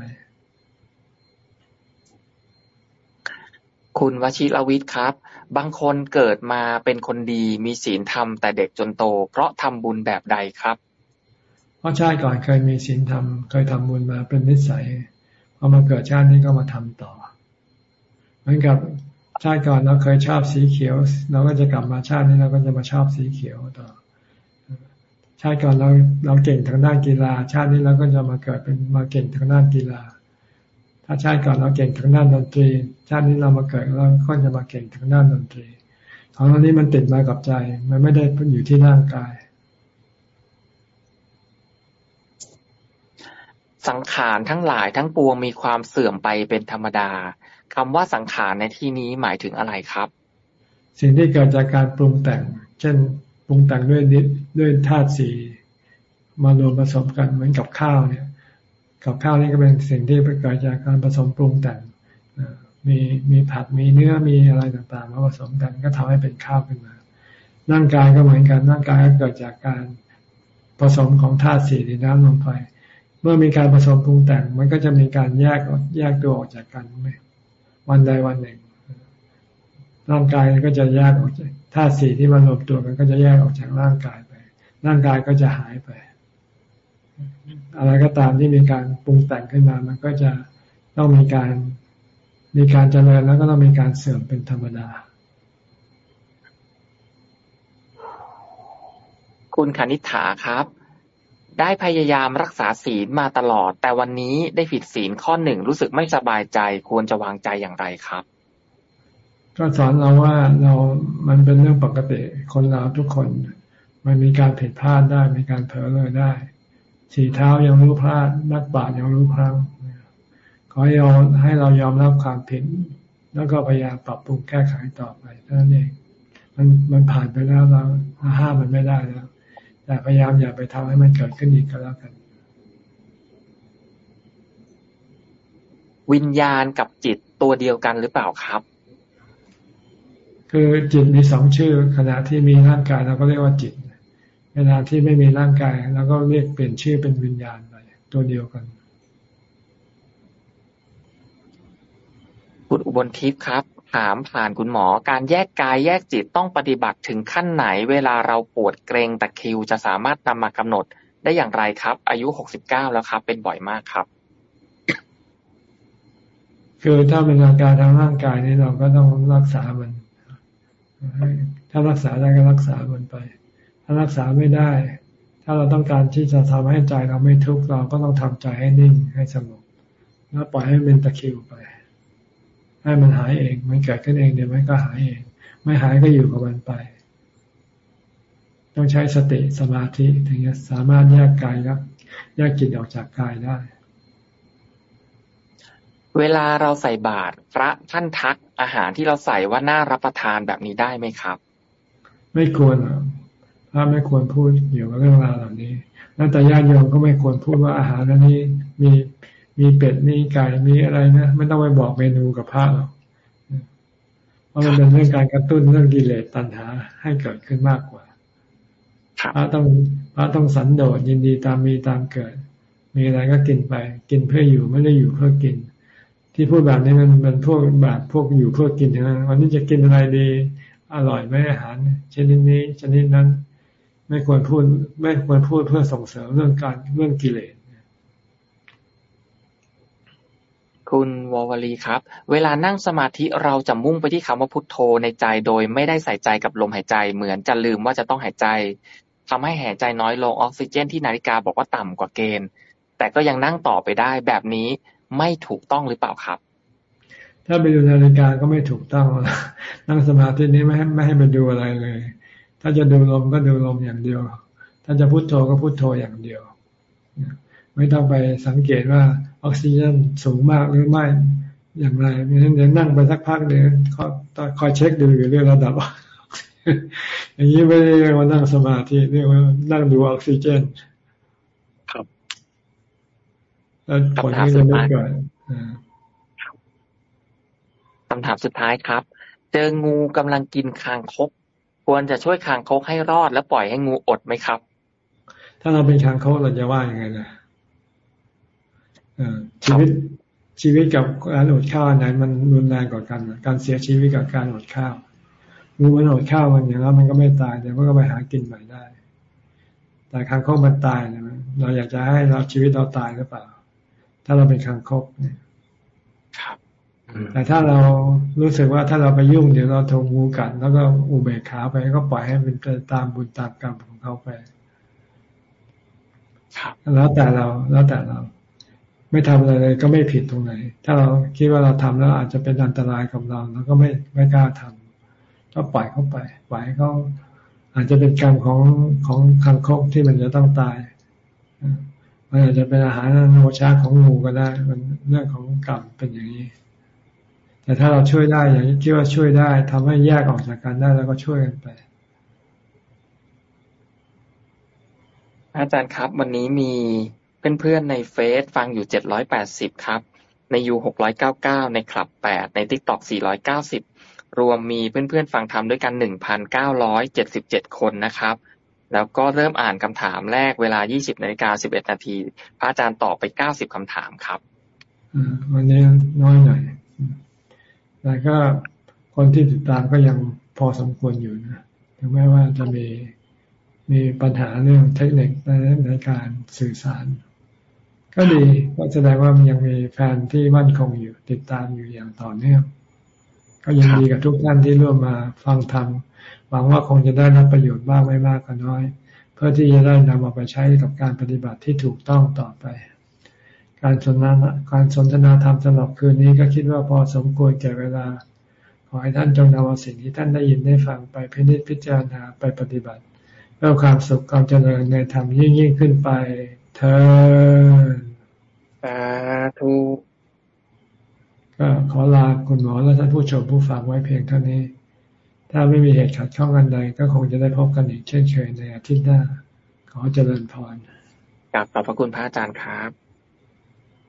คุณวชิรวิทย์ครับ บางคนเกิดมาเป็นคนดีมีศีลธรรมแต่เด็กจนโต เพราะทำบุญแบบใดครับ ราะชาติก่อนเคยมีศีลธรรมเคยทำบุญมาเป็นนิสัยพอมาเกิดชาตินี้ก็มาทำต่อ เหมือนกับชาติก่อนเราเคยชอบสีเขียว เราก็จะกลับมาชาตินี้เราก็จะมาชอบสีเขียวต่อ ชาติก่อนเราเราเก่งทางด้านกีฬา ชาตินี้เราก็จะมาเกิดเป็นมาเก่งทางด้านกีฬา ถ้าชาติก่อนเราเก่งทางด้านดนตรี ชาตินี้เรามาเกิดเราก็จะมาเก่งทางด้านดนตรีของเรานี้มันติดมากับใจ มันไม่ได้อยู่ที่ร่างกาย สังขารทั้งหลายทั้งปวงมีความเสื่อมไปเป็นธรรมดาคำว่าสังขารในที่นี้หมายถึงอะไรครับ สิ่งที่เกิดจากการปรุงแต่ง เช่นปรุงแต่งด้วยด้วยธาตุสีมารวมผสมกันเหมือนกับข้าวเนี่ย กับข้าวนี่ก็เป็นสิ่งที่เกิดจากการผสมปรุงแต่งมีมีผักมีเนื้อมีอะไรต่างๆมาผสมกันก็ทำให้เป็นข้าวขึ้นมา ร่างกายก็เหมือนกันร่างกายก็เกิดจากการผสมของธาตุสีในน้ำลงไป เมื่อมีการผสมปรุงแต่ง มันก็จะมีการแยกแยกตัวออกจากกันไหมวันใดวันหนึ่ง ร่างกายก็จะแยกออกจากธาตุสีที่มันรวมตัวกันก็จะแยกออกจากร่างกายไป ร่างกายก็จะหายไป อะไรก็ตามที่มีการปรุงแต่งขึ้นมา มันก็จะต้องมีการมีการเจริญแล้วก็ต้องมีการเสื่อมเป็นธรรมดา คุณคณิษฐาครับ ได้พยายามรักษาศีลมาตลอด แต่วันนี้ได้ผิดศีลข้อหนึ่งรู้สึกไม่สบายใจ ควรจะวางใจอย่างไรครับ ก็สอนเราว่าเรามันเป็นเรื่องปกติคนเราทุกคน มันมีการผิดพลาดได้มีการเผลอเลยได้สีเท้ายังรู้พลาด นักบาตยังรู้พลังขอให้ยอมให้เรายอมรับความผิดแล้วก็พยายามปรับปรุงแก้ไขต่อไปนั้นเองมันมันผ่านไปแล้วเราห้ามมันไม่ได้แล้ว แต่พยายามอย่าไปทำให้มันเกิดขึ้นอีกก็แล้วกัน วิญญาณกับจิตตัวเดียวกันหรือเปล่าครับ คือจิตมีสองชื่อ ขณะที่มีร่างกายเราก็เรียกว่าจิต เวลาที่ไม่มีร่างกายเราก็เรียกเปลี่ยนชื่อเป็นวิญญาณไปตัวเดียวกันคุณอุบลทิพย์ครับ ถามผ่านคุณหมอ การแยกกายแยกจิตต้องปฏิบัติถึงขั้นไหน เวลาเราปวดเกรงตะคิวจะสามารถนำมากำหนดได้อย่างไรครับ อายุหกสิบเก้าแล้วครับ เป็นบ่อยมากครับ คือถ้าเป็นอาการทางร่างกายนี่เราก็ต้องรักษามัน ถ้ารักษาได้ก็รักษามันไป ถ้ารักษาไม่ได้ ถ้าเราต้องการที่จะทำให้ใจเราไม่ทุกข์เราก็ต้องทำใจให้นิ่งให้สงบแล้วปล่อยให้มันตะคิวไป ให้มันหายเอง มันเกิดขึ้นเองเดี๋ยวมันก็หายเอง ไม่หายก็อยู่กับมันไป ต้องใช้สติสมาธิถึงจะสามารถแยกกายแยกจิตออกจากกายได้ เวลาเราใส่บาตรพระท่านทักอาหารที่เราใส่ว่าน่ารับประทานแบบนี้ได้ไหมครับ ไม่ควรพระไม่ควรพูดเกี่ยวกับเรื่องราวเหล่านี้นั่นแต่ญาติโยมก็ไม่ควรพูดว่าอาหารนั้นนี้มี มีเป็ดมีไก่มีอะไรนะไม่ต้องไปบอกเมนูกับพระหรอกเพราะมันเป็นเรื่องการกระตุ้นเรื่องกิเลสตัณหาให้เกิดขึ้นมากกว่าพระต้องพระต้องสันโดษยินดีตามมีตามเกิด มีอะไรก็กินไป กินเพื่ออยู่ไม่ได้อยู่เพื่อกิน ที่พูดแบบนี้มันเป็นพวกแบบพวกอยู่เพื่อกินนะวันนี้จะกินอะไรดี อร่อยไหมอาหารชนิดนี้ชนิดนั้น ไม่ควรพูดไม่ควรพูดเพื่อส่งเสริมเรื่องการเรื่องกิเลส คุณวอวลีครับ เวลานั่งสมาธิเราจะมุ่งไปที่คำว่าพุทโธในใจโดยไม่ได้ใส่ใจกับลมหายใจ เหมือนจะลืมว่าจะต้องหายใจทำให้หายใจน้อยลงออกซิเจนที่นาฬิกาบอกว่าต่ำกว่าเกณฑ์ แต่ก็ยังนั่งต่อไปได้แบบนี้ไม่ถูกต้องหรือเปล่าครับ ถ้าไปดูนาฬิกาก็ไม่ถูกต้องนั่งสมาธินี้ไม่ให้ไม่ให้ไปดูอะไรเลย ถ้าจะดูลมก็ดูลมอย่างเดียว ถ้าจะพุโทโธก็พุโทโธอย่างเดียวไม่ต้องไปสังเกตว่า ออกซิเจนสูงมากหรือไม่อย่างไรเดี๋ยวนั่งไปสักพักเดี๋ยวคอยเช็คดูอยู่เรื่องระดับอย่างนี้ไม่ได้เรียกว่านั่งสมาธิเรียกว่านั่งดูออกซิเจนแล้วผลที่จะไม่เกิดคำถามสุดท้ายครับ เจองูกำลังกินคางคก ควรจะช่วยคางคกให้รอดแล้วปล่อยให้งูอดไหมครับ ถ้าเราเป็นคางคกเราจะว่ายังไงนะ ชีวิตชีวิตกับการอดข้าวอันไหนมันรุนแรงกว่ากัน การเสียชีวิตกับการอดข้าวงูมันอดข้าวมันอย่างนั้นมันก็ไม่ตายแต่มันก็ไปหากินใหม่ได้ แต่คางคกมันตายนะเราอยากจะให้เราชีวิตเราตายหรือเปล่า ถ้าเราเป็นคางคกเนี่ยแต่ถ้าเรารู้สึกว่าถ้าเราไปยุ่งเดี๋ยวเราถูกงูกัดแล้วก็อุเบกขาไปก็ปล่อยให้เป็นตามบุญตามกรรมของเขาไปครับแล้วแต่เราแล้วแต่เรา ไม่ทำอะไรเลยก็ไม่ผิดตรงไหน ถ้าเราคิดว่าเราทำแล้วอาจจะเป็นอันตรายกับเราเราก็ไม่ไม่กล้าทำก็ปล่อยเขาไป ปล่อยเขาอาจจะเป็นกรรมของของคังคกที่มันจะต้องตายมันอาจจะเป็นอาหารโมชาของงูก็ได้ มันเรื่องของกรรมเป็นอย่างนี้ แต่ถ้าเราช่วยได้อย่างที่คิดว่าช่วยได้ทำให้แยกออกจากกันได้แล้วก็ช่วยกันไปอาจารย์ครับ วันนี้มี เพื่อนๆใน Face ฟังอยู่เจ็ดร้อยแปดสิบครับ ในยูหกร้อยเก้าเก้าในคลับแปดใน TikTok สี่ร้อยเก้าสิบรวมมีเพื่อนๆฟังธรรมด้วยกันหนึ่งพันเก้าร้อยเจ็ดสิบเจ็ดคนนะครับ แล้วก็เริ่มอ่านคำถามแรกเวลายี่สิบนาฬิกาสิบเอ็ดนาทีพระอาจารย์ตอบไปเก้าสิบคำถามครับอันนี้น้อยหน่อยแต่ก็คนที่ติดตามก็ยังพอสมควรอยู่นะถึงแม้ว่าจะมีมีปัญหาเรื่องเทคนิคในในการสื่อสาร ก็ดีก็แสดงว่ามันยังมีแฟนที่มั่นคงอยู่ ติดตามอยู่อย่างต่อเนื่องก็ยังดีกับทุกท่านที่ร่วมมาฟังธรรมหวังว่าคงจะได้รับประโยชน์บ้างไม่มากก็น้อย เพื่อที่จะได้นำเอาไปใช้กับการปฏิบัติที่ถูกต้องต่อไป การสนทนาการสนทนาธรรมสำหรับคืนนี้ก็คิดว่าพอสมควรแก่เวลา ขอให้ท่านจงนำเอาสิ่งที่ท่านได้ยินได้ฟังไปพิจิตพิจารณาไปปฏิบัติเพื่อความสุขความเจริญในธรรมยิ่งยิ่งขึ้นไป เธอ สาธุก็ขอลาคุณหมอและท่านผู้ชมผู้ฟังไว้เพียงเท่านี้ ถ้าไม่มีเหตุขัดข้องกันใดก็คงจะได้พบกันอีกเช่นเคยในอาทิตย์หน้า ขอเจริญพรกราบขอบพระคุณพระอาจารย์ครับ